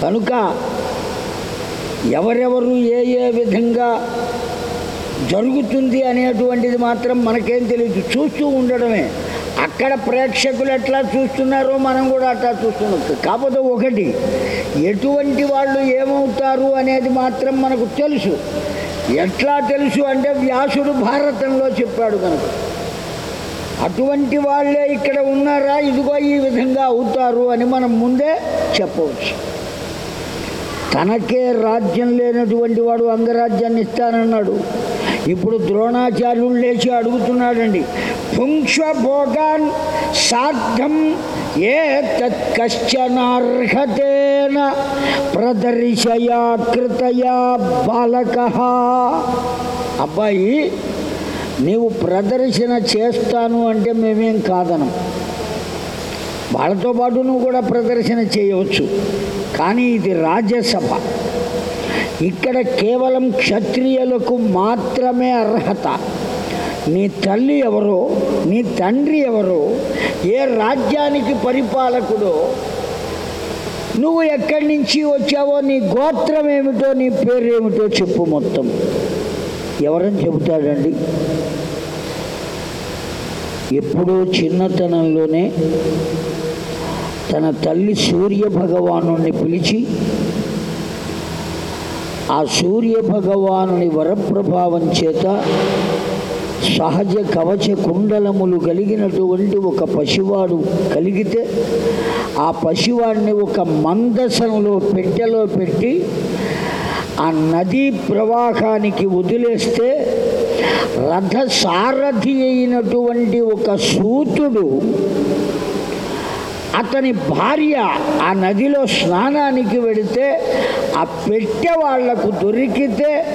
కనుక ఎవరెవరు ఏ ఏ విధంగా జరుగుతుంది అనేటువంటిది మాత్రం మనకేం తెలియదు చూస్తూ ఉండడమే. అక్కడ ప్రేక్షకులు ఎట్లా చూస్తున్నారో మనం కూడా అట్లా చూస్తున్నాం. కాకపోతే ఒకటి ఎటువంటి వాళ్ళు ఏమవుతారు అనేది మాత్రం మనకు తెలుసు. ఎట్లా తెలుసు అంటే వ్యాసుడు భారతంలో చెప్పాడు మనకు అటువంటి వాళ్ళే ఇక్కడ ఉన్నారా ఇదిగో ఈ విధంగా అవుతారు అని మనం ముందే చెప్పవచ్చు. తనకే రాజ్యం లేనటువంటి వాడు అంగరాజ్యాన్ని ఇస్తానన్నాడు. ఇప్పుడు ద్రోణాచార్యులు లేచి అడుగుతున్నాడండి. పుంక్షభోగాన్ సాధ్యం సార్థం ఏ తత్కశ్చనార్హతేన ప్రదర్శయా కృతయా బాలక. అబ్బాయి నీవు ప్రదర్శన చేస్తాను అంటే మేమేం కాదనం. వాళ్ళతో పాటు నువ్వు కూడా ప్రదర్శన చేయవచ్చు. కానీ ఇది రాజ్యసభ. ఇక్కడ కేవలం క్షత్రియులకు మాత్రమే అర్హత. నీ తల్లి ఎవరో నీ తండ్రి ఎవరో ఏ రాజ్యానికి పరిపాలకుడో నువ్వు ఎక్కడి నుంచి వచ్చావో నీ గోత్రం ఏమిటో నీ పేరు ఏమిటో చెప్పు మొత్తం. ఎవరని చెబుతాడండి? ఎప్పుడో చిన్నతనంలోనే తన తల్లి సూర్య భగవానుని పిలిచి ఆ సూర్య భగవానుని వరప్రభావం చేత సహజ కవచ కుండలములు కలిగినటువంటి ఒక పసివాడు కలిగితే ఆ పసివాడిని ఒక మందసంలో పెట్టెలో పెట్టి ఆ నదీ ప్రవాహానికి వదిలేస్తే రథ సారథి అయినటువంటి ఒక సూతుడు అతని భార్య ఆ నదిలో స్నానానికి వెడితే ఆ పెట్టె వాళ్ళకు దొరికితే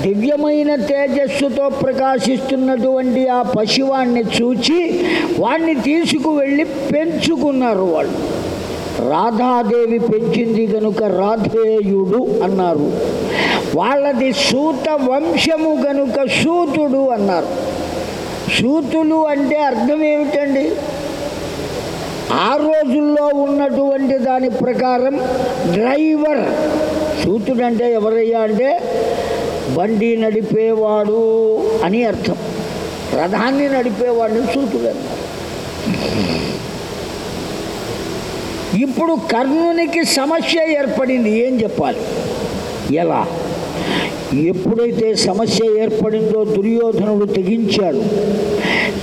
దివ్యమైన తేజస్సుతో ప్రకాశిస్తున్నటువంటి ఆ పశువాణ్ణి చూచి వాణ్ణి తీసుకువెళ్ళి పెంచుకున్నారు వాళ్ళు. రాధాదేవి పెంచింది గనుక రాధేయుడు అన్నారు. వాళ్ళది సూత వంశము గనుక సూతుడు అన్నారు. సూతులు అంటే అర్థం ఏమిటండి? ఆ రోజుల్లో ఉన్నటువంటి దాని ప్రకారం డ్రైవర్ సూతుడంటే ఎవరయ్యా అంటే బండి నడిపేవాడు అని అర్థం. రథాన్ని నడిపేవాడిని సూతుడు. అన్నారు ఇప్పుడు కర్ణునికి సమస్య ఏర్పడింది ఏం చెప్పాలి? ఎలా? ఎప్పుడైతే సమస్య ఏర్పడిందో దుర్యోధనుడు తెగించాడు.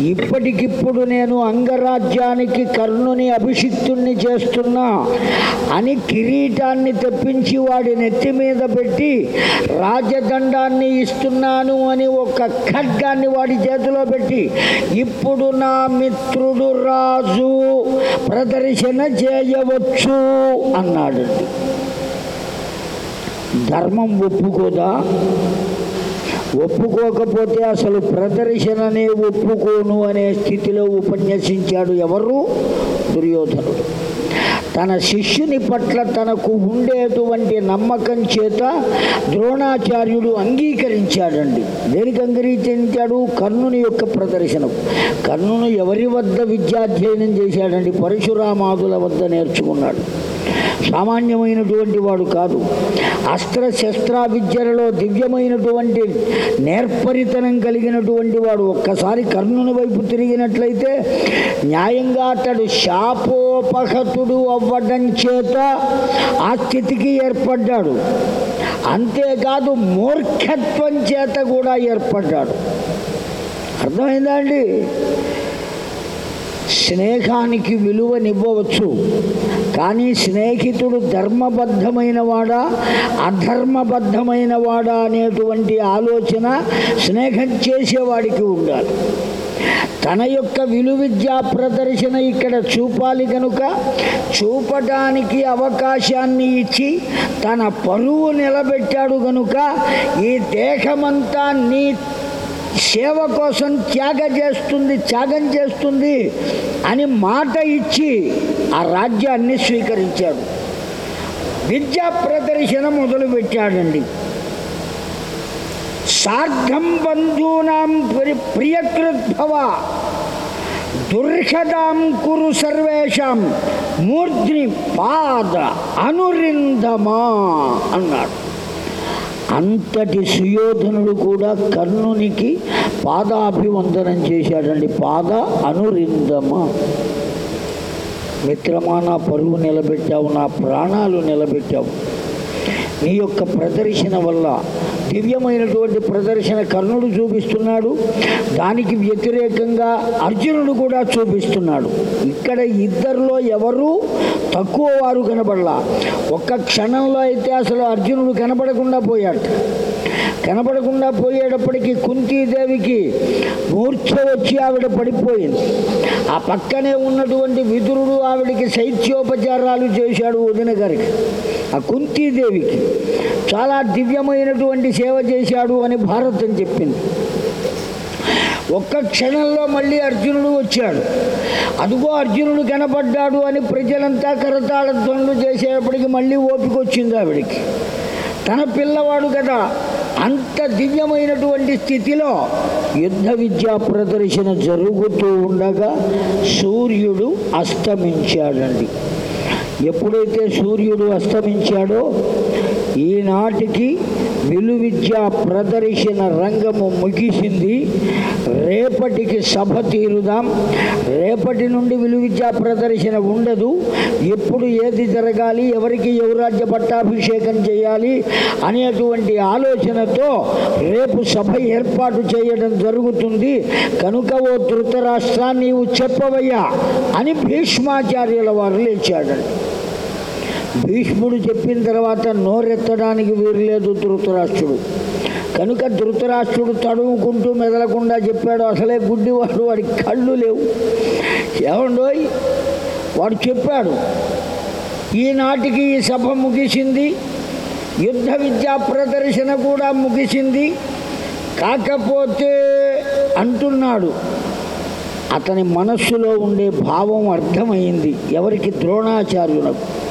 ఇప్పటికిప్పుడు నేను అంగరాజ్యానికి కర్ణుని అభిషిక్తుణ్ణి చేస్తున్నా. అని కిరీటాన్ని తెప్పించి వాడి నెత్తి మీద పెట్టి రాజదండాన్ని ఇస్తున్నాను అని ఒక ఖడ్గాన్ని వాడి చేతిలో పెట్టి ఇప్పుడు నా మిత్రుడు రాజు ప్రదర్శన చేయవచ్చు అన్నాడు. ధర్మం ఒప్పుకోదా? ఒప్పుకోకపోతే అసలు ప్రదర్శననే ఒప్పుకోను అనే స్థితిలో ఉపన్యసించాడు ఎవరు? దుర్యోధనుడు. తన శిష్యుని పట్ల తనకు ఉండేటువంటి నమ్మకం చేత ద్రోణాచార్యుడు అంగీకరించాడండి. దేనికి అంగీకరించాడు కర్ణుని యొక్క ప్రదర్శనం. కర్ణును ఎవరి వద్ద విద్యాధ్యయనం చేశాడండి? పరశురామాదుల వద్ద నేర్చుకున్నాడు. సామాన్యమైనటువంటి వాడు కాదు. అస్త్ర శస్త్ర విద్యలలో దివ్యమైనటువంటి నేర్పరితనం కలిగినటువంటి వాడు ఒక్కసారి కర్ణుని వైపు తిరిగినట్లయితే న్యాయంగా అతడు శాపోపహతుడు అవ్వడం చేత ఆ స్థితికి ఏర్పడ్డాడు. అంతేకాదు మూర్ఖత్వం చేత కూడా ఏర్పడ్డాడు. అర్థమైందా అండి? స్నేహానికి విలువనివ్వవచ్చు. కానీ స్నేహితుడు ధర్మబద్ధమైన వాడా అధర్మబద్ధమైన వాడా అనేటువంటి ఆలోచన స్నేహం చేసేవాడికి ఉండాలి. తన యొక్క విలువిద్యా ప్రదర్శన ఇక్కడ చూపాలి కనుక చూపటానికి అవకాశాన్ని ఇచ్చి తన పరువు నిలబెట్టాడు కనుక ఈ దేహమంతా నీ సేవ కోసం త్యాగ చేస్తుంది త్యాగం చేస్తుంది అని మాట ఇచ్చి ఆ రాజ్యాన్ని స్వీకరించాడు విద్యా ప్రదర్శన మొదలుపెట్టాడండి. సార్థం బంధూనాం ప్రియకృద్భవ దుర్షదాం కురు సర్వేషాం మూర్ధ్ని పాద అనురిందమా అన్నాడు. అంతటి సుయోధనుడు కూడా కర్ణునికి పాదాభివందనం చేశాడండి. పాద అనురిందమ. మిత్రమా నా పరువు నిలబెట్టావు నా ప్రాణాలు నిలబెట్టావు. నీ యొక్క ప్రదర్శన వల్ల దివ్యమైనటువంటి ప్రదర్శన కర్ణుడు చూపిస్తున్నాడు. దానికి వ్యతిరేకంగా అర్జునుడు కూడా చూపిస్తున్నాడు. ఇక్కడ ఇద్దరిలో ఎవరు తక్కువ వారు కనబడలా. ఒక్క క్షణంలో అయితే అసలు అర్జునుడు కనబడకుండా పోయాడు. కనబడకుండా పోయేటప్పటికి కుంతీదేవికి మూర్ఛ వచ్చి ఆవిడ పడిపోయింది. ఆ పక్కనే ఉన్నటువంటి విదురుడు ఆవిడికి శైత్యోపచారాలు చేశాడు వదిన గారికి ఆ కుంతీదేవికి. చాలా దివ్యమైనటువంటి సేవ చేశాడు అని భారతం చెప్పింది. ఒక్క క్షణంలో మళ్ళీ అర్జునుడు వచ్చాడు. అదిగో అర్జునుడు కనపడ్డాడు అని ప్రజలంతా కరతాళ ధ్వనులు చేసేటప్పటికి మళ్ళీ ఓపిక వచ్చింది ఆవిడికి. తన పిల్లవాడు కదా అంత దివ్యమైనటువంటి స్థితిలో యుద్ధ విద్యా ప్రదర్శన జరుగుతూ ఉండగా సూర్యుడు అస్తమించాడండి. ఎప్పుడైతే సూర్యుడు అస్తమించాడో ఈనాటికి విలువిద్య ప్రదర్శన రంగము ముగిసింది. రేపటికి సభ తీరుదాం. రేపటి నుండి విలువిద్యా ప్రదర్శన ఉండదు. ఎప్పుడు ఏది జరగాలి ఎవరికి యువరాజ్య పట్టాభిషేకం చేయాలి అనేటువంటి ఆలోచనతో రేపు సభ ఏర్పాటు చేయడం జరుగుతుంది. కనుక ఓ ధృతరాష్ట్ర నీవు చెప్పవయ్యా అని భీష్మాచార్యుల వారు లేచాడండి భీష్ముడు చెప్పిన తర్వాత నోరెత్తడానికి వీరలేదు ధృతరాష్ట్రుడు. కనుక ధృతరాష్ట్రుడు తడుముకుంటూ మెదలకుండా చెప్పాడు అసలే గుడ్డివాడు వాడికి కళ్ళు లేవు. ఏమండోయ్? వాడు చెప్పాడు ఈనాటికి ఈ సభ ముగిసింది యుద్ధ విద్యా ప్రదర్శన కూడా ముగిసింది కాకపోతే అంటున్నాడు. అతని మనస్సులో ఉండే భావం అర్థమైంది ఎవరికి ద్రోణాచార్యులకు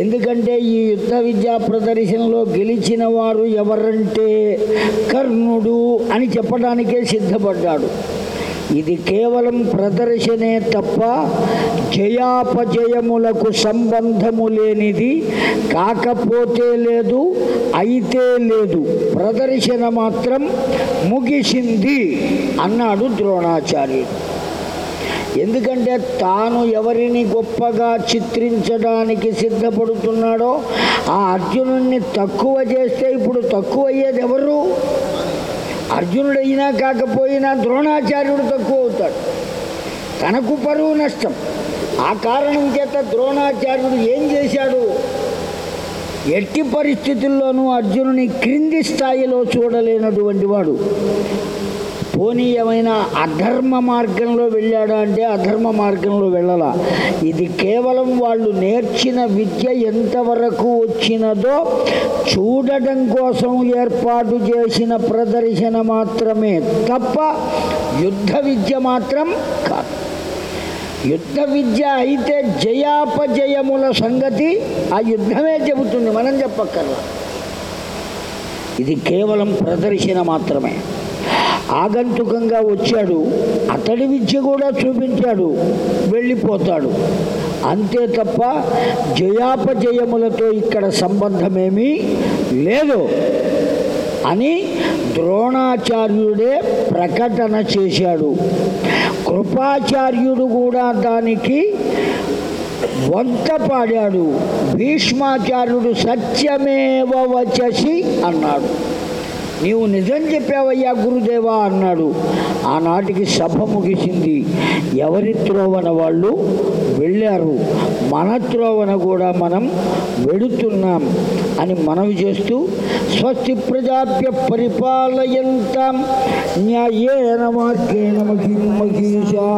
ఎందుకంటే ఈ యుద్ధ విద్యా ప్రదర్శనలో గెలిచిన వారు ఎవరంటే కర్ణుడు అని చెప్పడానికే సిద్ధపడ్డాడు. ఇది కేవలం ప్రదర్శనే తప్ప జయాపజయములకు సంబంధము లేనిది కాకపోతే లేదు అయితే లేదు. ప్రదర్శన మాత్రం ముగిసింది అన్నాడు ద్రోణాచార్యుడు. ఎందుకంటే తాను ఎవరిని గొప్పగా చిత్రించడానికి సిద్ధపడుతున్నాడో ఆ అర్జునుడిని తక్కువ చేస్తే ఇప్పుడు తక్కువ అయ్యేది ఎవరు? అర్జునుడైనా కాకపోయినా ద్రోణాచార్యుడు తక్కువ అవుతాడు. తనకు పరువు నష్టం. ఆ కారణం చేత ద్రోణాచార్యుడు ఏం చేశాడు? ఎట్టి పరిస్థితుల్లోనూ అర్జునుని క్రింది స్థాయిలో చూడలేనటువంటి వాడు. పోనీ ఏమైనా అధర్మ మార్గంలో వెళ్ళాడా అంటే అధర్మ మార్గంలో వెళ్ళాల? ఇది కేవలం వాళ్ళు నేర్చిన విద్య ఎంతవరకు వచ్చినదో చూడడం కోసం ఏర్పాటు చేసిన ప్రదర్శన మాత్రమే తప్ప యుద్ధ విద్య మాత్రం కాదు. యుద్ధ విద్య అయితే జయాపజయముల సంగతి ఆ యుద్ధమే చెబుతుంది. మనం చెప్పక్కర్లా. ఇది కేవలం ప్రదర్శన మాత్రమే. ఆగంతుకంగా వచ్చాడు. అతడి విద్య కూడా చూపించాడు. వెళ్ళిపోతాడు. అంతే తప్ప జయాపజయములతో ఇక్కడ సంబంధమేమీ లేదు అని ద్రోణాచార్యుడే ప్రకటన చేశాడు. కృపాచార్యుడు కూడా దానికి వంత పాడాడు. భీష్మాచార్యుడు సత్యమేవ వచసి అన్నాడు. నీవు నిజం చెప్పావయ్యా గురుదేవా అన్నాడు. ఆనాటికి సభ ముగిసింది. ఎవరి త్రోవన వాళ్ళు వెళ్ళారు. మన త్రోవన కూడా మనం వెడుతున్నాం అని మనవి చేస్తూ స్వస్తి ప్రజాప్య పరిపాలయంతాం న్యాయేన మార్గేణ మహిమహీషా